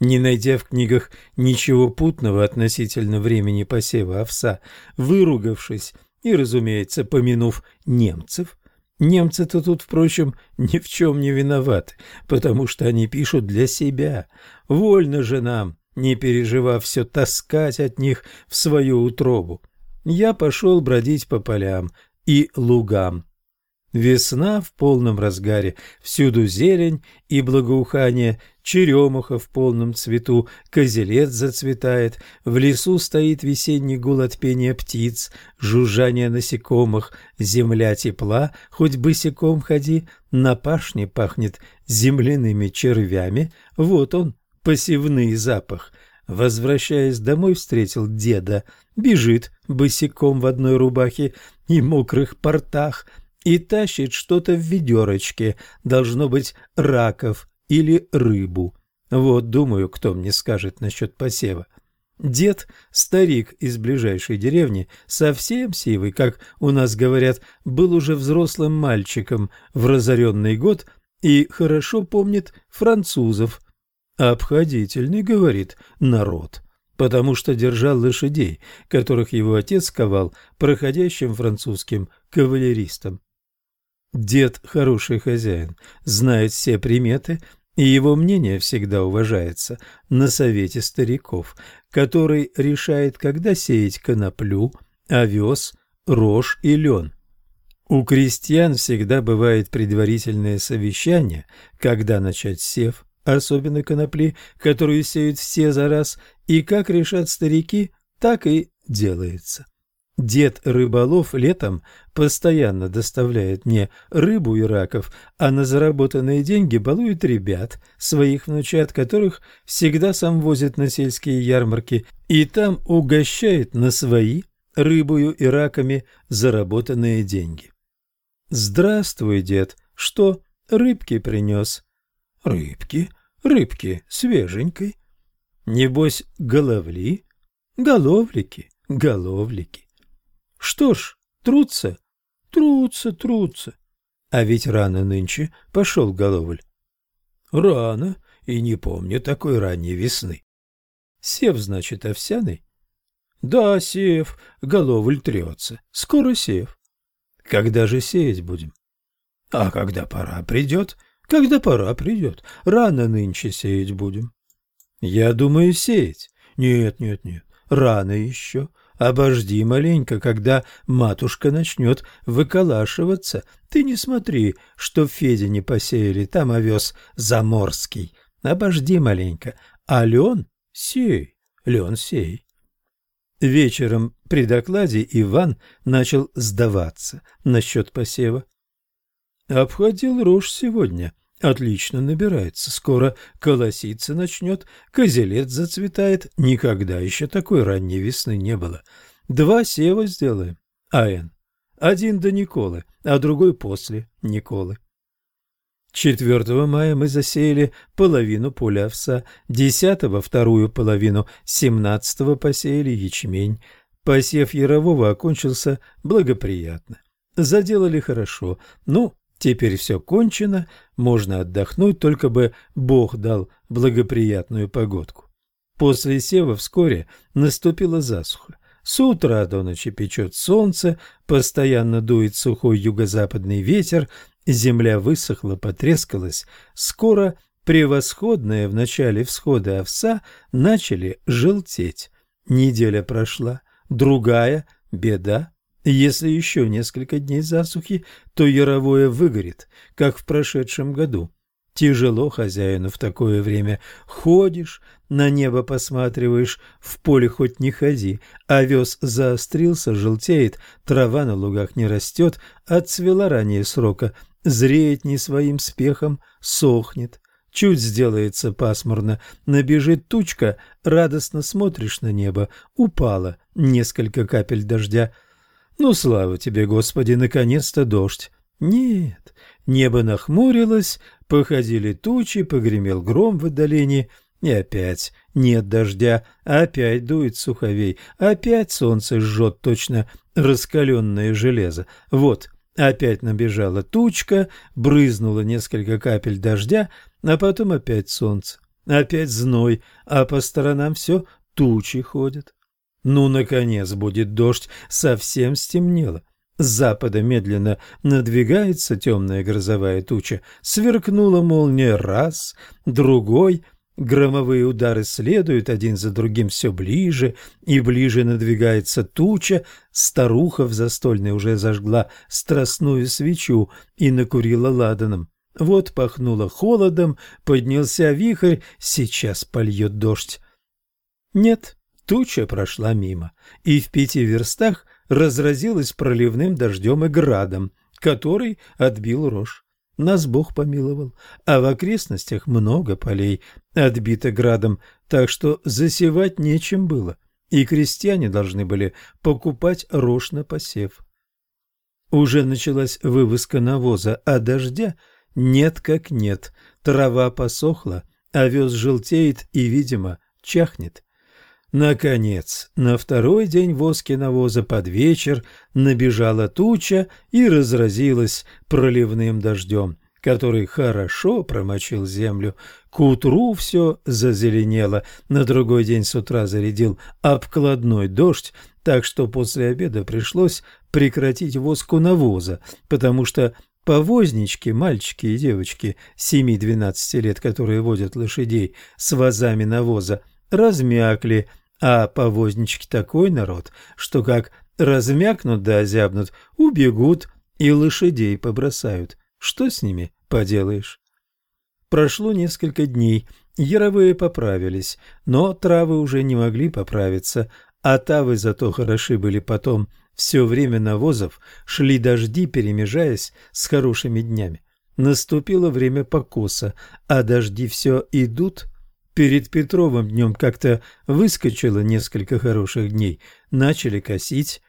Не найдя в книгах ничего путного относительно времени посева овса, выругавшись и, разумеется, помянув немцев, немцы-то тут, впрочем, ни в чем не виноваты, потому что они пишут для себя. Вольно же нам не переживав все таскать от них в свою утробу. Я пошел бродить по полям и лугам. Весна в полном разгаре, всюду зелень и благоухание, черемуха в полном цвету, козелец зацветает, в лесу стоит весенний гул от пения птиц, жужжание насекомых, земля тепла, хоть босиком ходи, на пашне пахнет земляными червями, вот он, посевный запах. Возвращаясь домой, встретил деда. Бежит босиком в одной рубахе и мокрых портах и тащит что-то в ведерочке, должно быть раков или рыбу. Вот, думаю, кто мне скажет насчет посева. Дед, старик из ближайшей деревни, совсем сивый, как у нас говорят, был уже взрослым мальчиком в разоренный год и хорошо помнит французов, Обходительный, говорит, народ. потому что держал лошадей, которых его отец ковал проходящим французским кавалеристам. Дед хороший хозяин, знает все приметы, и его мнение всегда уважается на совете стариков, который решает, когда сеять коноплю, овес, рожь и лен. У крестьян всегда бывает предварительное совещание, когда начать сев, особенно конопли, которую сеют все за раз, и как решат старики, так и делается. Дед рыболов летом постоянно доставляет мне рыбу и раков, а на заработанные деньги балует ребят, своих внучат, которых всегда сам возит на сельские ярмарки, и там угощает на свои рыбою и раками заработанные деньги. «Здравствуй, дед! Что, рыбки принес?» «Рыбки? Рыбки свеженькой?» «Небось, головли?» «Головлики, головлики». Что ж, трутся? Трутся, трутся. А ведь рано нынче пошел Головль. Рано, и не помню такой ранней весны. Сев, значит, овсяный? Да, сев, Головль трется. Скоро сев. Когда же сеять будем? А когда пора придет? Когда пора придет. Рано нынче сеять будем. Я думаю, сеять. Нет, нет, нет, рано еще. Обожди маленько, когда матушка начнет выколашиваться. Ты не смотри, что в Феде не посеяли, там овес заморский. Обожди маленько, а лен сей, лен сей. Вечером при докладе Иван начал сдаваться насчет посева. Обходил рожь сегодня, Отлично набирается, скоро колоситься начнет, козелец зацветает, никогда еще такой ранней весны не было. Два сева сделаем, АН. Один до Николы, а другой после Николы. 4 мая мы засеяли половину поля овса, 10 вторую половину, 17 посеяли ячмень. Посев ярового окончился благоприятно. Заделали хорошо, ну, Теперь все кончено, можно отдохнуть, только бы Бог дал благоприятную погодку. После сева вскоре наступила засуха. С утра до ночи печет солнце, постоянно дует сухой юго-западный ветер, земля высохла, потрескалась. Скоро превосходные в начале всхода овса начали желтеть. Неделя прошла, другая – беда. Если еще несколько дней засухи, то яровое выгорит, как в прошедшем году. Тяжело хозяину в такое время. Ходишь, на небо посматриваешь, в поле хоть не ходи. Овес заострился, желтеет, трава на лугах не растет, отцвела ранее срока, зреет не своим спехом, сохнет. Чуть сделается пасмурно, набежит тучка, радостно смотришь на небо, упало несколько капель дождя – ну, слава тебе, Господи, наконец-то дождь. Нет, небо нахмурилось, походили тучи, погремел гром в отдалении, и опять нет дождя, опять дует суховей, опять солнце жжет точно раскаленное железо. Вот, опять набежала тучка, брызнуло несколько капель дождя, а потом опять солнце, опять зной, а по сторонам все тучи ходят. Ну, наконец, будет дождь, совсем стемнело. С запада медленно надвигается темная грозовая туча. Сверкнула молния раз, другой. Громовые удары следуют один за другим все ближе, и ближе надвигается туча. Старуха в застольной уже зажгла страстную свечу и накурила ладаном. Вот пахнуло холодом, поднялся вихрь, сейчас польет дождь. Нет, Туча прошла мимо, и в пяти верстах разразилась проливным дождем и градом, который отбил рожь. Нас Бог помиловал, а в окрестностях много полей отбито градом, так что засевать нечем было, и крестьяне должны были покупать рожь на посев. Уже началась вывозка навоза, а дождя нет как нет, трава посохла, овес желтеет и, видимо, чахнет. Наконец, на второй день воски навоза под вечер набежала туча и разразилась проливным дождем. который хорошо промочил землю. К утру все зазеленело, на другой день с утра зарядил обкладной дождь, так что после обеда пришлось прекратить воску навоза, потому что повознички, мальчики и девочки 7-12 лет, которые водят лошадей с вазами навоза, размякли, а повознички такой народ, что как размякнут да озябнут, убегут и лошадей побросают. Что с ними поделаешь? Прошло несколько дней, яровые поправились, но травы уже не могли поправиться, а тавы зато хороши были потом. Все время навозов шли дожди, перемежаясь с хорошими днями. Наступило время покоса, а дожди все идут. Перед Петровым днем как-то выскочило несколько хороших дней. Начали косить.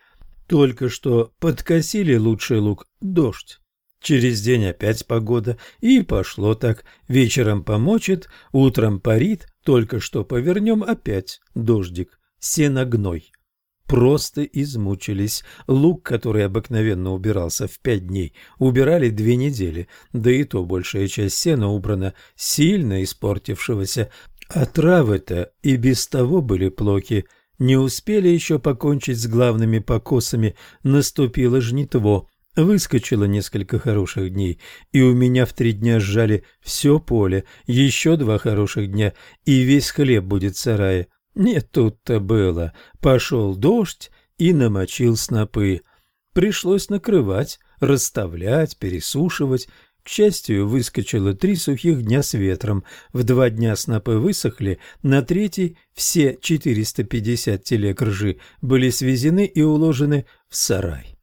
Только что подкосили лучший лук дождь. Через день опять погода, и пошло так. Вечером помочит, утром парит, только что повернем опять дождик сеногной. Просто измучились. Лук, который обыкновенно убирался в пять дней, убирали две недели, да и то большая часть сена убрана сильно испортившегося, а травы-то и без того были плохи. Не успели еще покончить с главными покосами, наступило жнитво. Выскочило несколько хороших дней, и у меня в три дня сжали все поле, еще два хороших дня, и весь хлеб будет в сарае. Не тут-то было. Пошел дождь и намочил снопы. Пришлось накрывать, расставлять, пересушивать. К счастью, выскочило три сухих дня с ветром. В два дня снопы высохли, на третий все 450 телег ржи были свезены и уложены в сарай.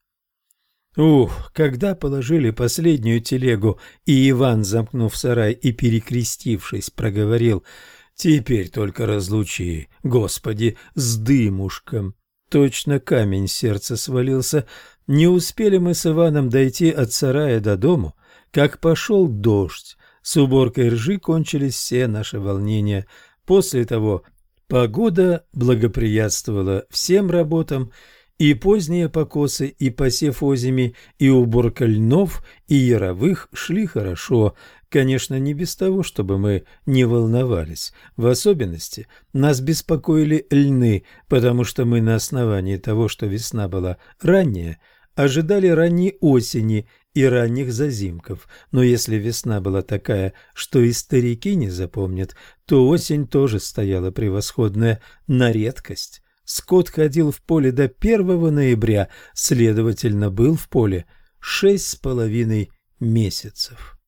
Ух, когда положили последнюю телегу, и Иван, замкнув сарай и перекрестившись, проговорил — Теперь только разлучи, Господи, с дымушком. Точно камень сердце свалился. Не успели мы с Иваном дойти от сарая до дому, как пошел дождь. С уборкой ржи кончились все наши волнения. После того погода благоприятствовала всем работам, и поздние покосы, и посев озими, и уборка льнов, и яровых шли хорошо. Конечно, не без того, чтобы мы не волновались. В особенности нас беспокоили льны, потому что мы на основании того, что весна была ранняя, ожидали ранней осени и ранних зазимков. Но если весна была такая, что и старики не запомнят, то осень тоже стояла превосходная на редкость. Скот ходил в поле до 1 ноября, следовательно, был в поле шесть с половиной месяцев.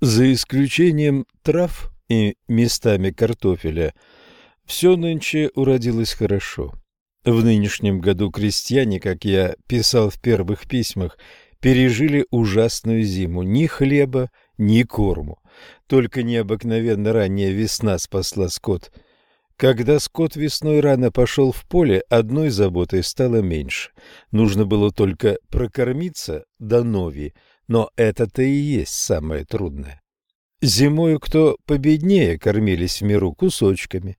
За исключением трав и местами картофеля, все нынче уродилось хорошо. В нынешнем году крестьяне, как я писал в первых письмах, пережили ужасную зиму. Ни хлеба, ни корму. Только необыкновенно ранняя весна спасла скот. Когда скот весной рано пошел в поле, одной заботой стало меньше. Нужно было только прокормиться до нови, но это-то и есть самое трудное. Зимою кто победнее кормились в миру кусочками.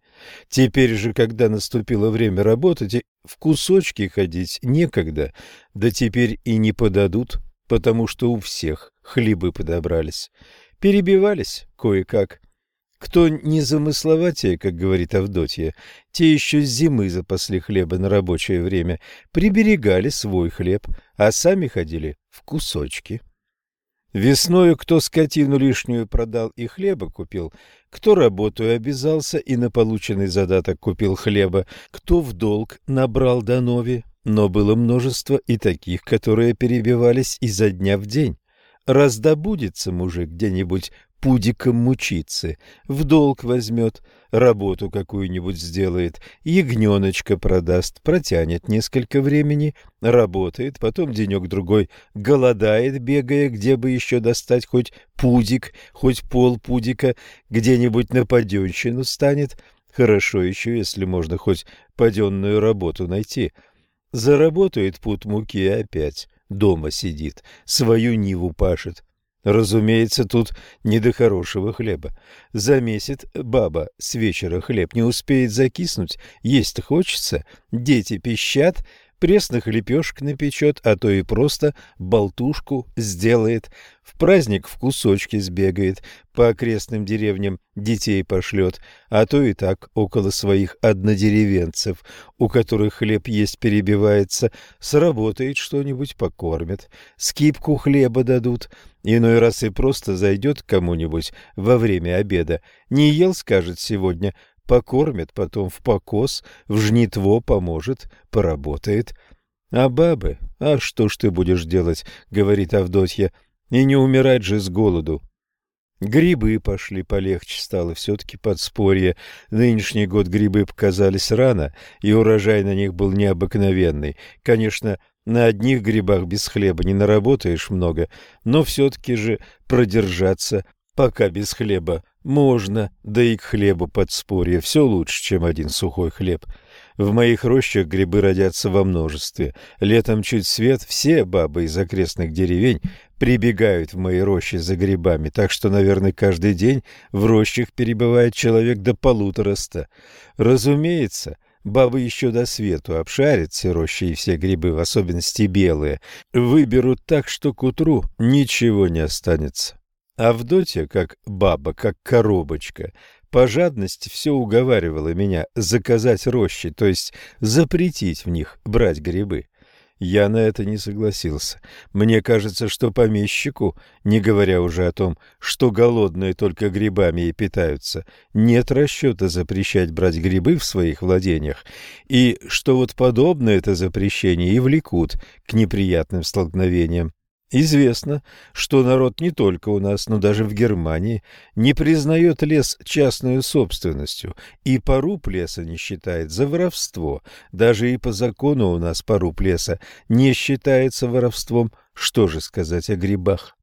Теперь же, когда наступило время работать, в кусочки ходить некогда, да теперь и не подадут, потому что у всех хлебы подобрались. Перебивались кое-как. Кто не замысловатее, как говорит Авдотья, те еще с зимы запасли хлеба на рабочее время, приберегали свой хлеб, а сами ходили в кусочки. Весною кто скотину лишнюю продал и хлеба купил, кто работу обязался и на полученный задаток купил хлеба, кто в долг набрал до нови, но было множество и таких, которые перебивались изо дня в день. Раздобудется мужик где-нибудь пудиком мучиться, в долг возьмет, работу какую-нибудь сделает, ягненочка продаст, протянет несколько времени, работает, потом денек-другой голодает, бегая, где бы еще достать хоть пудик, хоть полпудика, где-нибудь на паденщину станет. Хорошо еще, если можно хоть паденную работу найти. Заработает пуд муки опять дома сидит, свою ниву пашет, Разумеется, тут не до хорошего хлеба. Замесит баба с вечера хлеб, не успеет закиснуть, есть хочется, дети пищат, пресных лепешек напечет, а то и просто болтушку сделает. В праздник в кусочки сбегает, по окрестным деревням детей пошлет, а то и так около своих однодеревенцев, у которых хлеб есть перебивается, сработает что-нибудь, покормят, скипку хлеба дадут, иной раз и просто зайдет к кому-нибудь во время обеда, не ел, скажет сегодня, покормит, потом в покос, в жнитво поможет, поработает. А бабы, а что ж ты будешь делать, говорит Авдотья, и не умирать же с голоду. Грибы пошли полегче стало, все-таки подспорье. Нынешний год грибы показались рано, и урожай на них был необыкновенный. Конечно, на одних грибах без хлеба не наработаешь много, но все-таки же продержаться пока без хлеба можно, да и к хлебу подспорье все лучше, чем один сухой хлеб. В моих рощах грибы родятся во множестве. Летом чуть свет, все бабы из окрестных деревень прибегают в мои рощи за грибами, так что, наверное, каждый день в рощах перебывает человек до полутораста. Разумеется, бабы еще до свету обшарят все рощи и все грибы, в особенности белые, выберут так, что к утру ничего не останется. Авдотья, как баба, как коробочка, по жадности все уговаривала меня заказать рощи, то есть запретить в них брать грибы. Я на это не согласился. Мне кажется, что помещику, не говоря уже о том, что голодные только грибами и питаются, нет расчета запрещать брать грибы в своих владениях, и что вот подобное это запрещение и влекут к неприятным столкновениям. Известно, что народ не только у нас, но даже в Германии не признает лес частной собственностью и поруб леса не считает за воровство. Даже и по закону у нас поруб леса не считается воровством. Что же сказать о грибах?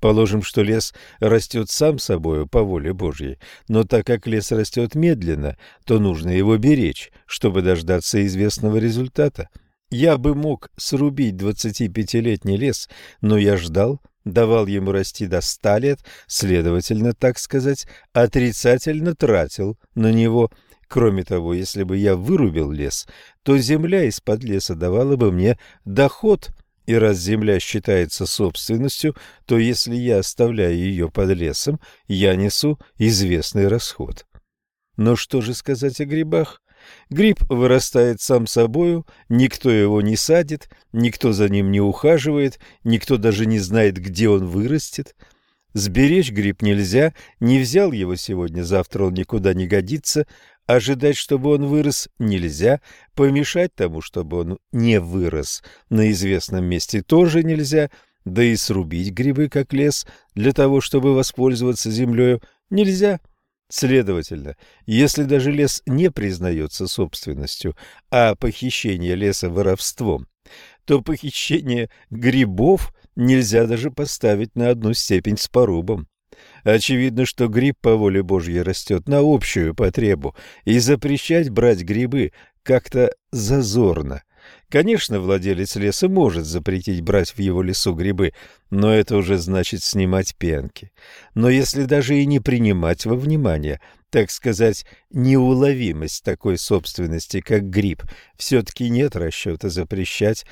Положим, что лес растет сам собою по воле Божьей, но так как лес растет медленно, то нужно его беречь, чтобы дождаться известного результата – я бы мог срубить двадцатипятилетний лес, но я ждал, давал ему расти до ста лет, следовательно, так сказать, отрицательно тратил на него. Кроме того, если бы я вырубил лес, то земля из-под леса давала бы мне доход, и раз земля считается собственностью, то если я оставляю ее под лесом, я несу известный расход. Но что же сказать о грибах? Гриб вырастает сам собою, никто его не садит, никто за ним не ухаживает, никто даже не знает, где он вырастет. Сберечь гриб нельзя, не взял его сегодня, завтра он никуда не годится, ожидать, чтобы он вырос, нельзя, помешать тому, чтобы он не вырос на известном месте тоже нельзя, да и срубить грибы как лес для того, чтобы воспользоваться землею, нельзя. Следовательно, если даже лес не признается собственностью, а похищение леса воровством, то похищение грибов нельзя даже поставить на одну степень с порубом. Очевидно, что гриб по воле Божьей растет на общую потребу, и запрещать брать грибы как-то зазорно. Конечно, владелец леса может запретить брать в его лесу грибы, но это уже значит снимать пенки. Но если даже и не принимать во внимание, так сказать, неуловимость такой собственности, как гриб, все-таки нет расчета запрещать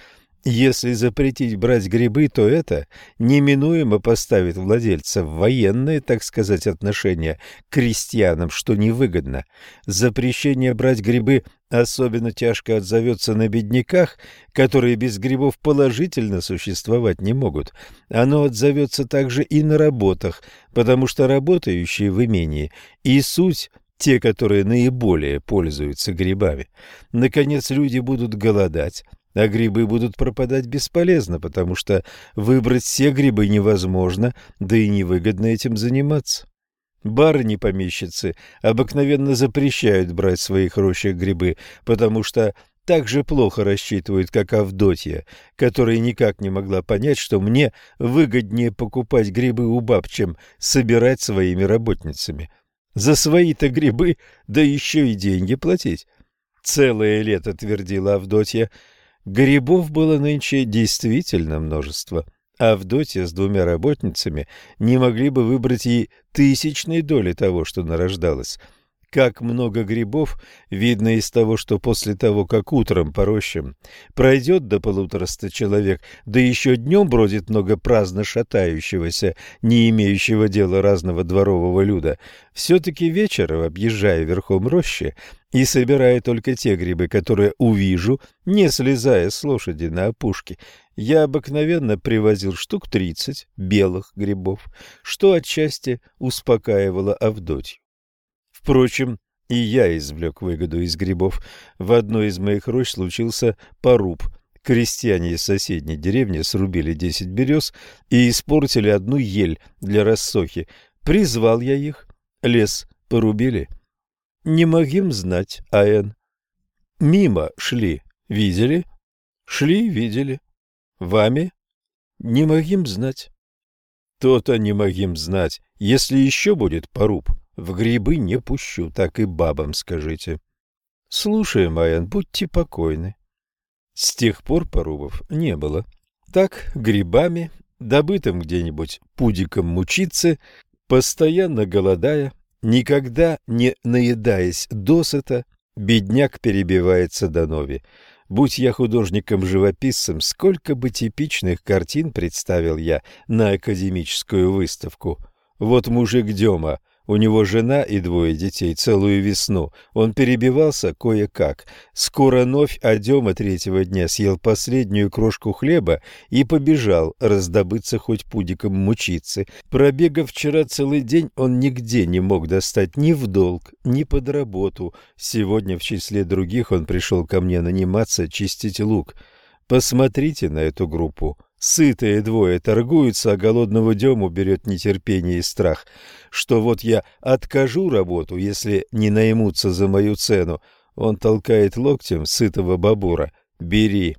если запретить брать грибы, то это неминуемо поставит владельца в военные, так сказать, отношения к крестьянам, что невыгодно. Запрещение брать грибы особенно тяжко отзовется на бедняках, которые без грибов положительно существовать не могут. Оно отзовется также и на работах, потому что работающие в имении и суть те, которые наиболее пользуются грибами. Наконец, люди будут голодать, а грибы будут пропадать бесполезно, потому что выбрать все грибы невозможно, да и невыгодно этим заниматься. Барыни-помещицы обыкновенно запрещают брать своих рощах грибы, потому что так же плохо рассчитывают, как Авдотья, которая никак не могла понять, что мне выгоднее покупать грибы у баб, чем собирать своими работницами. За свои-то грибы, да еще и деньги платить. Целое лето, твердила Авдотья, — Грибов было нынче действительно множество. а Авдотья с двумя работницами не могли бы выбрать и тысячной доли того, что нарождалось. Как много грибов видно из того, что после того, как утром по рощам пройдет до полутораста человек, да еще днем бродит много праздно шатающегося, не имеющего дела разного дворового люда, все-таки вечером, объезжая верхом рощи и собирая только те грибы, которые увижу, не слезая с лошади на опушке, я обыкновенно привозил штук тридцать белых грибов, что отчасти успокаивало Авдотью. Впрочем, и я извлек выгоду из грибов. В одной из моих рощ случился поруб. Крестьяне из соседней деревни срубили десять берез и испортили одну ель для рассохи. Призвал я их. Лес порубили. Не могим знать, А.Н. Мимо шли. Видели? Шли, видели. Вами? Не могим знать. То-то не могим знать. Если еще будет поруб, в грибы не пущу, так и бабам скажите. Слушаем, Аян, будьте покойны. С тех пор порубов не было. Так, грибами, добытым где-нибудь пудиком мучиться, постоянно голодая, никогда не наедаясь досыта, бедняк перебивается до нови. Будь я художником-живописцем, сколько бы типичных картин представил я на академическую выставку. Вот мужик Дема, у него жена и двое детей целую весну. Он перебивался кое-как. Скоро новь Адема третьего дня съел последнюю крошку хлеба и побежал раздобыться хоть пудиком мучиться. Пробегав вчера целый день, он нигде не мог достать ни в долг, ни под работу. Сегодня в числе других он пришел ко мне наниматься чистить лук. Посмотрите на эту группу. Сытые двое торгуются, а голодного Дему берет нетерпение и страх, что вот я откажу работу, если не наймутся за мою цену. Он толкает локтем сытого бабура. «Бери».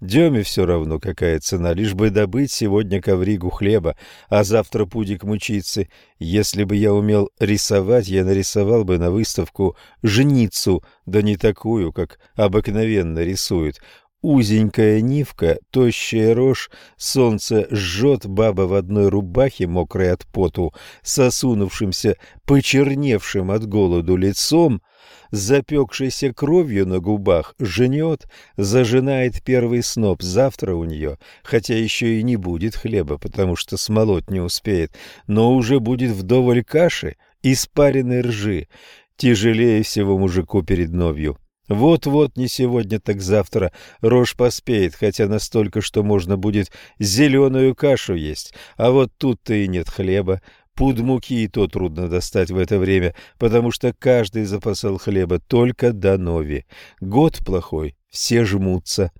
Деме все равно, какая цена, лишь бы добыть сегодня ковригу хлеба, а завтра пудик мучиться. Если бы я умел рисовать, я нарисовал бы на выставку жницу, да не такую, как обыкновенно рисуют. Узенькая нивка, тощая рожь, солнце жжет, баба в одной рубахе, мокрой от поту, сосунувшимся, почерневшим от голоду лицом, запекшейся кровью на губах, женет, зажинает первый сноп. Завтра у нее, хотя еще и не будет хлеба, потому что смолоть не успеет, но уже будет вдоволь каши и спаренной ржи, тяжелее всего мужику перед новью. Вот-вот, не сегодня, так завтра рожь поспеет, хотя настолько, что можно будет зеленую кашу есть. А вот тут-то и нет хлеба. Пуд муки и то трудно достать в это время, потому что каждый запасал хлеба только до нови. Год плохой, все жмутся.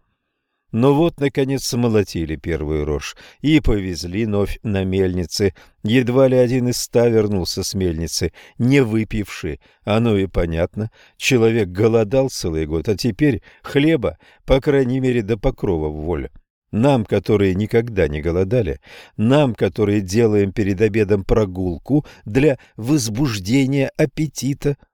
Но вот, наконец, смолотили первую рожь и повезли новь на мельнице. Едва ли один из ста вернулся с мельницы, не выпивший. Оно и понятно. Человек голодал целый год, а теперь хлеба, по крайней мере, до покрова в волю. Нам, которые никогда не голодали, нам, которые делаем перед обедом прогулку для возбуждения аппетита –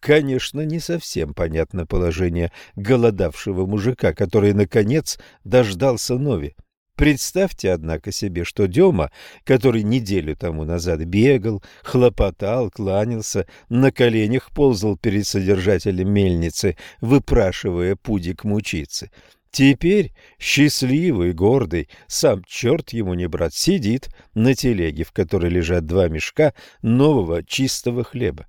Конечно, не совсем понятно положение голодавшего мужика, который, наконец, дождался Нови. Представьте, однако, себе, что Дема, который неделю тому назад бегал, хлопотал, кланялся, на коленях ползал перед содержателем мельницы, выпрашивая пудик мучиться, Теперь счастливый, гордый, сам черт ему не брат, сидит на телеге, в которой лежат два мешка нового чистого хлеба.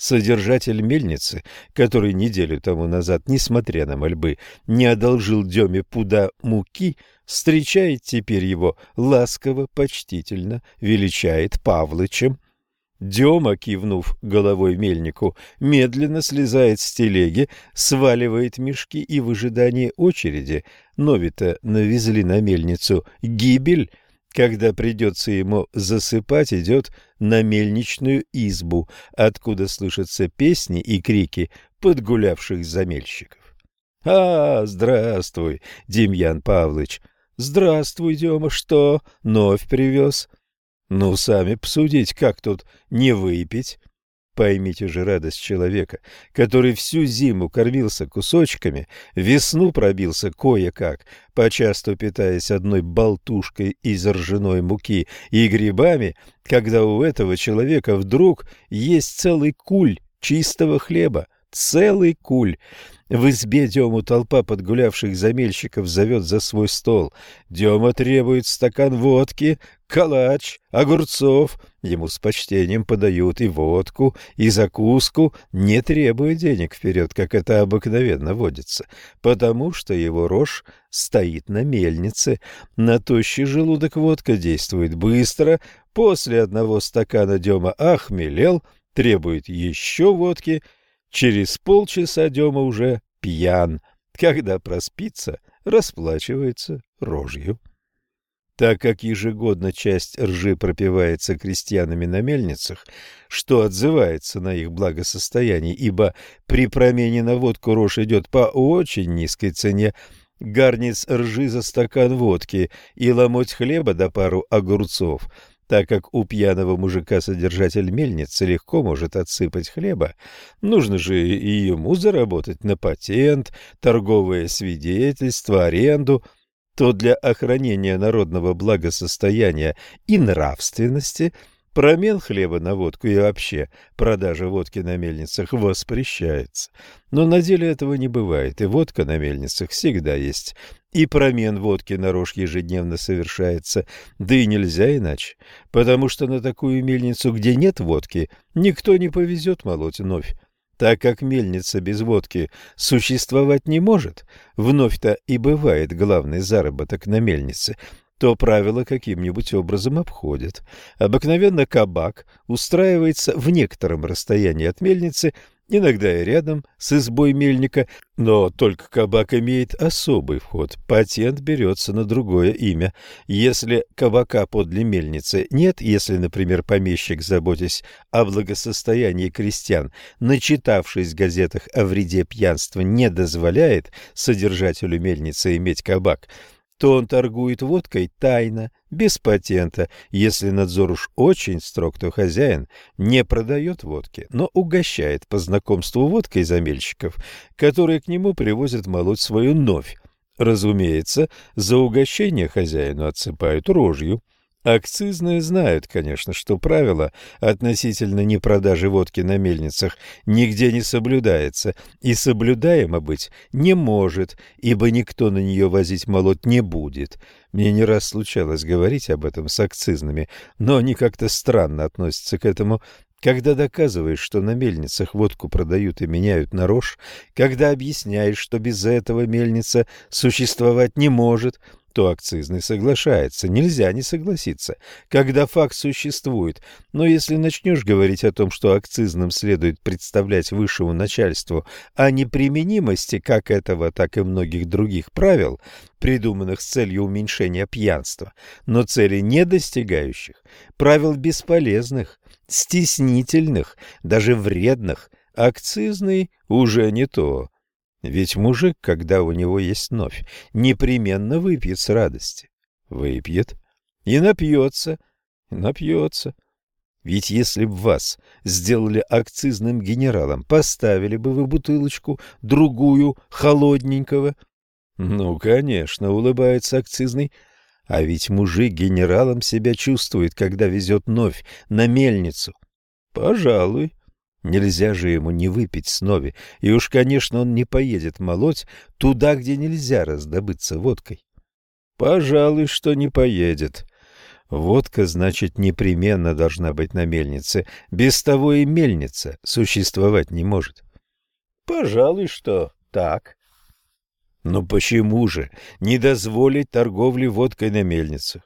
Содержатель мельницы, который неделю тому назад, несмотря на мольбы, не одолжил Деме пуда муки, встречает теперь его ласково, почтительно, величает Павлычем. Дема, кивнув головой мельнику, медленно слезает с телеги, сваливает мешки и в ожидании очереди, Новита навезли на мельницу гибель, когда придется ему засыпать, идет на мельничную избу, откуда слышатся песни и крики подгулявших замельщиков. «А, здравствуй, Демьян Павлович! Здравствуй, Дема, что, новь привез?» «Ну, сами посудить, как тут не выпить?» Поймите же радость человека, который всю зиму кормился кусочками, весну пробился кое-как, почасту питаясь одной болтушкой из ржаной муки и грибами, когда у этого человека вдруг есть целый куль чистого хлеба, целый куль. В избе Дему толпа подгулявших замельщиков зовет за свой стол. Дема требует стакан водки, калач, огурцов. Ему с почтением подают и водку, и закуску, не требуя денег вперед, как это обыкновенно водится, потому что его рожь стоит на мельнице. На тощий желудок водка действует быстро. После одного стакана Дема охмелел, требует еще водки — Через полчаса Дема уже пьян. Когда проспится, расплачивается рожью. Так как ежегодно часть ржи пропивается крестьянами на мельницах, что отзывается на их благосостояние, ибо при промене на водку рожь идет по очень низкой цене, гарниц ржи за стакан водки и ломоть хлеба да пару огурцов – так как у пьяного мужика содержатель мельницы легко может отсыпать хлеба, нужно же и ему заработать на патент, торговое свидетельство, аренду, то для охранения народного благосостояния и нравственности – Промен хлеба на водку и вообще продажа водки на мельницах воспрещается. Но на деле этого не бывает, и водка на мельницах всегда есть. И промен водки на рожь ежедневно совершается, да и нельзя иначе, потому что на такую мельницу, где нет водки, никто не повезет молоть вновь. Так как мельница без водки существовать не может, вновь-то и бывает главный заработок на мельнице – то правило каким-нибудь образом обходят. Обыкновенно кабак устраивается в некотором расстоянии от мельницы, иногда и рядом с избой мельника, но только кабак имеет особый вход, патент берется на другое имя. Если кабака подле мельницы нет, если, например, помещик, заботясь о благосостоянии крестьян, начитавшись в газетах о вреде пьянства, не дозволяет содержателю мельницы иметь кабак – то он торгует водкой тайно, без патента. Если надзор уж очень строг, то хозяин не продает водки, но угощает по знакомству водкой замельщиков, которые к нему привозят молоть свою новь. Разумеется, за угощение хозяину отсыпают рожью. Акцизные знают, конечно, что правило относительно непродажи водки на мельницах нигде не соблюдается, и соблюдаемо быть не может, ибо никто на нее возить молот не будет. Мне не раз случалось говорить об этом с акцизными, но они как-то странно относятся к этому, когда доказываешь, что на мельницах водку продают и меняют на рожь, когда объясняешь, что без этого мельница существовать не может – то акцизный соглашается. Нельзя не согласиться, когда факт существует. Но если начнешь говорить о том, что акцизным следует представлять высшему начальству о неприменимости как этого, так и многих других правил, придуманных с целью уменьшения пьянства, но цели не достигающих, правил бесполезных, стеснительных, даже вредных, акцизный уже не то. Ведь мужик, когда у него есть новь, непременно выпьет с радости. Выпьет и напьется, и напьется. Ведь если б вас сделали акцизным генералом, поставили бы вы бутылочку, другую, холодненького. Ну, конечно, улыбается акцизный. А ведь мужик генералом себя чувствует, когда везет новь на мельницу. Пожалуй, Нельзя же ему не выпить снове, и уж, конечно, он не поедет молоть туда, где нельзя раздобыться водкой. Пожалуй, что не поедет. Водка, значит, непременно должна быть на мельнице. Без того и мельница существовать не может. Пожалуй, что так. Но почему же не дозволить торговли водкой на мельницах?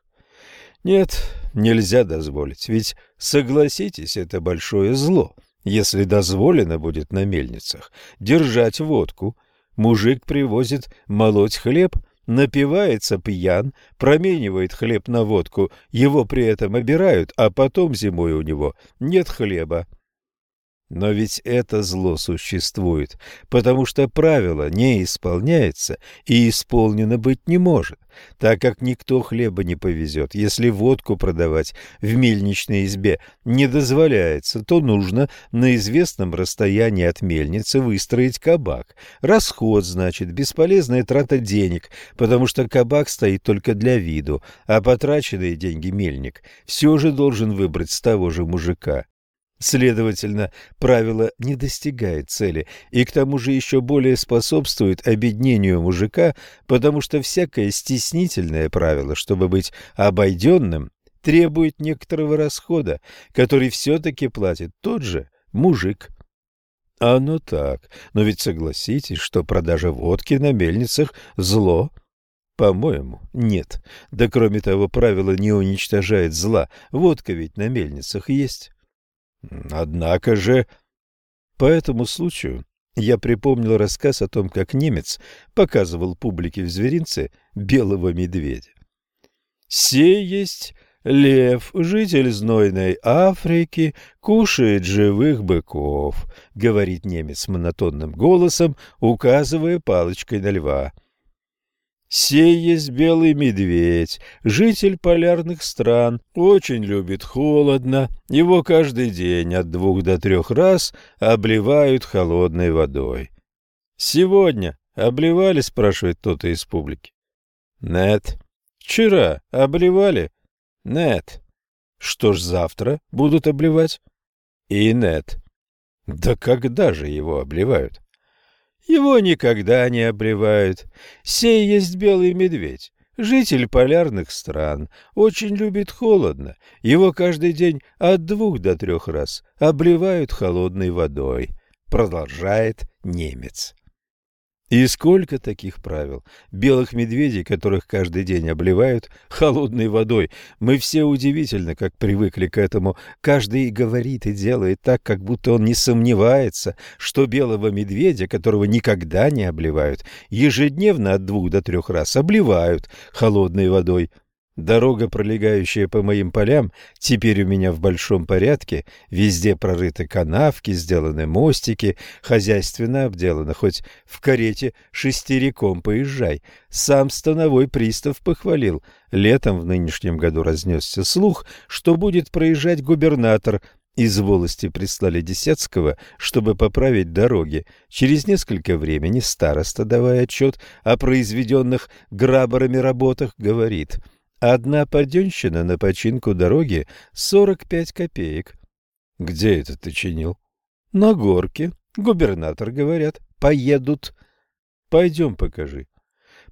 Нет, нельзя дозволить, ведь, согласитесь, это большое зло если дозволено будет на мельницах держать водку. Мужик привозит молоть хлеб, напивается пьян, променивает хлеб на водку, его при этом обирают, а потом зимой у него нет хлеба. Но ведь это зло существует, потому что правило не исполняется и исполнено быть не может, так как никто хлеба не повезет. Если водку продавать в мельничной избе не дозволяется, то нужно на известном расстоянии от мельницы выстроить кабак. Расход, значит, бесполезная трата денег, потому что кабак стоит только для виду, а потраченные деньги мельник все же должен выбрать с того же мужика. Следовательно, правило не достигает цели и к тому же еще более способствует обеднению мужика, потому что всякое стеснительное правило, чтобы быть обойденным, требует некоторого расхода, который все-таки платит тот же мужик. Оно так, но ведь согласитесь, что продажа водки на мельницах – зло – по-моему, нет. Да кроме того, правило не уничтожает зла. Водка ведь на мельницах есть. Однако же... По этому случаю я припомнил рассказ о том, как немец показывал публике в зверинце белого медведя. «Сей есть лев, житель знойной Африки, кушает живых быков», — говорит немец монотонным голосом, указывая палочкой на льва. Сей есть белый медведь, житель полярных стран, очень любит холодно, его каждый день от двух до трех раз обливают холодной водой. «Сегодня обливали?» – спрашивает кто-то из публики. «Нет». «Вчера обливали?» «Нет». «Что ж завтра будут обливать?» «И нет». «Да когда же его обливают?» Его никогда не обливают. Сей есть белый медведь, житель полярных стран, очень любит холодно. Его каждый день от двух до трех раз обливают холодной водой, продолжает немец. И сколько таких правил? Белых медведей, которых каждый день обливают холодной водой. Мы все удивительно, как привыкли к этому. Каждый говорит и делает так, как будто он не сомневается, что белого медведя, которого никогда не обливают, ежедневно от двух до трех раз обливают холодной водой. Дорога, пролегающая по моим полям, теперь у меня в большом порядке, везде прорыты канавки, сделаны мостики, хозяйственно обделано, хоть в карете шестериком поезжай. Сам становой пристав похвалил. Летом в нынешнем году разнесся слух, что будет проезжать губернатор, из волости прислали Десятского, чтобы поправить дороги. Через несколько времени староста, давая отчет о произведенных граборами работах, говорит — Одна поденщина на починку дороги — сорок пять копеек. — Где это ты чинил? — На горке. Губернатор, говорят, поедут. — Пойдем покажи.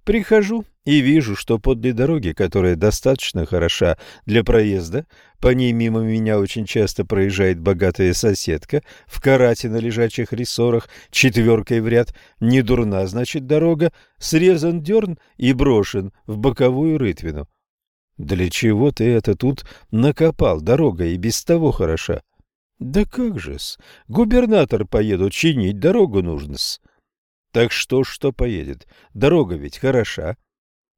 Прихожу и вижу, что подле дороги, которая достаточно хороша для проезда, по ней мимо меня очень часто проезжает богатая соседка в карате на лежачих рессорах, четверкой в ряд, не дурна, значит, дорога, срезан дерн и брошен в боковую рытвину. Для чего ты это тут накопал? Дорога и без того хороша. Да как же-с, губернатор поедут чинить, дорогу нужно-с. Так что что поедет? Дорога ведь хороша.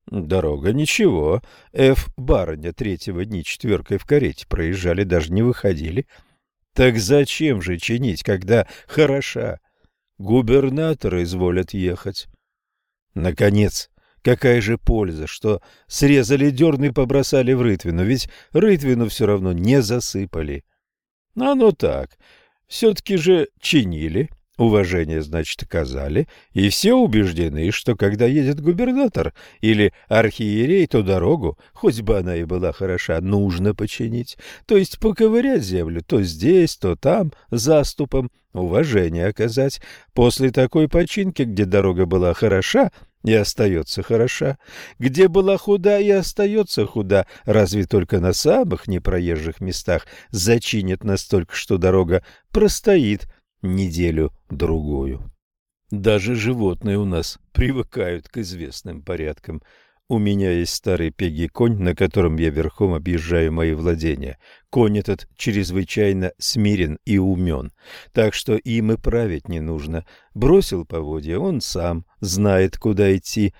Дорога ничего. Ф. Барыня третьего дни четверкой в карете проезжали, даже не выходили. Так зачем же чинить, когда хороша? Губернаторы изволят ехать. Наконец, Какая же польза, что срезали дерн и побросали в рытвину, ведь рытвину все равно не засыпали. А ну так, все-таки же чинили, уважение, значит, оказали, и все убеждены, что когда едет губернатор или архиерей, то дорогу, хоть бы она и была хороша, нужно починить, то есть поковырять землю то здесь, то там, заступом, уважение оказать. После такой починки, где дорога была хороша, и остается хороша, где была худа и остается худа, разве только на самых непроезжих местах зачинят настолько, что дорога простоит неделю-другую. Даже животные у нас привыкают к известным порядкам. У меня есть старый пеги-конь, на котором я верхом объезжаю мои владения. Конь этот чрезвычайно смирен и умен, так что им и править не нужно. Бросил поводья, он сам знает, куда идти,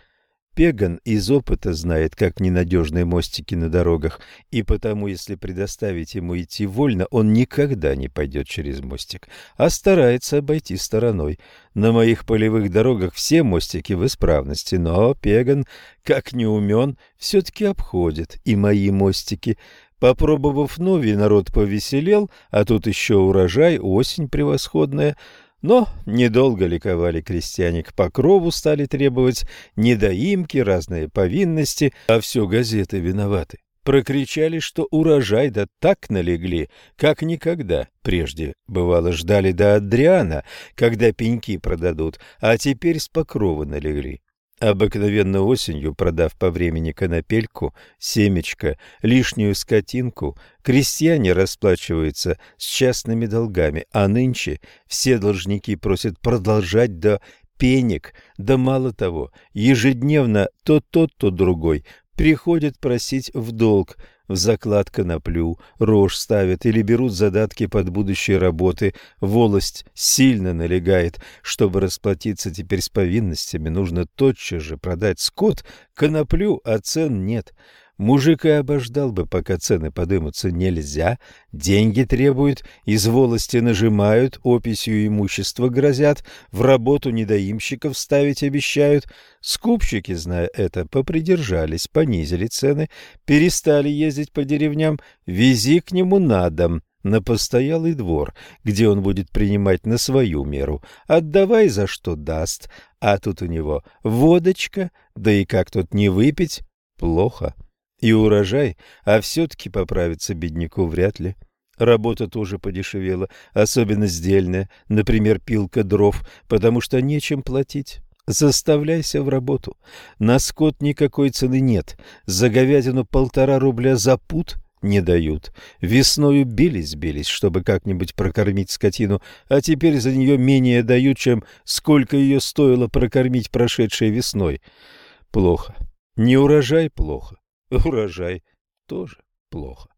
Пеган из опыта знает, как ненадежны мостики на дорогах, и потому, если предоставить ему идти вольно, он никогда не пойдет через мостик, а старается обойти стороной. На моих полевых дорогах все мостики в исправности, но Пеган, как не умен, все-таки обходит и мои мостики. Попробовав новый, народ повеселел, а тут еще урожай, осень превосходная — но недолго ликовали крестьяне к покрову, стали требовать недоимки, разные повинности, а все газеты виноваты. прокричали, что урожай да так налегли, как никогда прежде. Бывало, ждали до Адриана, когда пеньки продадут, а теперь с покрова налегли. Обыкновенно осенью, продав по времени конопельку, семечко, лишнюю скотинку, крестьяне расплачиваются с частными долгами, а нынче все должники просят продолжать до пенек, да мало того, ежедневно то тот, то другой приходят просить в долг, в заклад коноплю, рожь ставят или берут задатки под будущие работы. Волость сильно налегает. Чтобы расплатиться теперь с повинностями, нужно тотчас же продать скот, коноплю, а цен нет. Мужик и обождал бы, пока цены подымутся, нельзя. Деньги требуют, из волости нажимают, описью имущества грозят, в работу недоимщиков ставить обещают. Скупщики, зная это, попридержались, понизили цены, перестали ездить по деревням, вези к нему на дом на постоялый двор, где он будет принимать на свою меру. Отдавай за что даст, а тут у него водочка, да и как тут не выпить, плохо и урожай, а все-таки поправиться бедняку вряд ли. Работа тоже подешевела, особенно сдельная, например, пилка дров, потому что нечем платить. Заставляйся в работу. На скот никакой цены нет. За говядину полтора рубля за пуд не дают. Весною бились-бились, чтобы как-нибудь прокормить скотину, а теперь за нее менее дают, чем сколько ее стоило прокормить прошедшей весной. Плохо. Не урожай плохо, урожай тоже плохо.